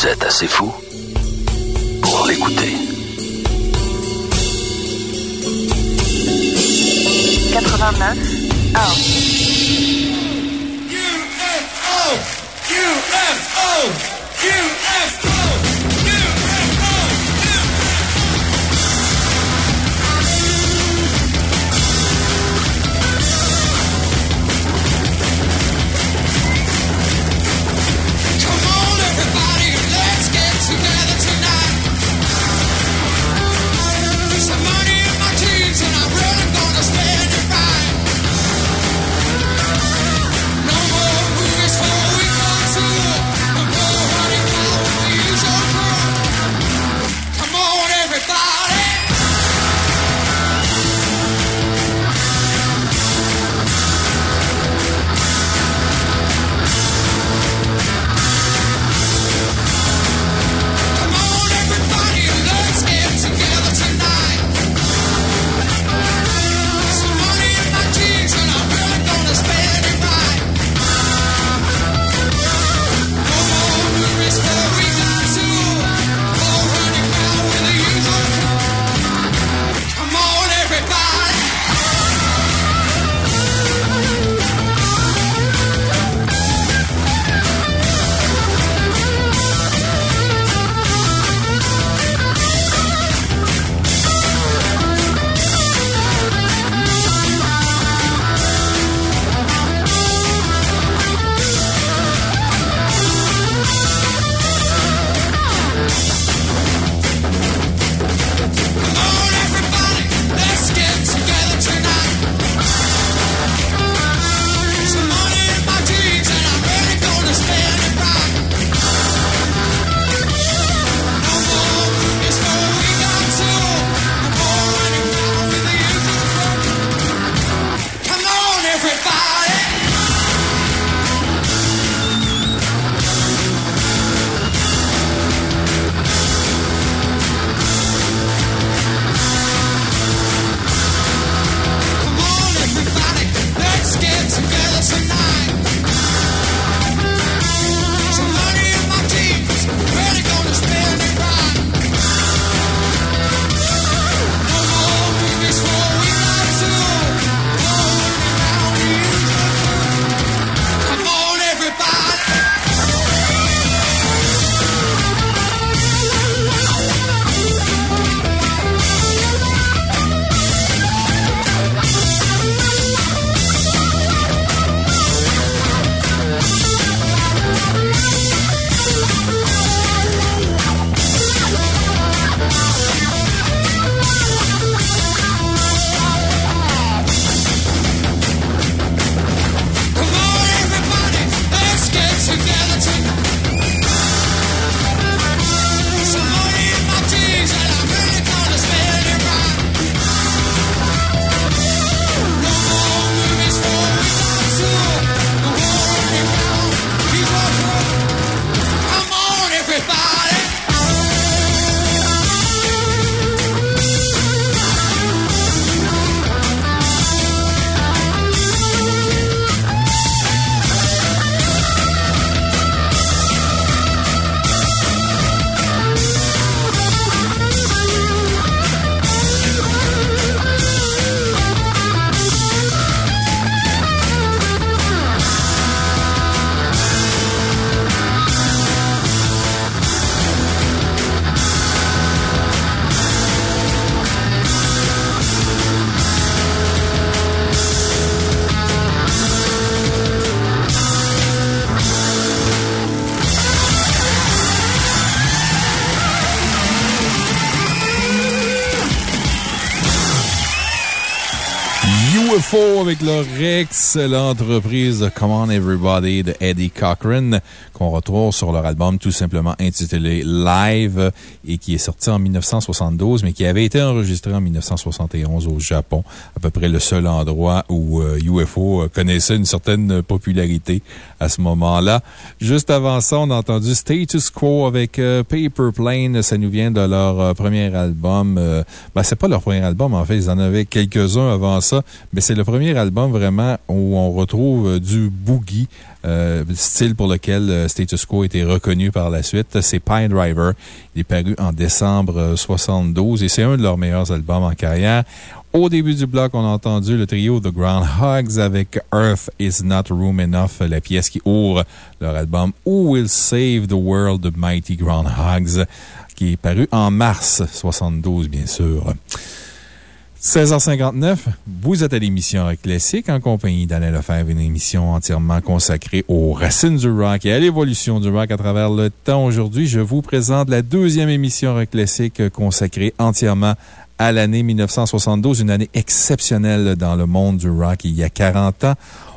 Vous êtes assez fou pour l'écouter. 89 1 UFO! UFO! UFO! Avec leur excellente reprise Come On Everybody de Eddie Cochran qu'on retrouve sur leur album tout simplement intitulé Live et qui est sorti en 1972 mais qui avait été enregistré en 1971 au Japon, à peu près le seul endroit où euh, UFO euh, connaissait une certaine popularité à ce moment-là. Juste avant ça, on a entendu Status Quo avec euh, Paper Plane. Ça nous vient de leur euh, premier album. Euh, ben, c'est pas leur premier album, en fait. Ils en avaient quelques-uns avant ça, mais c'est le premier album vraiment où on retrouve du boogie. euh, style pour lequel Status Quo a été reconnu par la suite. C'est Pine Driver. Il est paru en décembre euh, 72 et c'est un de leurs meilleurs albums en carrière. Au début du bloc, on a entendu le trio The Groundhogs avec Earth is Not Room Enough, la pièce qui ouvre leur album Who Will Save the World The Mighty Groundhogs, qui est paru en mars 72, bien sûr. 16h59, vous êtes à l'émission Classique en compagnie d'Alain Lefebvre, une émission entièrement consacrée aux racines du rock et à l'évolution du rock à travers le temps. Aujourd'hui, je vous présente la deuxième émission Classique consacrée entièrement à l'année 1972, une année exceptionnelle dans le monde du rock il y a 40 ans.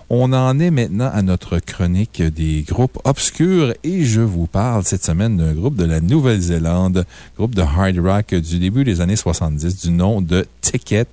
On en est maintenant à notre chronique des groupes obscurs et je vous parle cette semaine d'un groupe de la Nouvelle-Zélande, groupe de hard rock du début des années 70 du nom de Ticket.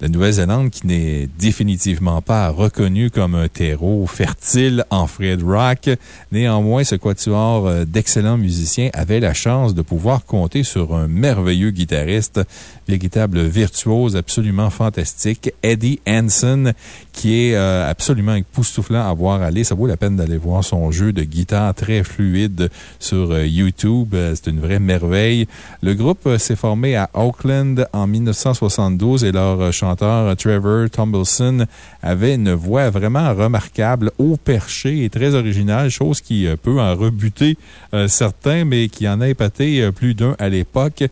La Nouvelle-Zélande qui n'est définitivement pas reconnue comme un terreau fertile en Fred rock. Néanmoins, ce quatuor euh, d'excellents musiciens avait la chance de pouvoir compter sur un merveilleux guitariste, véritable virtuose absolument fantastique, Eddie Hansen, qui est euh, absolument époustouflant à voir aller. Ça vaut la peine d'aller voir son jeu de guitare très fluide sur euh, YouTube. C'est une vraie merveille. Le groupe s'est formé à Auckland en 1972 et leur euh, Trevor Tumbleson avait une voix vraiment remarquable, haut perché et très originale, chose qui euh, peut en rebuter euh, certains, mais qui en a épaté euh, plus d'un à l'époque.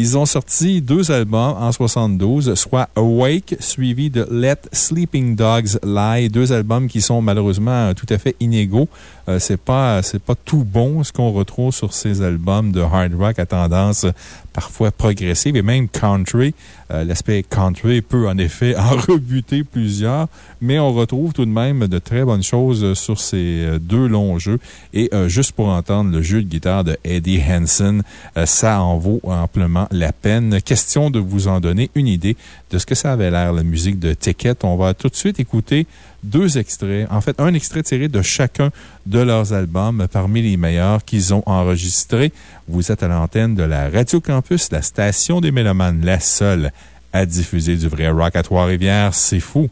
Ils ont sorti deux albums en 72, soit Awake, suivi de Let Sleeping Dogs Lie, deux albums qui sont malheureusement tout à fait inégaux. Euh, c'est pas, pas tout bon ce qu'on retrouve sur ces albums de hard rock à tendance parfois progressive et même country. Euh, L'aspect country peut en effet en rebuter plusieurs, mais on retrouve tout de même de très bonnes choses sur ces euh, deux longs jeux. Et juste pour entendre le jeu de guitare de Eddie Hansen, ça en vaut amplement la peine. Question de vous en donner une idée de ce que ça avait l'air, la musique de Ticket. On va tout de suite écouter deux extraits, en fait, un extrait tiré de chacun de leurs albums parmi les meilleurs qu'ils ont enregistrés. Vous êtes à l'antenne de la Radio Campus, la station des Mélomanes, la seule à diffuser du vrai rock à Trois-Rivières. C'est fou.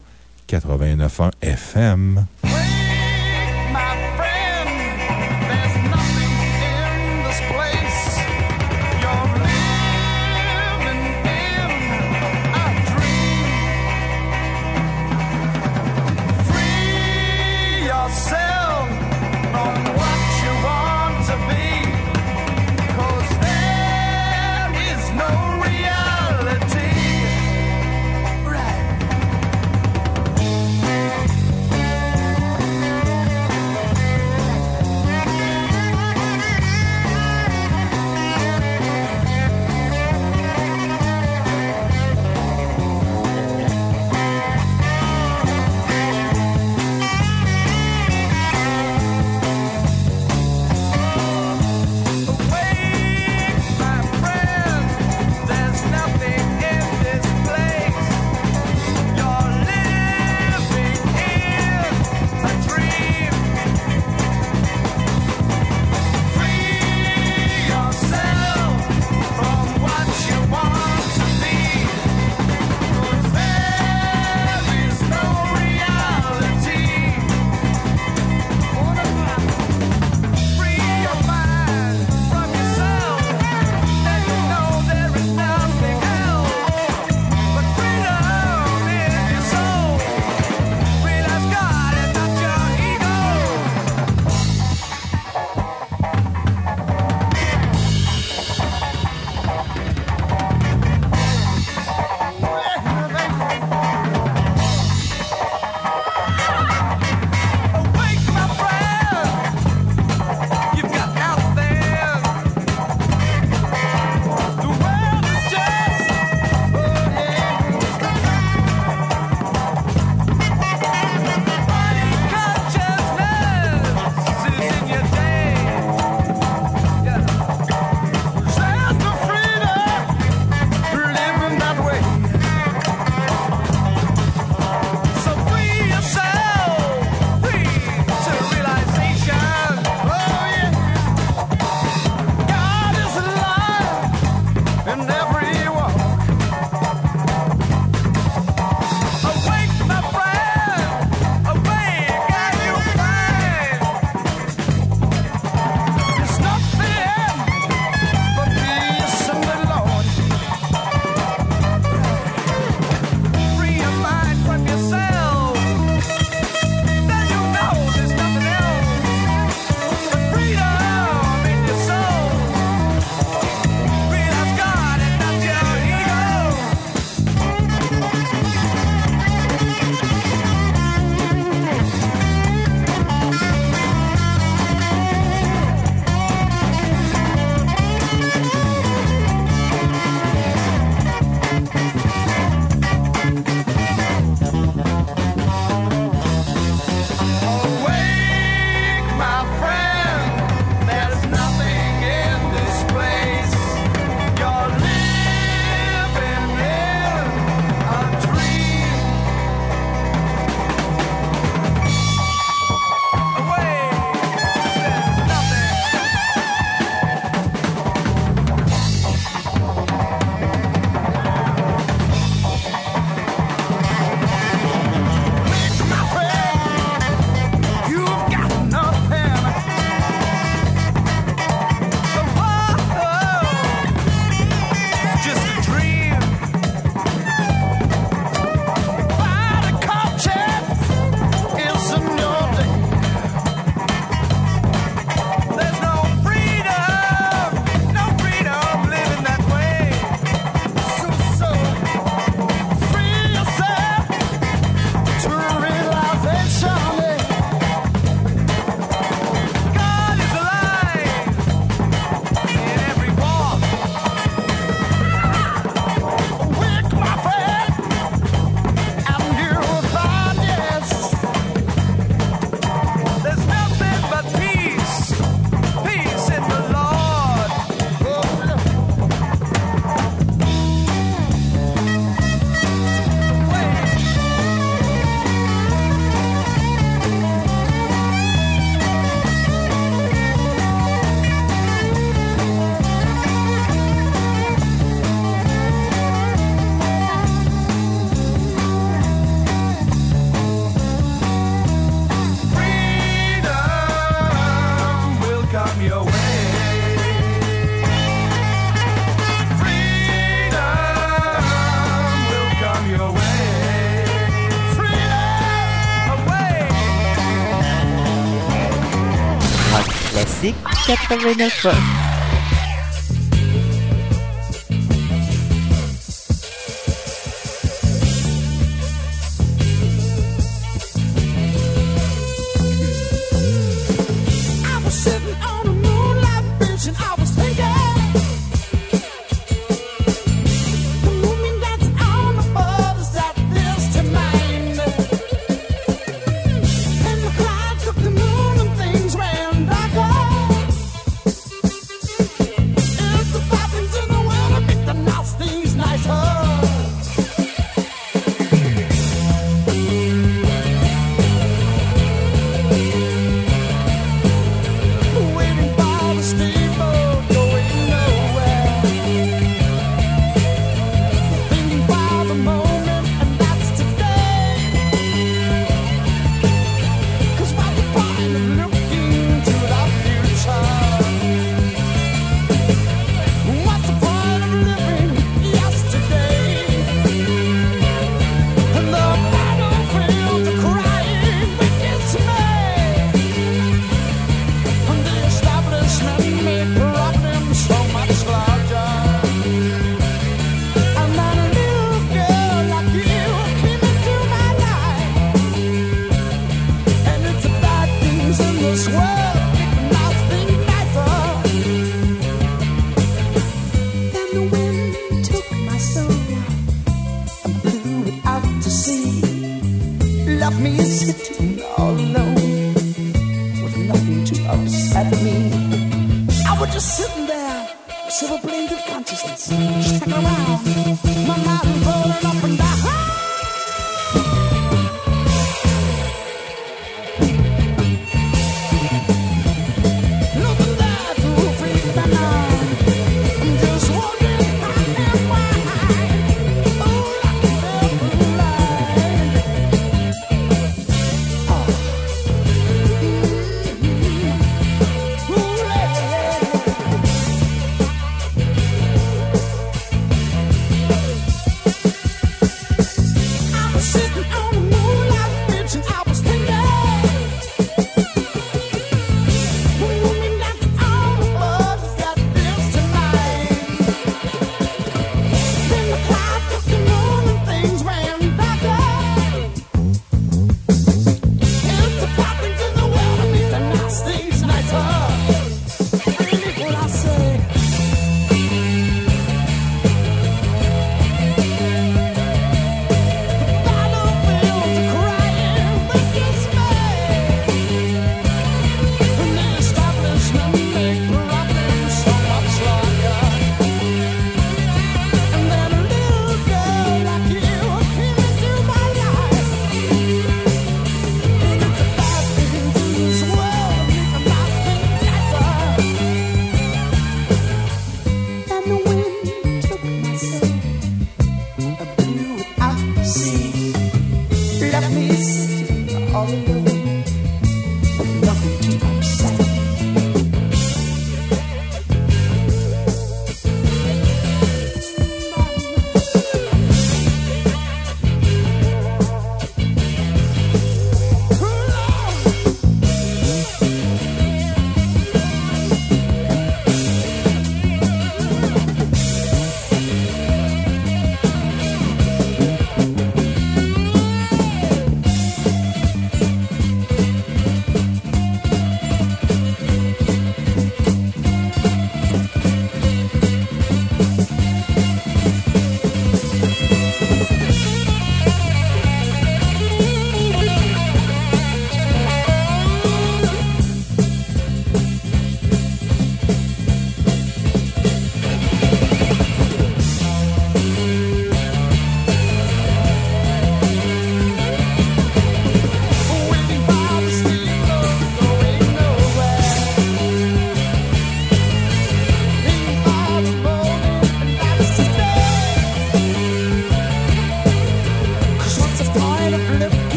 89.1 FM. Classique 89 I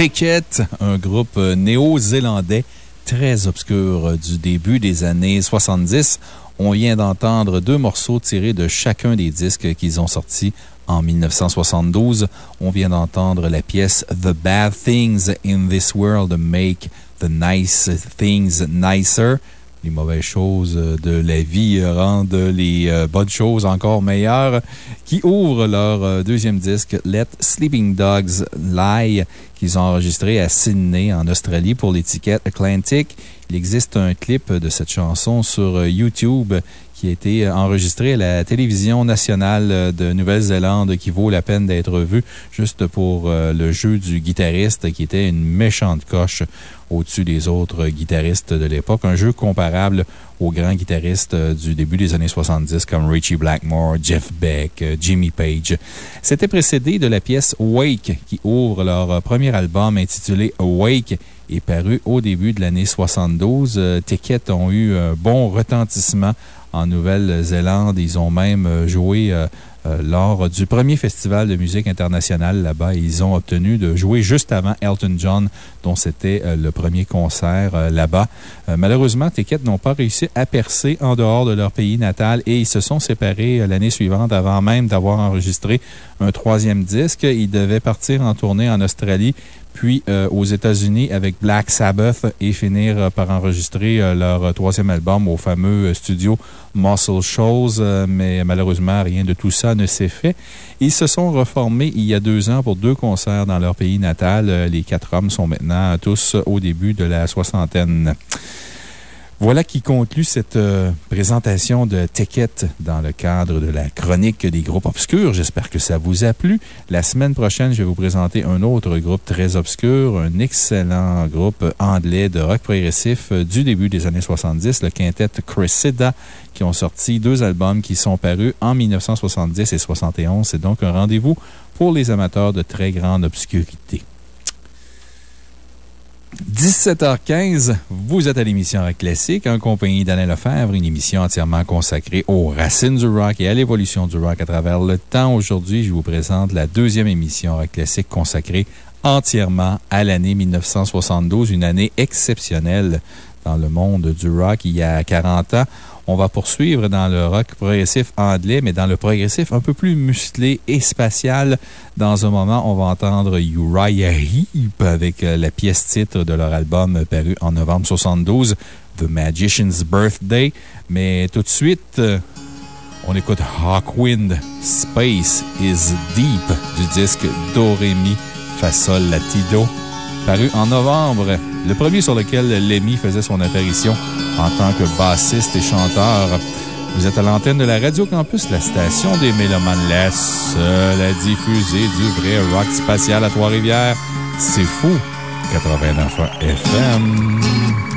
Ticket, un groupe euh, néo-zélandais très obscur euh, du début des années 70. On vient d'entendre deux morceaux tirés de chacun des disques qu'ils ont sortis en 1972. On vient d'entendre la pièce The Bad Things in This World Make the Nice Things Nicer. Les mauvaises choses de la vie rendent les euh, bonnes choses encore meilleures, qui ouvre leur deuxième disque, Let Sleeping Dogs Lie, qu'ils ont enregistré à Sydney, en Australie, pour l'étiquette Atlantic. Il existe un clip de cette chanson sur euh, YouTube qui a été enregistré à la télévision nationale de Nouvelle-Zélande qui vaut la peine d'être vu juste pour le jeu du guitariste qui était une méchante coche au-dessus des autres guitaristes de l'époque. Un jeu comparable aux grands guitaristes du début des années 70 comme Richie Blackmore, Jeff Beck, Jimmy Page. C'était précédé de la pièce Wake qui ouvre leur premier album intitulé Wake et paru au début de l'année 72. Ticket ont eu un bon retentissement en Nouvelle-Zélande. Ils ont même joué euh, lors du premier festival de musique internationale là-bas. Ils ont obtenu de jouer juste avant Elton John, dont c'était euh, le premier concert euh, là-bas. malheureusement, Ticket n'ont pas réussi à percer en dehors de leur pays natal et ils se sont séparés l'année suivante avant même d'avoir enregistré un troisième disque. Ils devaient partir en tournée en Australie puis aux États-Unis avec Black Sabbath et finir par enregistrer leur troisième album au fameux studio Muscle Shows, mais malheureusement, rien de tout ça ne s'est fait. Ils se sont reformés il y a deux ans pour deux concerts dans leur pays natal. Les quatre hommes sont maintenant tous au début de la soixantaine. Voilà qui conclut cette euh, présentation de Ticket dans le cadre de la chronique des groupes obscurs. J'espère que ça vous a plu. La semaine prochaine, je vais vous présenter un autre groupe très obscur, un excellent groupe anglais de rock progressif du début des années 70, le quintet Cressida, qui ont sorti deux albums qui sont parus en 1970 et 71. C'est donc un rendez-vous pour les amateurs de très grande obscurité. 17h15, vous êtes à l'émission Rock Classique, en compagnie d'Alain Lefebvre, une émission entièrement consacrée aux racines du rock et à l'évolution du rock à travers le temps. Aujourd'hui, je vous présente la deuxième émission Rock Classique consacrée entièrement à l'année 1972, une année exceptionnelle dans le monde du rock il y a 40 ans. On va poursuivre dans le rock progressif anglais, mais dans le progressif un peu plus musclé et spatial. Dans un moment, on va entendre Uriah Heep avec euh, la pièce titre de leur album paru en novembre 72, The Magician's Birthday. Mais tout de suite, euh, on écoute Hawkwind, Space is Deep du disque Do Ré Mi paru en novembre, le premier sur lequel Lemmy faisait son apparition en tant que bassiste et chanteur. Vous êtes à l'antenne de la Radio Campus, la station des Mélomanes, la seule à diffuser du vrai rock spatial à Trois-Rivières. C'est fou! 89 FM.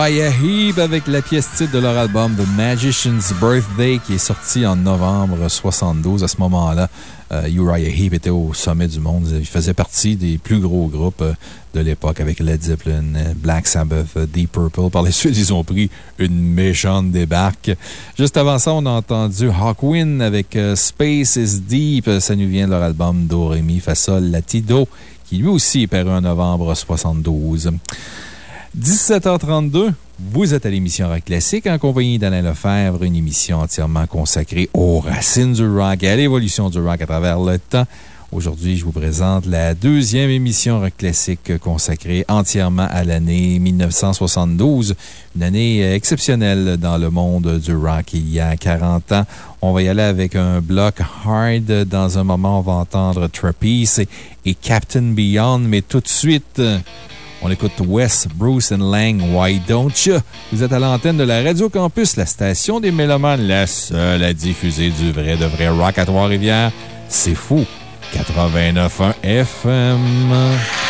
Uriah Heep avec la pièce titre de leur album The Magician's Birthday qui est sorti en novembre 72. À ce moment-là, euh, Uriah Heep était au sommet du monde. Il faisait partie des plus gros groupes euh, de l'époque avec Led Zeppelin, euh, Black Sabbath, Deep Purple. Par la suite, ils ont pris une méchante débarque. Juste avant ça, on a entendu Hawkwind avec Space is Deep. Ça nous vient de leur album Do, Ré, Mi, Fa, Sol, Latido qui lui aussi est paru en novembre 72. 17h32, vous êtes à l'émission Rock Classique en compagnie d'Alain Lefebvre, une émission entièrement consacrée aux racines du rock et à l'évolution du rock à travers le temps. Aujourd'hui, je vous présente la deuxième émission Rock Classique consacrée entièrement à l'année 1972, une année exceptionnelle dans le monde du rock il y a 40 ans. On va y aller avec un bloc hard. Dans un moment, on va entendre Trapeze et, Captain Beyond, mais tout de suite, on écoute Wes, Bruce and Lang, Why Don't You? Vous êtes à l'antenne de la Radio Campus, la station des Mélomanes, la seule à diffuser du vrai de vrai rock à Trois-Rivières. C'est fou! 89.1 FM.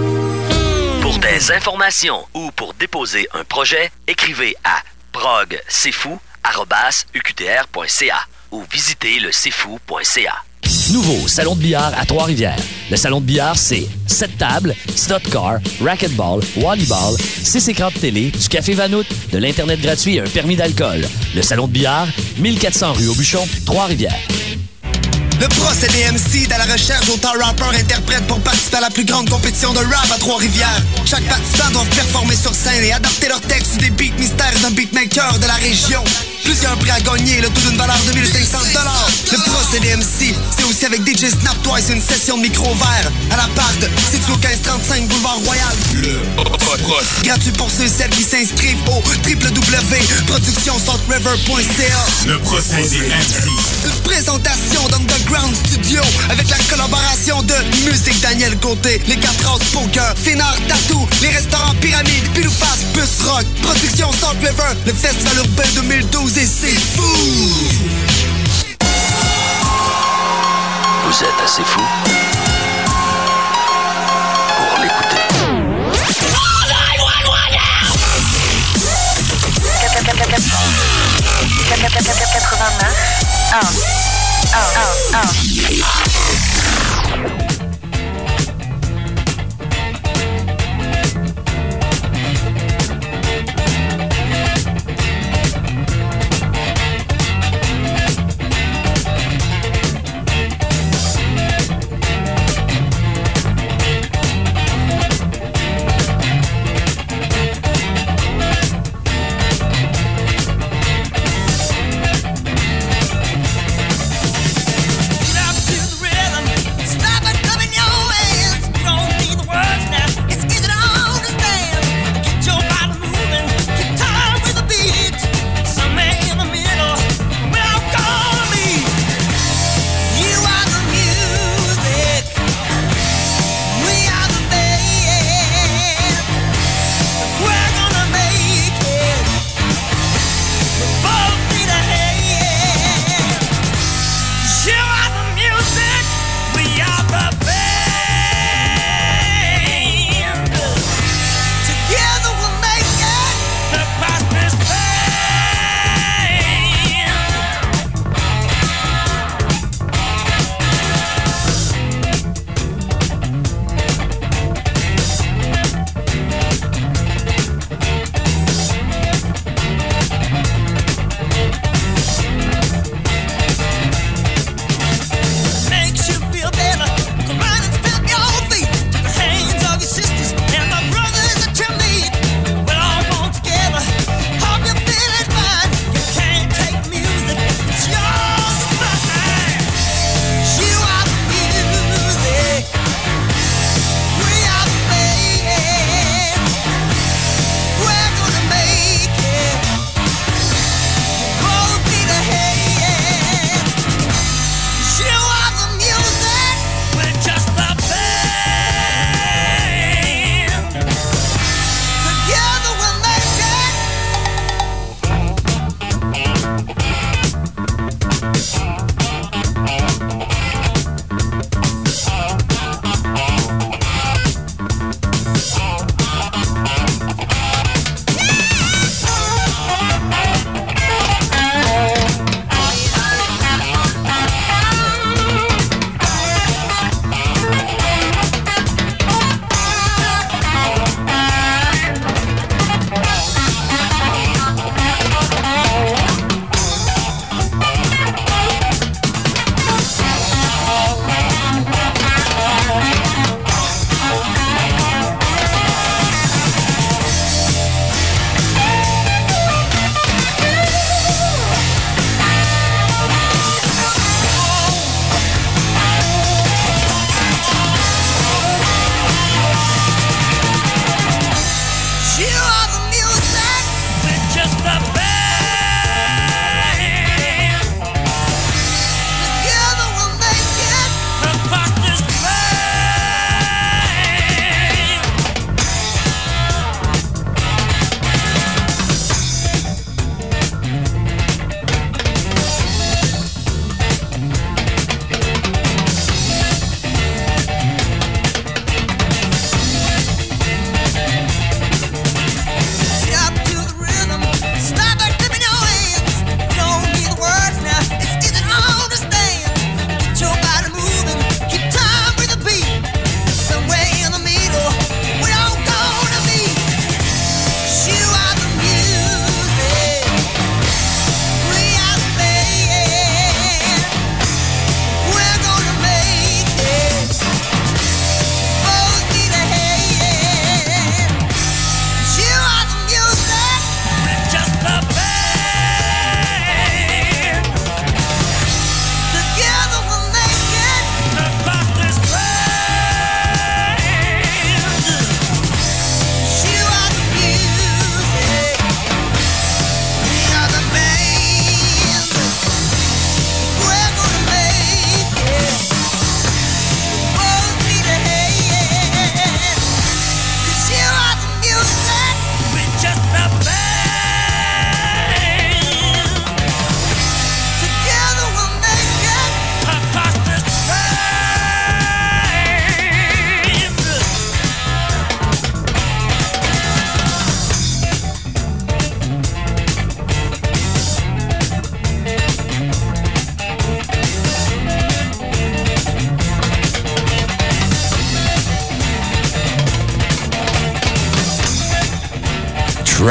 Pour des informations ou pour déposer un projet, écrivez à progcfou.uqtr.ca ou visitez le cfou.ca. Nouveau salon de billard à Trois-Rivières. Le salon de billard, c'est 7 tables, slot car, racquetball, volleyball, 6 écrans de télé, du café Vanout, de l'Internet gratuit et un permis d'alcool. Le salon de billard, 1400 rue Aubuchon, Trois-Rivières. Le procédé MC dans la recherche d'auteurs rappeurs interprètes pour participer à la plus grande compétition de rap à Trois-Rivières. Chaque participant doit performer sur scène et adapter leur texte des beats mystères d'un beatmaker de la région. Plusieurs prix à gagner, le tout d'une valeur de 1500 Le procédé MC, c'est aussi avec DJ Snap Twice une session de micro vert à l'appart, situé au 1535 Boulevard Royal. Le Gratuit pour ceux et celles qui s'inscrivent au www.productionsaltriver.ca. Le procédé MC. Une présentation d'Underground Studio avec la collaboration de Musique Daniel Côté, les 4 Races Poker, Fénard Tattoo, les restaurants Pyramide, Pilouface, Bus Rock, Production Salt River, le Festival Urbain 2012 c'est fou! Vous êtes assez fou pour l'écouter. 89 1 1 1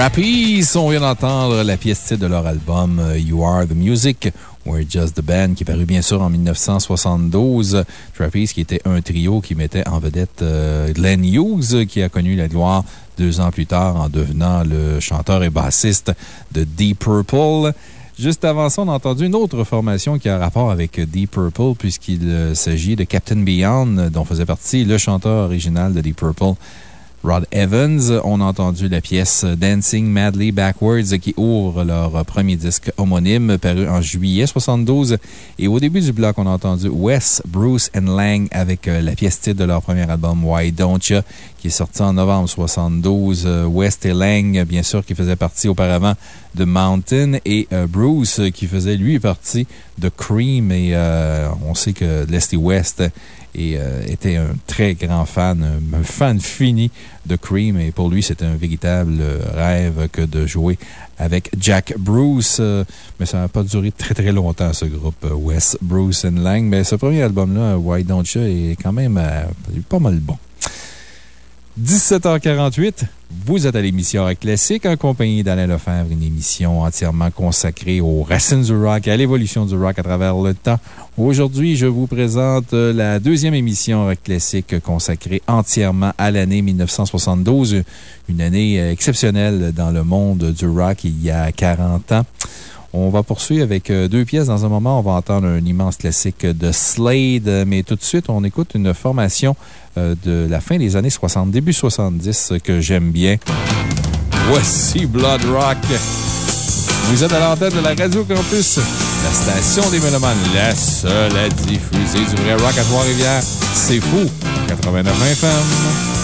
Trapeze, on vient d'entendre la pièce titre de leur album euh, You Are the Music, We're Just the Band, qui est paru bien sûr en 1972. Trapeze, qui était un trio qui mettait en vedette euh, Glenn Hughes, qui a connu la gloire deux ans plus tard en devenant le chanteur et bassiste de Deep Purple. Juste avant ça, on a entendu une autre formation qui a rapport avec Deep Purple, puisqu'il euh, s'agit de Captain Beyond, dont faisait partie le chanteur original de Deep Purple. Rod Evans. On a entendu la pièce Dancing Madly Backwards qui ouvre leur premier disque homonyme paru en juillet 72. Et au début du bloc, on a entendu Wes, Bruce and Lang avec euh, la pièce titre de leur premier album Why Don't Ya qui est sorti en novembre 72. Euh, West et Lang, bien sûr, qui faisaient partie auparavant de Mountain et euh, Bruce qui faisait lui partie de Cream. Et on sait que Leslie West et était un très grand fan, un fan fini de Cream. Et pour lui, c'était un véritable rêve que de jouer avec Jack Bruce. Euh, mais ça n'a pas duré très très longtemps, ce groupe euh, Wes, Bruce and Lang. Mais ce premier album-là, Why Don't You, est quand même euh, pas mal bon. 17h48, vous êtes à l'émission Rock Classique en compagnie d'Alain Lefebvre, une émission entièrement consacrée aux racines du rock et à l'évolution du rock à travers le temps. Aujourd'hui, je vous présente la deuxième émission Rock Classique consacrée entièrement à l'année 1972, une année exceptionnelle dans le monde du rock il y a 40 ans. On va poursuivre avec euh, deux pièces. Dans un moment, on va entendre un immense classique de Slade, mais tout de suite, on écoute une formation euh, de la fin des années 60, début 70 que j'aime bien. Voici Blood Rock. Vous êtes à l'antenne de la Radio Campus, la station des Mélomanes, la seule à diffuser du vrai rock à Trois-Rivières. C'est fou! 89 FM.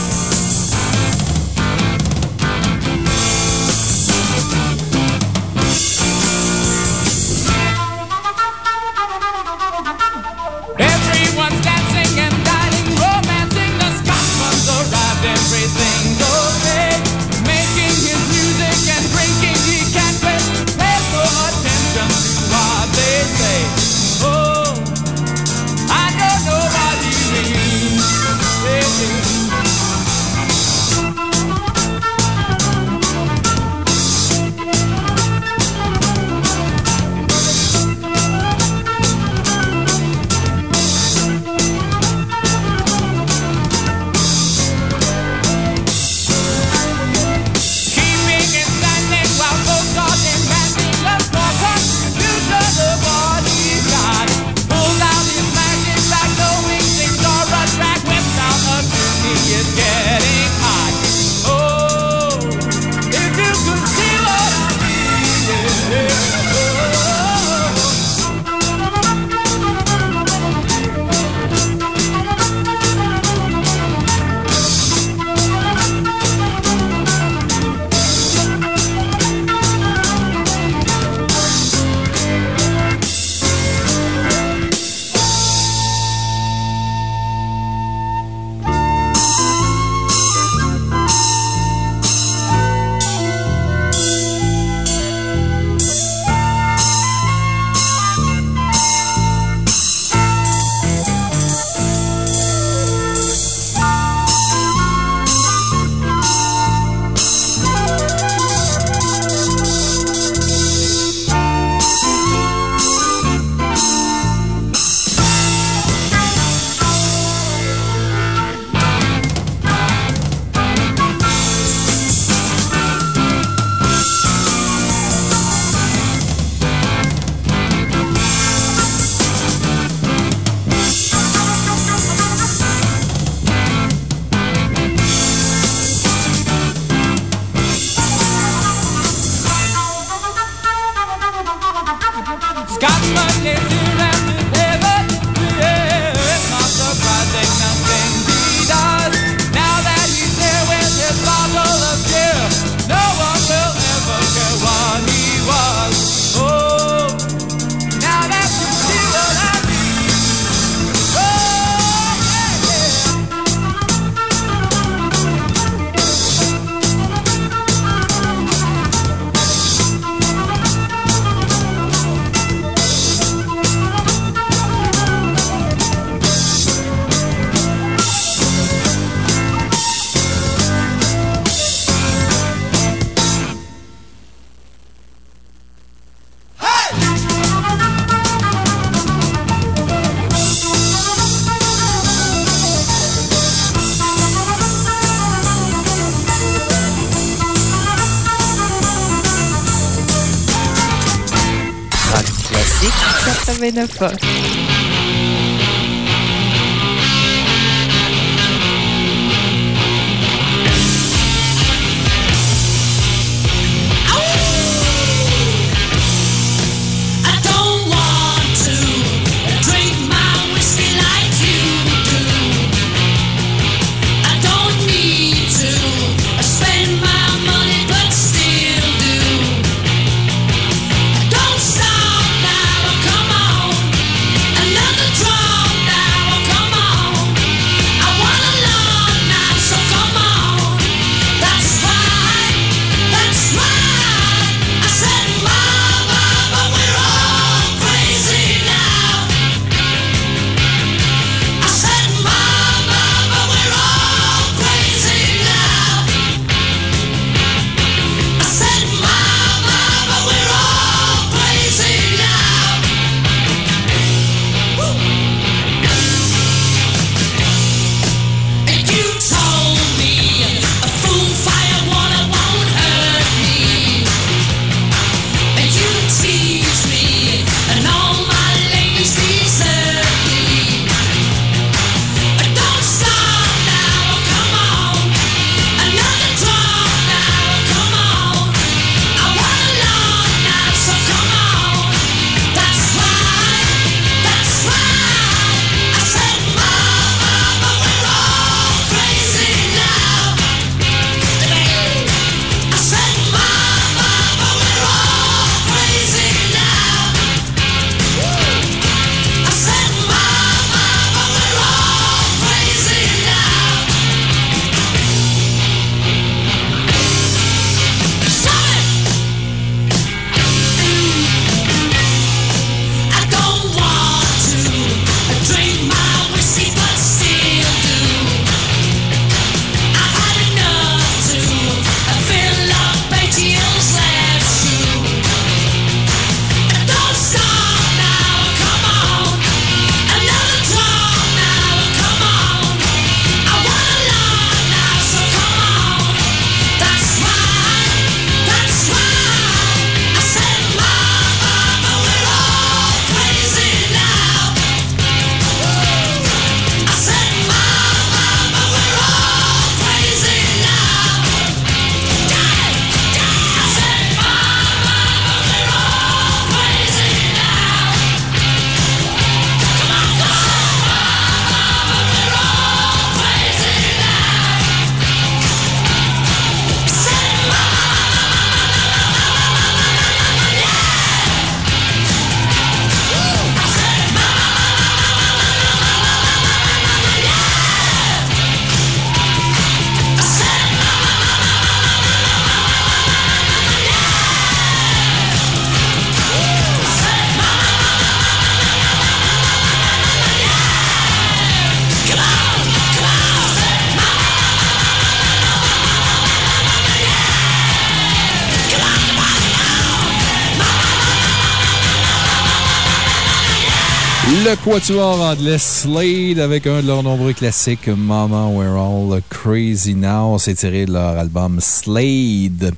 Quatuor anglais Slade avec un de leurs nombreux classiques, Mama We're All Crazy Now. C'est tiré de leur album Slade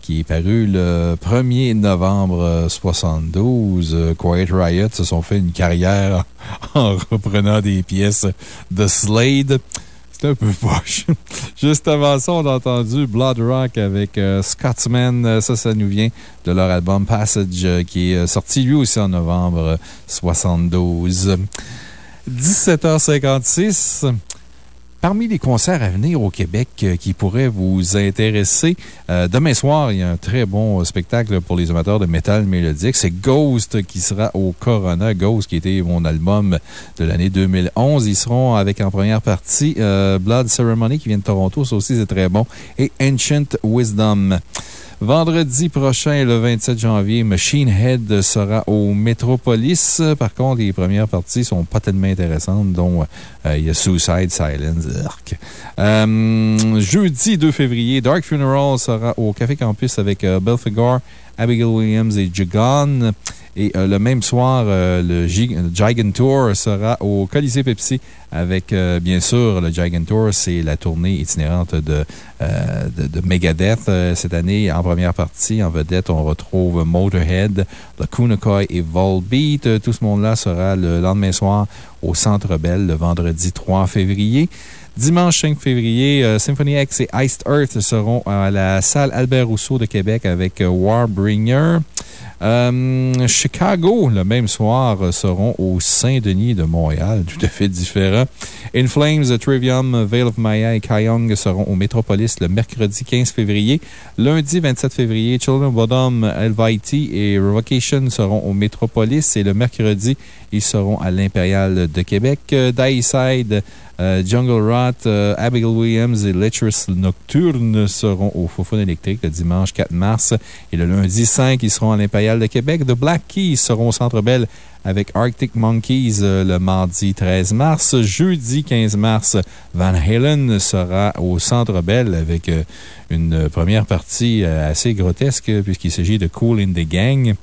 qui est paru le 1er novembre 72. Euh, Quiet Riot se sont fait une carrière en reprenant des pièces de Slade. C'est un peu poche. Juste avant ça, on a entendu Blood Rock avec euh, Scotsman. Euh, Ça, ça nous vient de leur album Passage euh, qui est sorti lui aussi en novembre euh, 72. 17h56. Parmi les concerts à venir au Québec euh, qui pourraient vous intéresser, euh, demain soir, il y a un très bon spectacle pour les amateurs de métal mélodique. C'est Ghost qui sera au Corona. Ghost qui était mon album de l'année 2011. Ils seront avec en première partie euh, Blood Ceremony qui vient de Toronto. Ça aussi, c'est très bon. Et Ancient Wisdom. Vendredi prochain, le 27 janvier, Machine Head sera au Metropolis. Par contre, les premières parties sont pas tellement intéressantes, dont euh, il y a Suicide Silence. Euh, jeudi 2 février, Dark Funeral sera au Café Campus avec euh, Belphegor, Abigail Williams et Jugon. Et euh, le même soir, euh, le le Gigant Tour sera au Colisée Pepsi avec, euh, bien sûr, le Gigant Tour. C'est la tournée itinérante de, de, de Megadeth. Cette année, en première partie, en vedette, on retrouve Motorhead, le Kunakoi et Volbeat. Tout ce monde-là sera le lendemain soir au Centre Bell le vendredi 3 février. Dimanche 5 février, Symphony X et Iced Earth seront à la salle Albert Rousseau de Québec avec Warbringer. Euh, Chicago, le même soir, seront au Saint-Denis de Montréal, tout à fait différent. In Flames, Trivium, Veil of Maya et Kayong seront au Métropolis le mercredi 15 février. Lundi 27 février, Children of Bodom, Elvite et Revocation seront au Métropolis et le mercredi, ils seront à l'Impérial de Québec. Euh, Dayside, euh, Jungle Rot, euh, Abigail Williams et Lecherous Nocturne seront au Fofone électrique le dimanche 4 mars. Et le lundi 5, ils seront à l'Impérial de Québec. The Black Keys seront au Centre Bell avec Arctic Monkeys le mardi 13 mars. Jeudi 15 mars, Van Halen sera au Centre Bell avec une première partie assez grotesque puisqu'il s'agit de Cool in the Gang.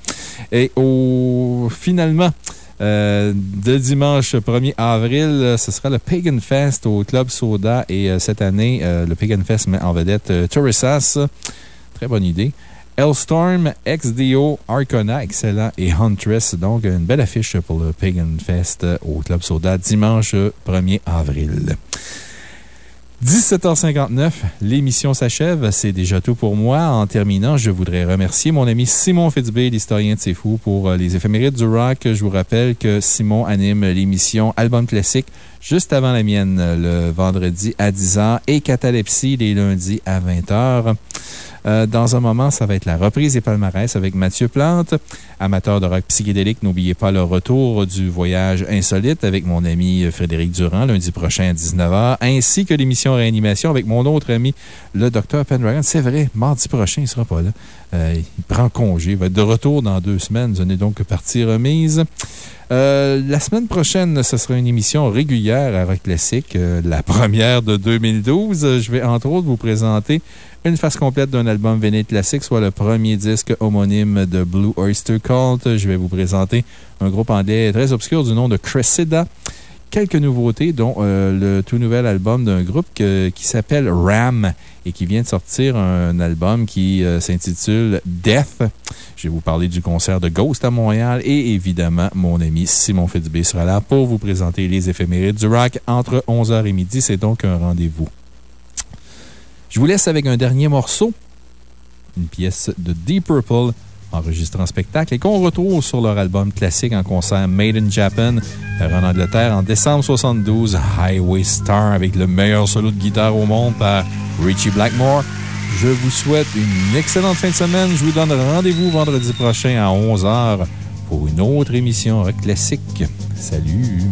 Et au, finalement, euh, de dimanche 1er avril, euh, ce sera le Pagan Fest au Club Soda. Et euh, cette année, le Pagan Fest met en vedette Turissas. Très bonne idée. Hellstorm, XDO, Arcona, excellent, et Huntress. Donc, une belle affiche pour le Pagan Fest au Club Soda dimanche 1er avril. 17h59, l'émission s'achève. C'est déjà tout pour moi. En terminant, je voudrais remercier mon ami Simon Fitzbé, l'historien de C'est Fou, pour euh, les éphémérides du rock. Je vous rappelle que Simon anime l'émission Album Classique juste avant la mienne, le vendredi à 10h et Catalepsie les lundis à 20h. Euh, dans un moment, ça va être la reprise des palmarès avec Mathieu Plante. Amateur de rock psychédélique, n'oubliez pas le retour du voyage insolite avec mon ami Frédéric Durand lundi prochain à 19h, ainsi que l'émission Réanimation avec mon autre ami, le Dr. Pendragon. C'est vrai, mardi prochain, il ne sera pas là. Euh, il prend congé. Il va être de retour dans deux semaines. Ce n'est donc que partie remise. Euh, la semaine prochaine, ce sera une émission régulière à Rock Classique, euh, la première de 2012. Je vais entre autres vous présenter une face complète d'un album véné classique, soit le premier disque homonyme de Blue Oyster Cult. Je vais vous présenter un groupe anglais très obscur du nom de Cressida. Quelques nouveautés, dont euh, le tout nouvel album d'un groupe qui s'appelle Ram et qui vient de sortir un album qui euh, s'intitule Death. Je vais vous parler du concert de Ghost à Montréal et évidemment, mon ami Simon Fitzbé sera là pour vous présenter les éphémérides du rock entre 11h et midi. C'est donc un rendez-vous. Je vous laisse avec un dernier morceau, une pièce de Deep Purple enregistrée en spectacle et qu'on retrouve sur leur album classique en concert Made in Japan, en Angleterre en décembre 72, Highway Star, avec le meilleur solo de guitare au monde par Richie Blackmore. Je vous souhaite une excellente fin de semaine. Je vous donne rendez-vous vendredi prochain à 11h pour une autre émission rock classique. Salut!